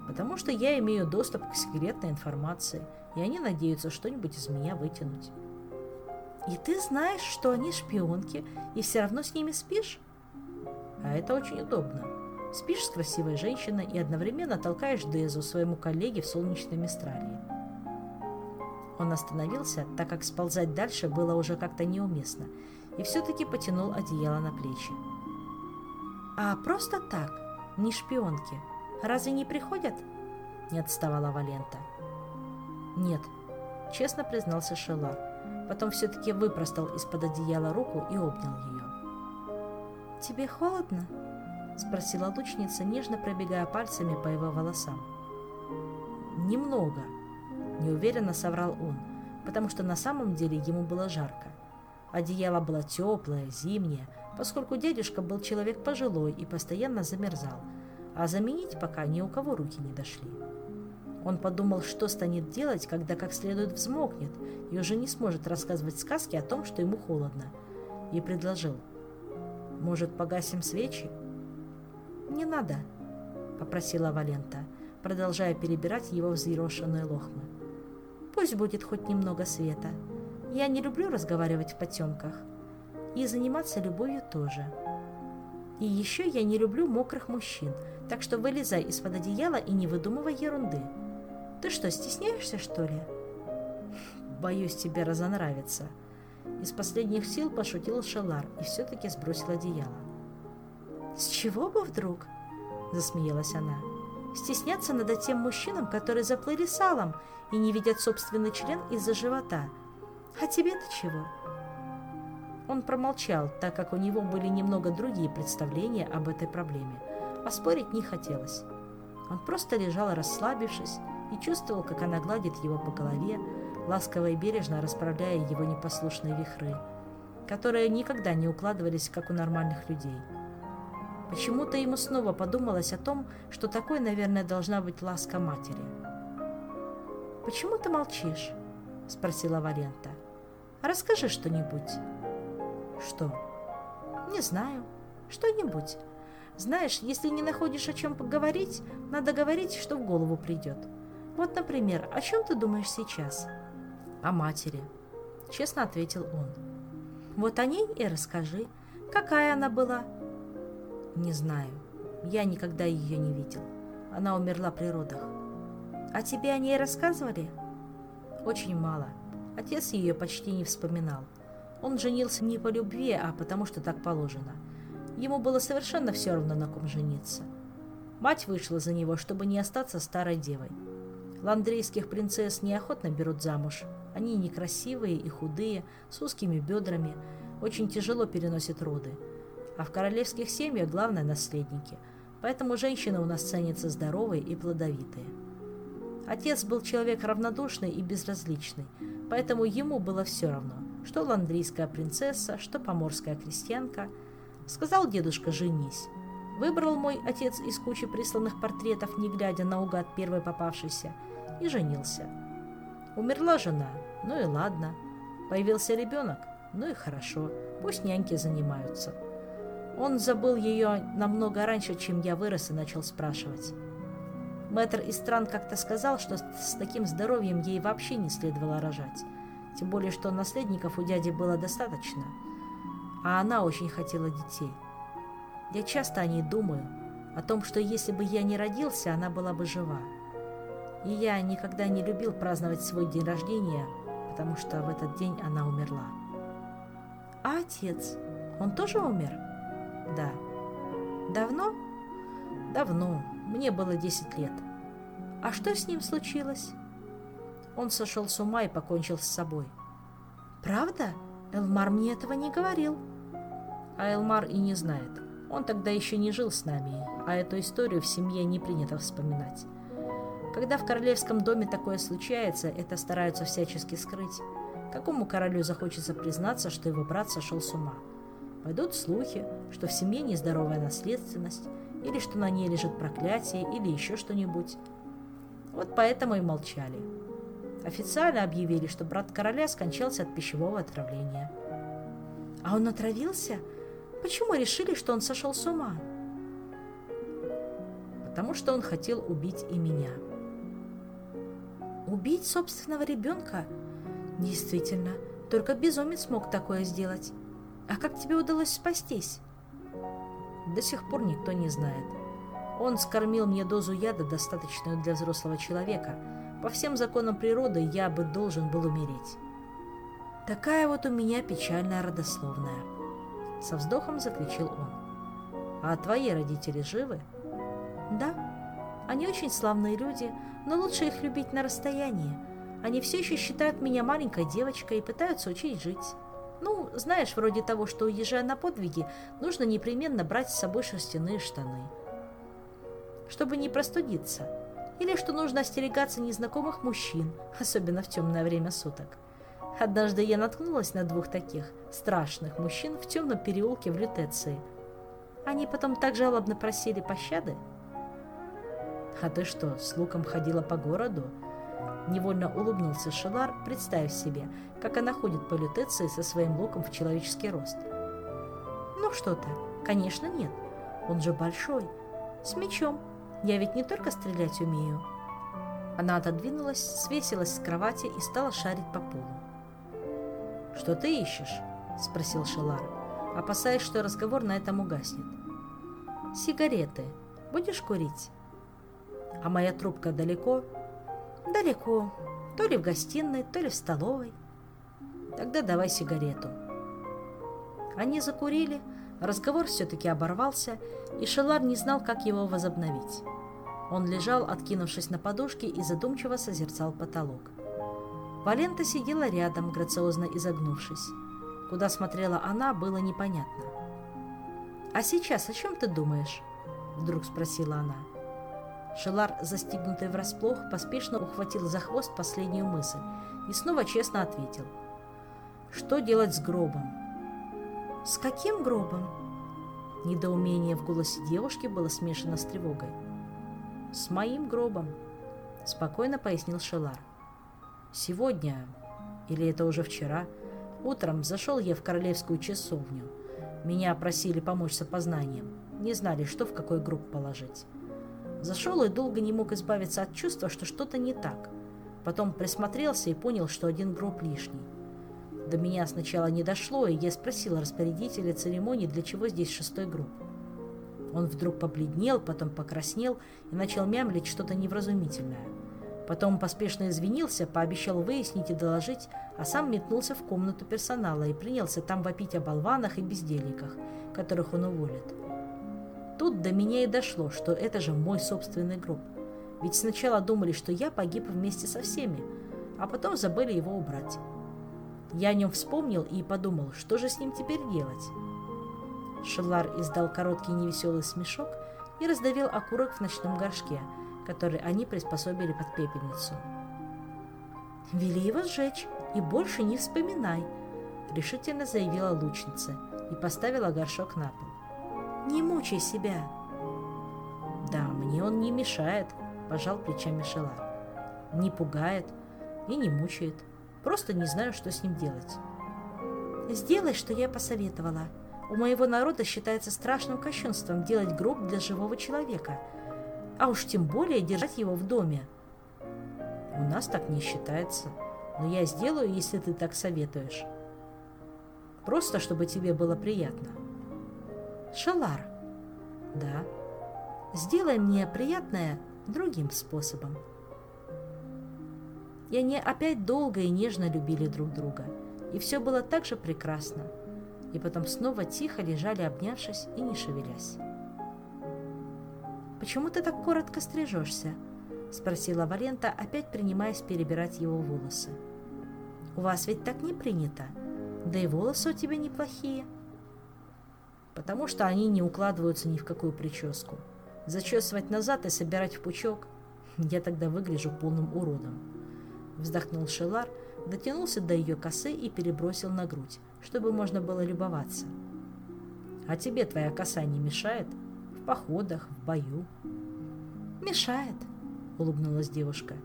Потому что я имею доступ к секретной информации, и они надеются что-нибудь из меня вытянуть. И ты знаешь, что они шпионки, и все равно с ними спишь? А это очень удобно. Спишь с красивой женщиной и одновременно толкаешь Дезу, своему коллеге в солнечной Мистралии. Он остановился, так как сползать дальше было уже как-то неуместно, и все-таки потянул одеяло на плечи. А просто так, не шпионки. Разве не приходят? Не отставала Валента. Нет, честно признался Шелар. Потом все-таки выпростал из-под одеяла руку и обнял ее. «Тебе холодно?» — спросила лучница, нежно пробегая пальцами по его волосам. «Немного», — неуверенно соврал он, потому что на самом деле ему было жарко. Одеяло было теплое, зимнее, поскольку дядюшка был человек пожилой и постоянно замерзал, а заменить пока ни у кого руки не дошли. Он подумал, что станет делать, когда как следует взмокнет и уже не сможет рассказывать сказки о том, что ему холодно, и предложил. «Может, погасим свечи?» «Не надо», — попросила Валента, продолжая перебирать его взъерошенные лохмы. «Пусть будет хоть немного света. Я не люблю разговаривать в потемках и заниматься любовью тоже. И еще я не люблю мокрых мужчин, так что вылезай из-под одеяла и не выдумывай ерунды. Ты что, стесняешься, что ли? Боюсь, тебе разонравится. Из последних сил пошутил Шелар и все-таки сбросил одеяло. С чего бы вдруг? Засмеялась она. Стесняться надо тем мужчинам, которые заплыли салом и не видят собственный член из-за живота. А тебе-то чего? — он промолчал, так как у него были немного другие представления об этой проблеме, а спорить не хотелось. Он просто лежал расслабившись и чувствовал, как она гладит его по голове, ласково и бережно расправляя его непослушные вихры, которые никогда не укладывались, как у нормальных людей. Почему-то ему снова подумалось о том, что такой, наверное, должна быть ласка матери. «Почему ты молчишь?» – спросила Валента. «Расскажи что-нибудь». «Что?» «Не знаю. Что-нибудь. Знаешь, если не находишь о чем поговорить, надо говорить, что в голову придет. Вот, например, о чем ты думаешь сейчас? О матери, честно ответил он. Вот о ней и расскажи. Какая она была? Не знаю. Я никогда ее не видел. Она умерла при родах. А тебе о ней рассказывали? Очень мало. Отец ее почти не вспоминал. Он женился не по любви, а потому что так положено. Ему было совершенно все равно, на ком жениться. Мать вышла за него, чтобы не остаться старой девой. Ландрейских принцесс неохотно берут замуж. Они некрасивые и худые, с узкими бедрами, очень тяжело переносят роды. А в королевских семьях главное наследники, поэтому женщины у нас ценятся здоровые и плодовитые. Отец был человек равнодушный и безразличный, поэтому ему было все равно, что ландрийская принцесса, что поморская крестьянка. Сказал дедушка «женись». Выбрал мой отец из кучи присланных портретов, не глядя наугад первой попавшейся, и женился. Умерла жена, ну и ладно. Появился ребенок, ну и хорошо, пусть няньки занимаются. Он забыл ее намного раньше, чем я вырос и начал спрашивать. Мэтр из стран как-то сказал, что с таким здоровьем ей вообще не следовало рожать. Тем более, что наследников у дяди было достаточно. А она очень хотела детей. Я часто о ней думаю, о том, что если бы я не родился, она была бы жива. И я никогда не любил праздновать свой день рождения, потому что в этот день она умерла. А отец? Он тоже умер? Да. Давно? Давно. Мне было 10 лет. А что с ним случилось? Он сошел с ума и покончил с собой. Правда? Элмар мне этого не говорил. А Элмар и не знает. Он тогда еще не жил с нами, а эту историю в семье не принято вспоминать. Когда в королевском доме такое случается, это стараются всячески скрыть. Какому королю захочется признаться, что его брат сошел с ума? Пойдут слухи, что в семье нездоровая наследственность, или что на ней лежит проклятие, или еще что-нибудь. Вот поэтому и молчали. Официально объявили, что брат короля скончался от пищевого отравления. А он отравился? Почему решили, что он сошел с ума? Потому что он хотел убить и меня. Убить собственного ребенка? Действительно, только безумец мог такое сделать. А как тебе удалось спастись? До сих пор никто не знает. Он скормил мне дозу яда, достаточную для взрослого человека. По всем законам природы я бы должен был умереть. Такая вот у меня печальная родословная. Со вздохом заключил он. А твои родители живы? Да. Они очень славные люди, но лучше их любить на расстоянии. Они все еще считают меня маленькой девочкой и пытаются учить жить. Ну, знаешь, вроде того, что, уезжая на подвиги, нужно непременно брать с собой шерстяные штаны. Чтобы не простудиться. Или что нужно остерегаться незнакомых мужчин, особенно в темное время суток. Однажды я наткнулась на двух таких страшных мужчин в темном переулке в Лютеции. Они потом так жалобно просили пощады, «А ты что, с луком ходила по городу?» Невольно улыбнулся Шелар, представив себе, как она ходит по лютеции со своим луком в человеческий рост. «Ну что ты, конечно нет. Он же большой. С мечом. Я ведь не только стрелять умею». Она отодвинулась, свесилась с кровати и стала шарить по полу. «Что ты ищешь?» – спросил Шелар, опасаясь, что разговор на этом угаснет. «Сигареты. Будешь курить?» А моя трубка далеко? Далеко. То ли в гостиной, то ли в столовой. Тогда давай сигарету. Они закурили, разговор все-таки оборвался, и Шелар не знал, как его возобновить. Он лежал, откинувшись на подушке, и задумчиво созерцал потолок. Валента сидела рядом, грациозно изогнувшись. Куда смотрела она, было непонятно. «А сейчас о чем ты думаешь?» — вдруг спросила она. Шелар, застигнутый врасплох, поспешно ухватил за хвост последнюю мысль и снова честно ответил. «Что делать с гробом?» «С каким гробом?» Недоумение в голосе девушки было смешано с тревогой. «С моим гробом», — спокойно пояснил Шелар. «Сегодня, или это уже вчера, утром зашел я в королевскую часовню. Меня просили помочь с опознанием. не знали, что в какой групп положить. Зашел и долго не мог избавиться от чувства, что что-то не так. Потом присмотрелся и понял, что один гроб лишний. До меня сначала не дошло, и я спросил распорядителя церемонии, для чего здесь шестой групп. Он вдруг побледнел, потом покраснел и начал мямлить что-то невразумительное. Потом поспешно извинился, пообещал выяснить и доложить, а сам метнулся в комнату персонала и принялся там вопить о болванах и бездельниках, которых он уволит. Тут до меня и дошло, что это же мой собственный гроб. Ведь сначала думали, что я погиб вместе со всеми, а потом забыли его убрать. Я о нем вспомнил и подумал, что же с ним теперь делать. Шелар издал короткий невеселый смешок и раздавил окурок в ночном горшке, который они приспособили под пепельницу. «Вели его сжечь и больше не вспоминай», — решительно заявила лучница и поставила горшок на пол. «Не мучай себя». «Да, мне он не мешает», — пожал плечами Шелар. «Не пугает и не мучает. Просто не знаю, что с ним делать». «Сделай, что я посоветовала», у моего народа считается страшным кощунством делать гроб для живого человека, а уж тем более держать его в доме. У нас так не считается, но я сделаю, если ты так советуешь. Просто, чтобы тебе было приятно. Шалар. Да. Сделай мне приятное другим способом. И они опять долго и нежно любили друг друга, и все было так же прекрасно и потом снова тихо лежали, обнявшись и не шевелясь. «Почему ты так коротко стрижешься?» — спросила Валента, опять принимаясь перебирать его волосы. «У вас ведь так не принято, да и волосы у тебя неплохие». «Потому что они не укладываются ни в какую прическу. Зачесывать назад и собирать в пучок я тогда выгляжу полным уродом», — вздохнул Шелар, дотянулся до ее косы и перебросил на грудь, чтобы можно было любоваться. А тебе твоя коса не мешает? В походах, в бою? Мешает, улыбнулась девушка.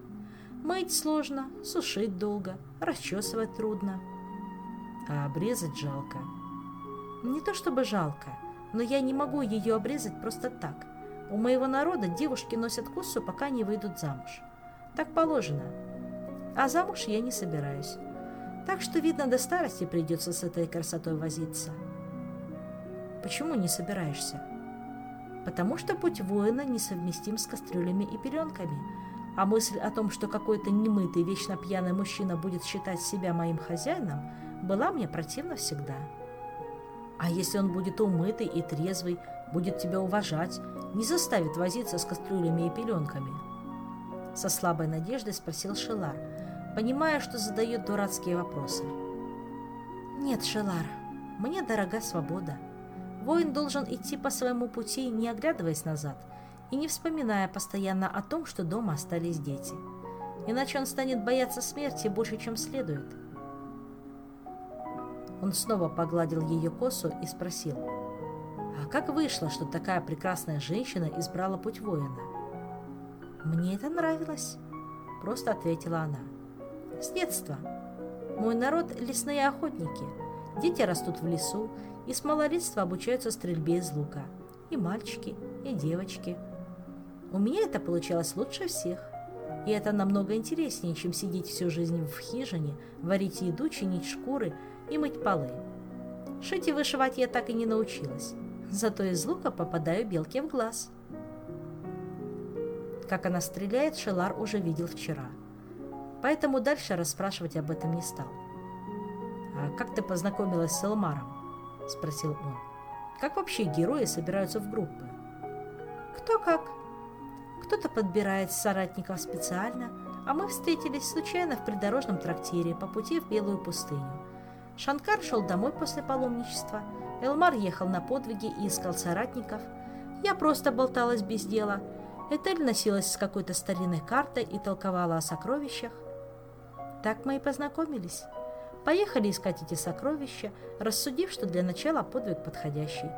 Мыть сложно, сушить долго, расчесывать трудно. А обрезать жалко. Не то чтобы жалко, но я не могу ее обрезать просто так. У моего народа девушки носят косу, пока не выйдут замуж. Так положено. А замуж я не собираюсь. Так что, видно, до старости придется с этой красотой возиться. Почему не собираешься? Потому что путь воина несовместим с кастрюлями и пеленками, а мысль о том, что какой-то немытый, вечно пьяный мужчина будет считать себя моим хозяином, была мне противна всегда. А если он будет умытый и трезвый, будет тебя уважать, не заставит возиться с кастрюлями и пеленками? Со слабой надеждой спросил Шелар, понимая, что задает дурацкие вопросы. «Нет, Шелар, мне дорога свобода. Воин должен идти по своему пути, не оглядываясь назад и не вспоминая постоянно о том, что дома остались дети. Иначе он станет бояться смерти больше, чем следует». Он снова погладил ее косу и спросил, «А как вышло, что такая прекрасная женщина избрала путь воина?» «Мне это нравилось», — просто ответила она. С детства. Мой народ – лесные охотники. Дети растут в лесу и с малолетства обучаются стрельбе из лука. И мальчики, и девочки. У меня это получалось лучше всех. И это намного интереснее, чем сидеть всю жизнь в хижине, варить еду, чинить шкуры и мыть полы. Шить и вышивать я так и не научилась. Зато из лука попадаю белке в глаз. Как она стреляет, Шелар уже видел вчера – поэтому дальше расспрашивать об этом не стал. «А как ты познакомилась с Элмаром?» – спросил он. «Как вообще герои собираются в группы?» «Кто как. Кто-то подбирает соратников специально, а мы встретились случайно в придорожном трактире по пути в Белую пустыню. Шанкар шел домой после паломничества, Элмар ехал на подвиги и искал соратников. Я просто болталась без дела. Этель носилась с какой-то старинной картой и толковала о сокровищах. Так мы и познакомились. Поехали искать эти сокровища, рассудив, что для начала подвиг подходящий.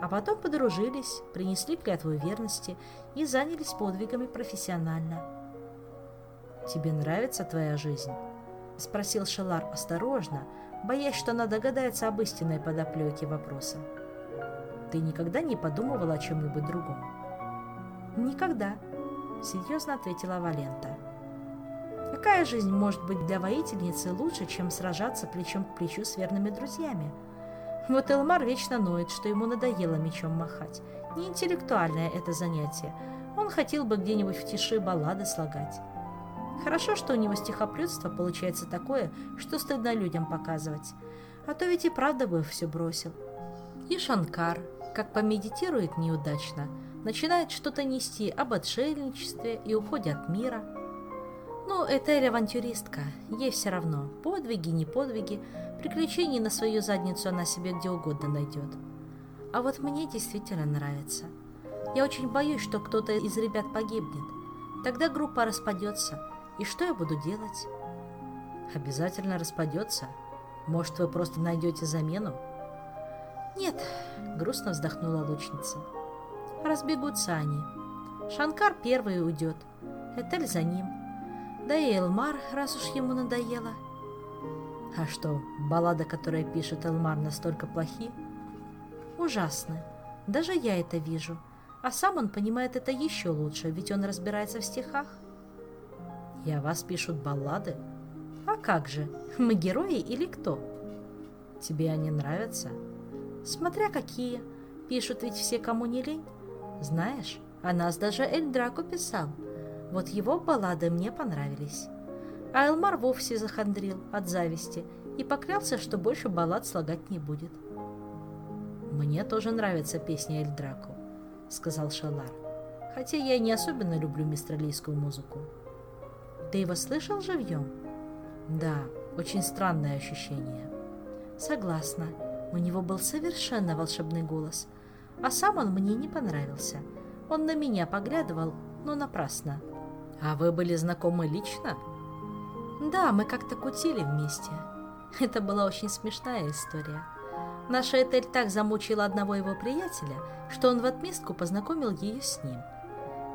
А потом подружились, принесли клятву верности и занялись подвигами профессионально. «Тебе нравится твоя жизнь?» – спросил Шелар осторожно, боясь, что она догадается об истинной подоплеке вопроса. Ты никогда не подумывала о чем-нибудь другом? Никогда, серьезно ответила Валента. Какая жизнь может быть для воительницы лучше, чем сражаться плечом к плечу с верными друзьями? Вот Элмар вечно ноет, что ему надоело мечом махать. Не интеллектуальное это занятие. Он хотел бы где-нибудь в тиши баллады слагать. Хорошо, что у него стихоплюдство получается такое, что стыдно людям показывать. А то ведь и правда бы все бросил. И Шанкар, как помедитирует неудачно, начинает что-то нести об отшельничестве и уходе от мира. Ну, Этель авантюристка, ей все равно, подвиги, не подвиги, приключений на свою задницу она себе где угодно найдет. А вот мне действительно нравится. Я очень боюсь, что кто-то из ребят погибнет. Тогда группа распадется, и что я буду делать? Обязательно распадется. Может, вы просто найдете замену? Нет, грустно вздохнула лучница. Разбегутся они. Шанкар первый уйдет, Этель за ним. Да и Элмар, раз уж ему надоело. А что, баллада, которая пишет Элмар, настолько плохи? Ужасно. Даже я это вижу. А сам он понимает это еще лучше, ведь он разбирается в стихах. О вас пишут баллады? А как же, мы герои или кто? Тебе они нравятся? Смотря какие. Пишут ведь все, кому не лень. Знаешь, о нас даже Эльдраку писал. Вот его баллады мне понравились. А Элмар вовсе захандрил от зависти и поклялся, что больше баллад слагать не будет. «Мне тоже нравится песня Эльдраку», — сказал Шалар. «Хотя я не особенно люблю мистралийскую музыку». Ты его слышал живьем? Да, очень странное ощущение. Согласна. У него был совершенно волшебный голос. А сам он мне не понравился. Он на меня поглядывал, но напрасно. А вы были знакомы лично? Да, мы как-то кутили вместе. Это была очень смешная история. Наша Этель так замучила одного его приятеля, что он в отместку познакомил ее с ним –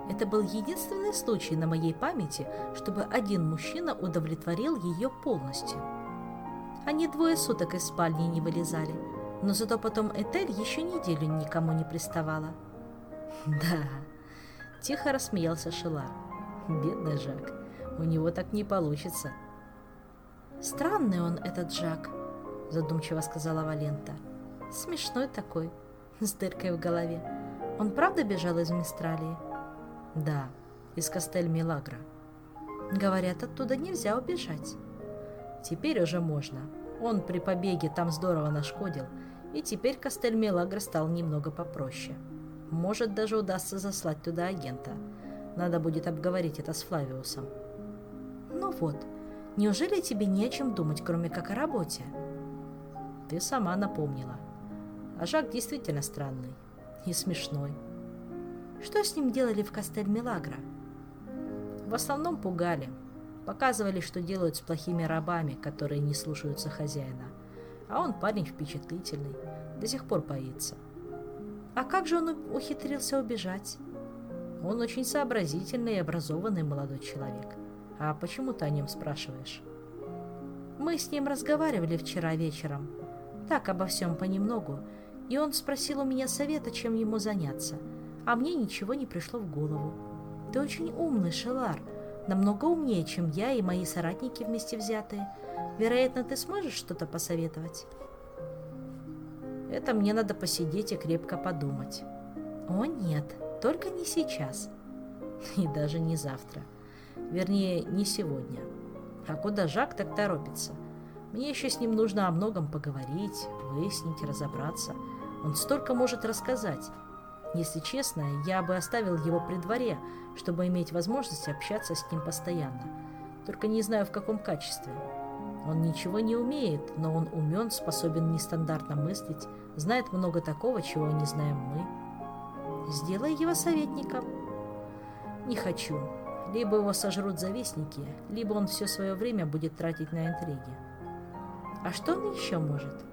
это был единственный случай на моей памяти, чтобы один мужчина удовлетворил ее полностью. Они двое суток из спальни не вылезали, но зато потом Этель еще неделю никому не приставала. «Да», — тихо рассмеялся Шилар. «Бедный Жак, у него так не получится». «Странный он, этот Жак», — задумчиво сказала Валента. «Смешной такой, с дыркой в голове. Он правда бежал из Мистралии?» Да, из Кастель-Милагра. Говорят, оттуда нельзя убежать. Теперь уже можно. Он при побеге там здорово нашкодил, и теперь Кастель-Милагра стал немного попроще. Может, даже удастся заслать туда агента. Надо будет обговорить это с Флавиусом. Ну вот, неужели тебе не о чем думать, кроме как о работе? Ты сама напомнила. А Жак действительно странный и смешной. Что с ним делали в Кастель-Милагро? В основном пугали. Показывали, что делают с плохими рабами, которые не слушаются хозяина. А он парень впечатлительный, до сих пор боится. А как же он ухитрился убежать? Он очень сообразительный и образованный молодой человек. А почему ты о нем спрашиваешь? Мы с ним разговаривали вчера вечером. Так обо всем понемногу. И он спросил у меня совета, чем ему заняться – а мне ничего не пришло в голову. Ты очень умный, Шелар, намного умнее, чем я и мои соратники вместе взятые. Вероятно, ты сможешь что-то посоветовать? Это мне надо посидеть и крепко подумать. О нет, только не сейчас. И даже не завтра. Вернее, не сегодня. А куда Жак так торопится? Мне еще с ним нужно о многом поговорить, выяснить, разобраться. Он столько может рассказать. Если честно, я бы оставил его при дворе, чтобы иметь возможность общаться с ним постоянно. Только не знаю, в каком качестве. Он ничего не умеет, но он умен, способен нестандартно мыслить, знает много такого, чего не знаем мы. Сделай его советником. Не хочу. Либо его сожрут завистники, либо он все свое время будет тратить на интриги. А что он еще может?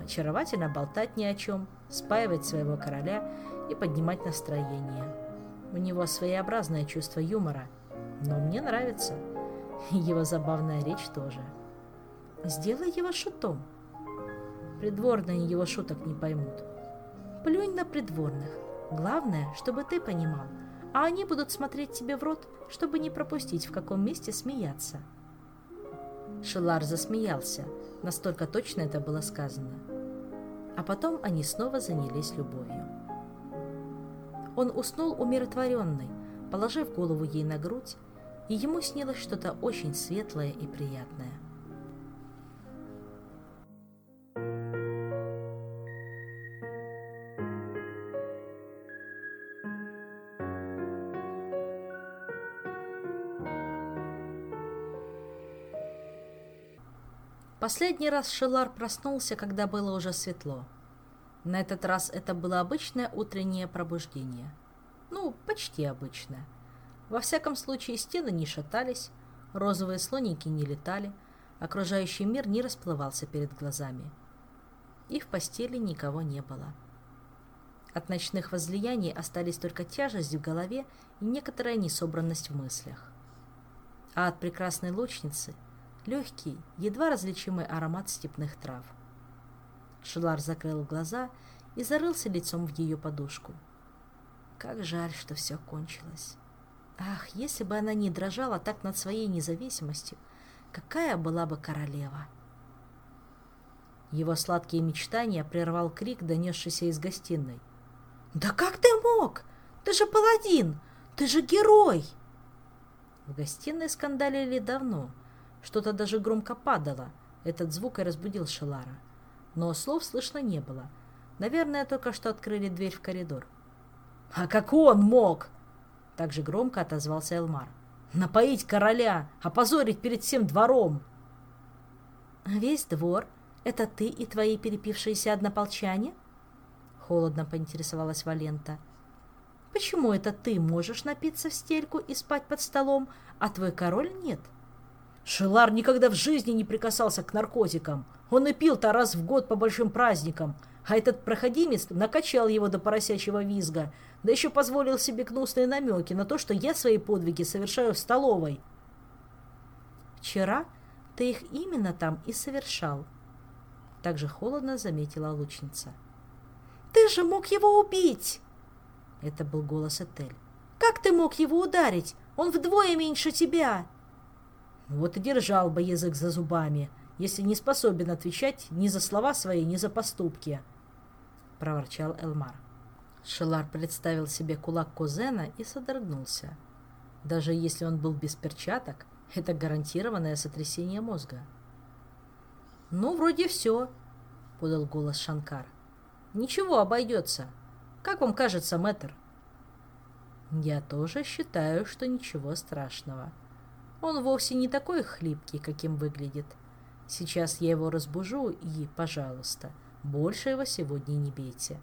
Очаровательно болтать ни о чем, спаивать своего короля и поднимать настроение. У него своеобразное чувство юмора, но мне нравится. Его забавная речь тоже. Сделай его шутом. Придворные его шуток не поймут. Плюнь на придворных. Главное, чтобы ты понимал, а они будут смотреть тебе в рот, чтобы не пропустить, в каком месте смеяться. Шелар засмеялся, настолько точно это было сказано. А потом они снова занялись любовью. Он уснул умиротворенный, положив голову ей на грудь, и ему снилось что-то очень светлое и приятное. Последний раз Шелар проснулся, когда было уже светло. На этот раз это было обычное утреннее пробуждение. Ну, почти обычное. Во всяком случае, стены не шатались, розовые слоники не летали, окружающий мир не расплывался перед глазами. И в постели никого не было. От ночных возлияний остались только тяжесть в голове и некоторая несобранность в мыслях. А от прекрасной лучницы – легкий, едва различимый аромат степных трав. Шелар закрыл глаза и зарылся лицом в ее подушку. Как жаль, что все кончилось. Ах, если бы она не дрожала так над своей независимостью, какая была бы королева! Его сладкие мечтания прервал крик, донесшийся из гостиной. «Да как ты мог? Ты же паладин! Ты же герой!» В гостиной скандалили давно — что-то даже громко падало. Этот звук и разбудил Шелара. Но слов слышно не было. Наверное, только что открыли дверь в коридор. «А как он мог?» Так же громко отозвался Элмар. «Напоить короля! Опозорить перед всем двором!» «Весь двор — это ты и твои перепившиеся однополчане?» Холодно поинтересовалась Валента. «Почему это ты можешь напиться в стельку и спать под столом, а твой король нет?» — Шелар никогда в жизни не прикасался к наркотикам. Он и пил-то раз в год по большим праздникам. А этот проходимец накачал его до поросячьего визга, да еще позволил себе гнусные намеки на то, что я свои подвиги совершаю в столовой. «Вчера ты их именно там и совершал», — также холодно заметила лучница. «Ты же мог его убить!» Это был голос Этель. «Как ты мог его ударить? Он вдвое меньше тебя!» Вот и держал бы язык за зубами, если не способен отвечать ни за слова свои, ни за поступки, — проворчал Элмар. Шелар представил себе кулак кузена и содрогнулся. Даже если он был без перчаток, это гарантированное сотрясение мозга. «Ну, вроде все», — подал голос Шанкар. «Ничего, обойдется. Как вам кажется, мэтр?» «Я тоже считаю, что ничего страшного», он вовсе не такой хлипкий, каким выглядит. Сейчас я его разбужу и, пожалуйста, больше его сегодня не бейте.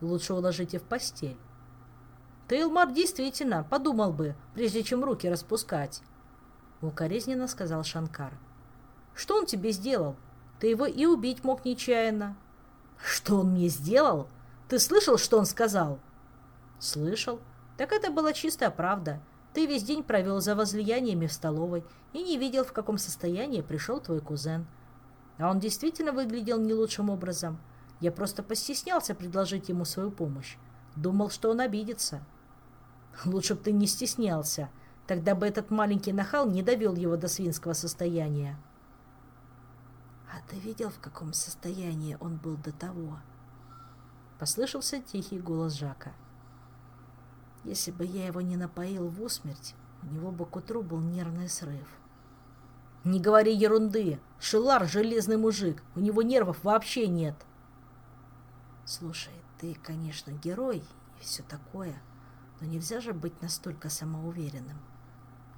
Лучше уложите в постель. Тейлмар действительно подумал бы, прежде чем руки распускать. Укоризненно сказал Шанкар. Что он тебе сделал? Ты его и убить мог нечаянно. Что он мне сделал? Ты слышал, что он сказал? Слышал. Так это была чистая правда. Ты весь день провел за возлияниями в столовой и не видел, в каком состоянии пришел твой кузен. А он действительно выглядел не лучшим образом. Я просто постеснялся предложить ему свою помощь. Думал, что он обидится. Лучше бы ты не стеснялся. Тогда бы этот маленький нахал не довел его до свинского состояния. А ты видел, в каком состоянии он был до того? Послышался тихий голос Жака. — если бы я его не напоил в усмерть, у него бы к утру был нервный срыв. Не говори ерунды. Шелар — железный мужик. У него нервов вообще нет. Слушай, ты, конечно, герой и все такое, но нельзя же быть настолько самоуверенным.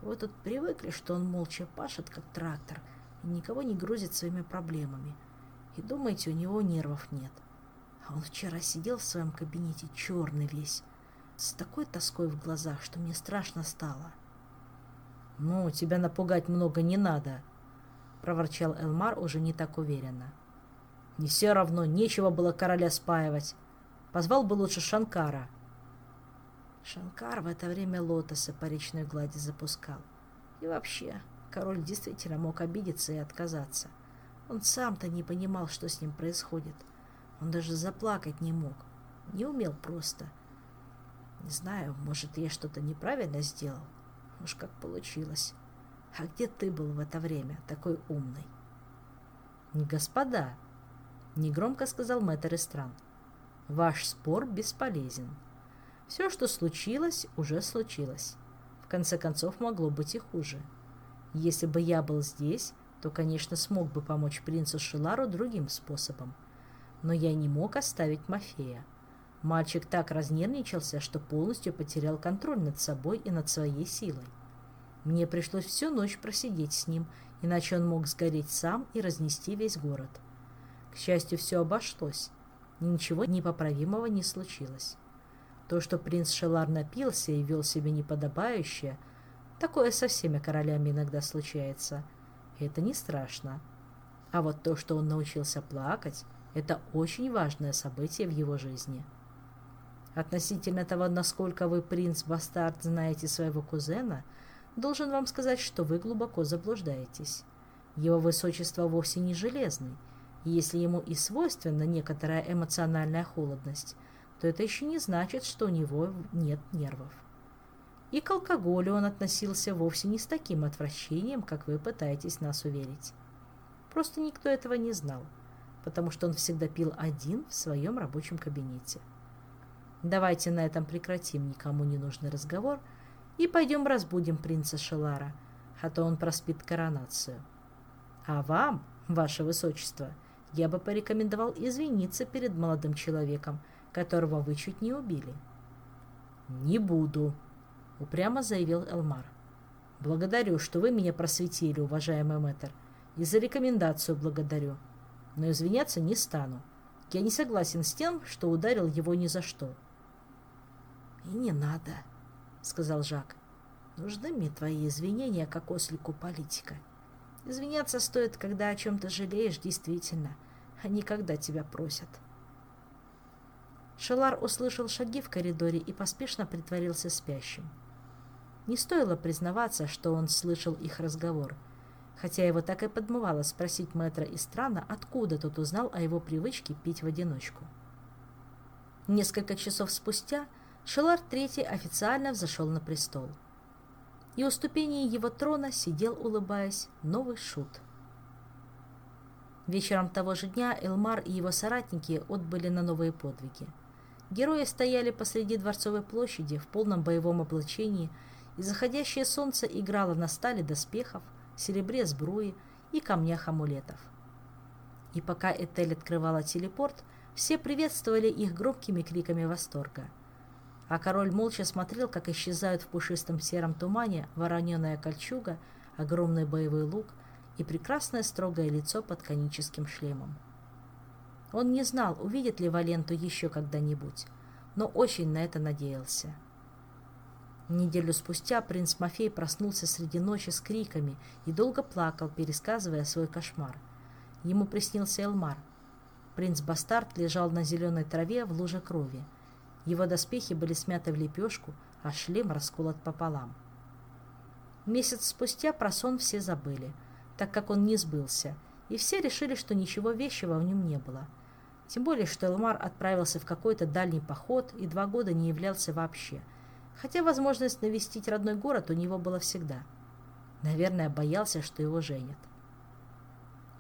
Вы тут привыкли, что он молча пашет, как трактор, и никого не грузит своими проблемами. И думаете, у него нервов нет. А он вчера сидел в своем кабинете черный весь, с такой тоской в глазах, что мне страшно стало. «Ну, тебя напугать много не надо», — проворчал Элмар уже не так уверенно. «Не все равно, нечего было короля спаивать. Позвал бы лучше Шанкара». Шанкар в это время лотосы по речной глади запускал. И вообще, король действительно мог обидеться и отказаться. Он сам-то не понимал, что с ним происходит. Он даже заплакать не мог. Не умел просто. Не знаю, может, я что-то неправильно сделал. Уж как получилось. А где ты был в это время, такой умный? Господа, негромко сказал мэтр Эстран, ваш спор бесполезен. Все, что случилось, уже случилось. В конце концов, могло быть и хуже. Если бы я был здесь, то, конечно, смог бы помочь принцу Шилару другим способом. Но я не мог оставить Мафея. Мальчик так разнервничался, что полностью потерял контроль над собой и над своей силой. Мне пришлось всю ночь просидеть с ним, иначе он мог сгореть сам и разнести весь город. К счастью, все обошлось. Ничего непоправимого не случилось. То, что принц Шелар напился и вел себя неподобающе, такое со всеми королями иногда случается. это не страшно. А вот то, что он научился плакать, это очень важное событие в его жизни. Относительно того, насколько вы, принц-бастард, знаете своего кузена, должен вам сказать, что вы глубоко заблуждаетесь. Его высочество вовсе не железный, и если ему и свойственна некоторая эмоциональная холодность – то это еще не значит, что у него нет нервов. И к алкоголю он относился вовсе не с таким отвращением, как вы пытаетесь нас уверить. Просто никто этого не знал, потому что он всегда пил один в своем рабочем кабинете. Давайте на этом прекратим никому не нужный разговор и пойдем разбудим принца Шелара, а то он проспит коронацию. А вам, ваше высочество, я бы порекомендовал извиниться перед молодым человеком, которого вы чуть не убили. «Не буду», — упрямо заявил Элмар. «Благодарю, что вы меня просветили, уважаемый мэтр, и за рекомендацию благодарю. Но извиняться не стану. Я не согласен с тем, что ударил его ни за что». «И не надо», — сказал Жак. «Нужны мне твои извинения, как ослику политика. Извиняться стоит, когда о чем-то жалеешь действительно, а не когда тебя просят». Шелар услышал шаги в коридоре и поспешно притворился спящим. Не стоило признаваться, что он слышал их разговор, хотя его так и подмывало спросить мэтра из страна, откуда тот узнал о его привычке пить в одиночку. Несколько часов спустя Шелар III официально взошел на престол. И у ступени его трона сидел, улыбаясь, новый шут. Вечером того же дня Элмар и его соратники отбыли на новые подвиги. Герои стояли посреди Дворцовой площади в полном боевом облачении, и заходящее солнце играло на стали доспехов, серебре сбруи и камнях амулетов. И пока Этель открывала телепорт, все приветствовали их громкими криками восторга. А король молча смотрел, как исчезают в пушистом сером тумане вороненая кольчуга, огромный боевой лук и прекрасное строгое лицо под коническим шлемом. Он не знал, увидит ли Валенту еще когда-нибудь, но очень на это надеялся. Неделю спустя принц Мафей проснулся среди ночи с криками и долго плакал, пересказывая свой кошмар. Ему приснился Элмар. Принц Бастард лежал на зеленой траве в луже крови. Его доспехи были смяты в лепешку, а шлем расколот пополам. Месяц спустя про сон все забыли, так как он не сбылся, и все решили, что ничего вещего в нем не было – тем более, что Элмар отправился в какой-то дальний поход и два года не являлся вообще. Хотя возможность навестить родной город у него была всегда. Наверное, боялся, что его женят.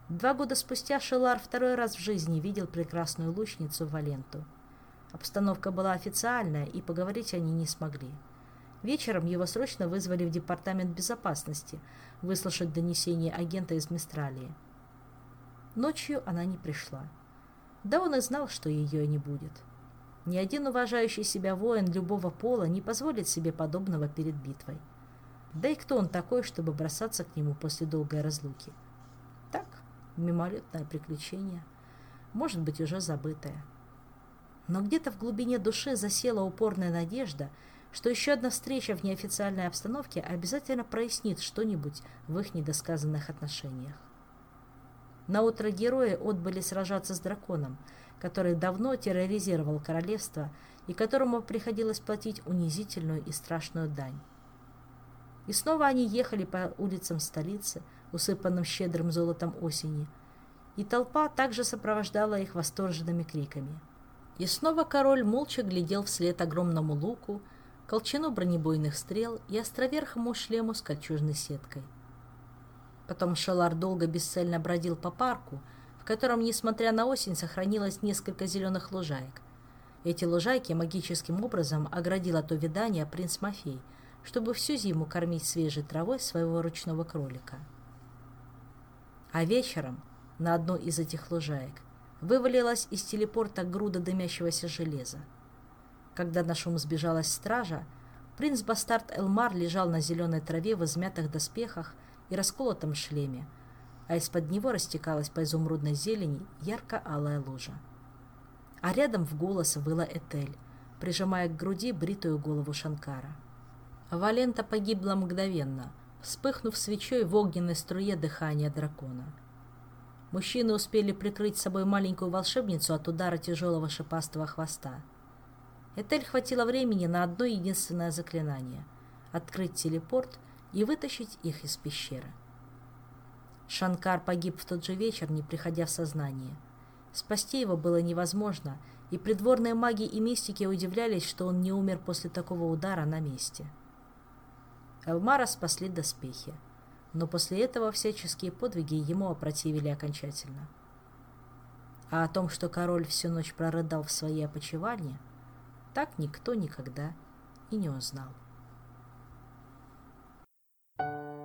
Два года спустя Шелар второй раз в жизни видел прекрасную лучницу Валенту. Обстановка была официальная, и поговорить они не смогли. Вечером его срочно вызвали в департамент безопасности выслушать донесение агента из Мистралии. Ночью она не пришла. Да он и знал, что ее не будет. Ни один уважающий себя воин любого пола не позволит себе подобного перед битвой. Да и кто он такой, чтобы бросаться к нему после долгой разлуки? Так, мимолетное приключение, может быть, уже забытое. Но где-то в глубине души засела упорная надежда, что еще одна встреча в неофициальной обстановке обязательно прояснит что-нибудь в их недосказанных отношениях. На утро герои отбыли сражаться с драконом, который давно терроризировал королевство и которому приходилось платить унизительную и страшную дань. И снова они ехали по улицам столицы, усыпанным щедрым золотом осени, и толпа также сопровождала их восторженными криками. И снова король молча глядел вслед огромному луку, колчану бронебойных стрел и островерхому шлему с кольчужной сеткой. Потом Шелар долго бесцельно бродил по парку, в котором, несмотря на осень, сохранилось несколько зеленых лужаек. Эти лужайки магическим образом оградил от увядания принц Мафей, чтобы всю зиму кормить свежей травой своего ручного кролика. А вечером на одну из этих лужаек вывалилась из телепорта груда дымящегося железа. Когда на шум сбежалась стража, принц-бастард Элмар лежал на зеленой траве в измятых доспехах и расколотом шлеме, а из-под него растекалась по изумрудной зелени ярко-алая лужа. А рядом в голос выла Этель, прижимая к груди бритую голову Шанкара. Валента погибла мгновенно, вспыхнув свечой в огненной струе дыхания дракона. Мужчины успели прикрыть собой маленькую волшебницу от удара тяжелого шипастого хвоста. Этель хватило времени на одно единственное заклинание — открыть телепорт и вытащить их из пещеры. Шанкар погиб в тот же вечер, не приходя в сознание. Спасти его было невозможно, и придворные маги и мистики удивлялись, что он не умер после такого удара на месте. Элмара спасли доспехи, но после этого всяческие подвиги ему опротивили окончательно. А о том, что король всю ночь прорыдал в своей опочивальне, так никто никогда и не узнал. Thank you.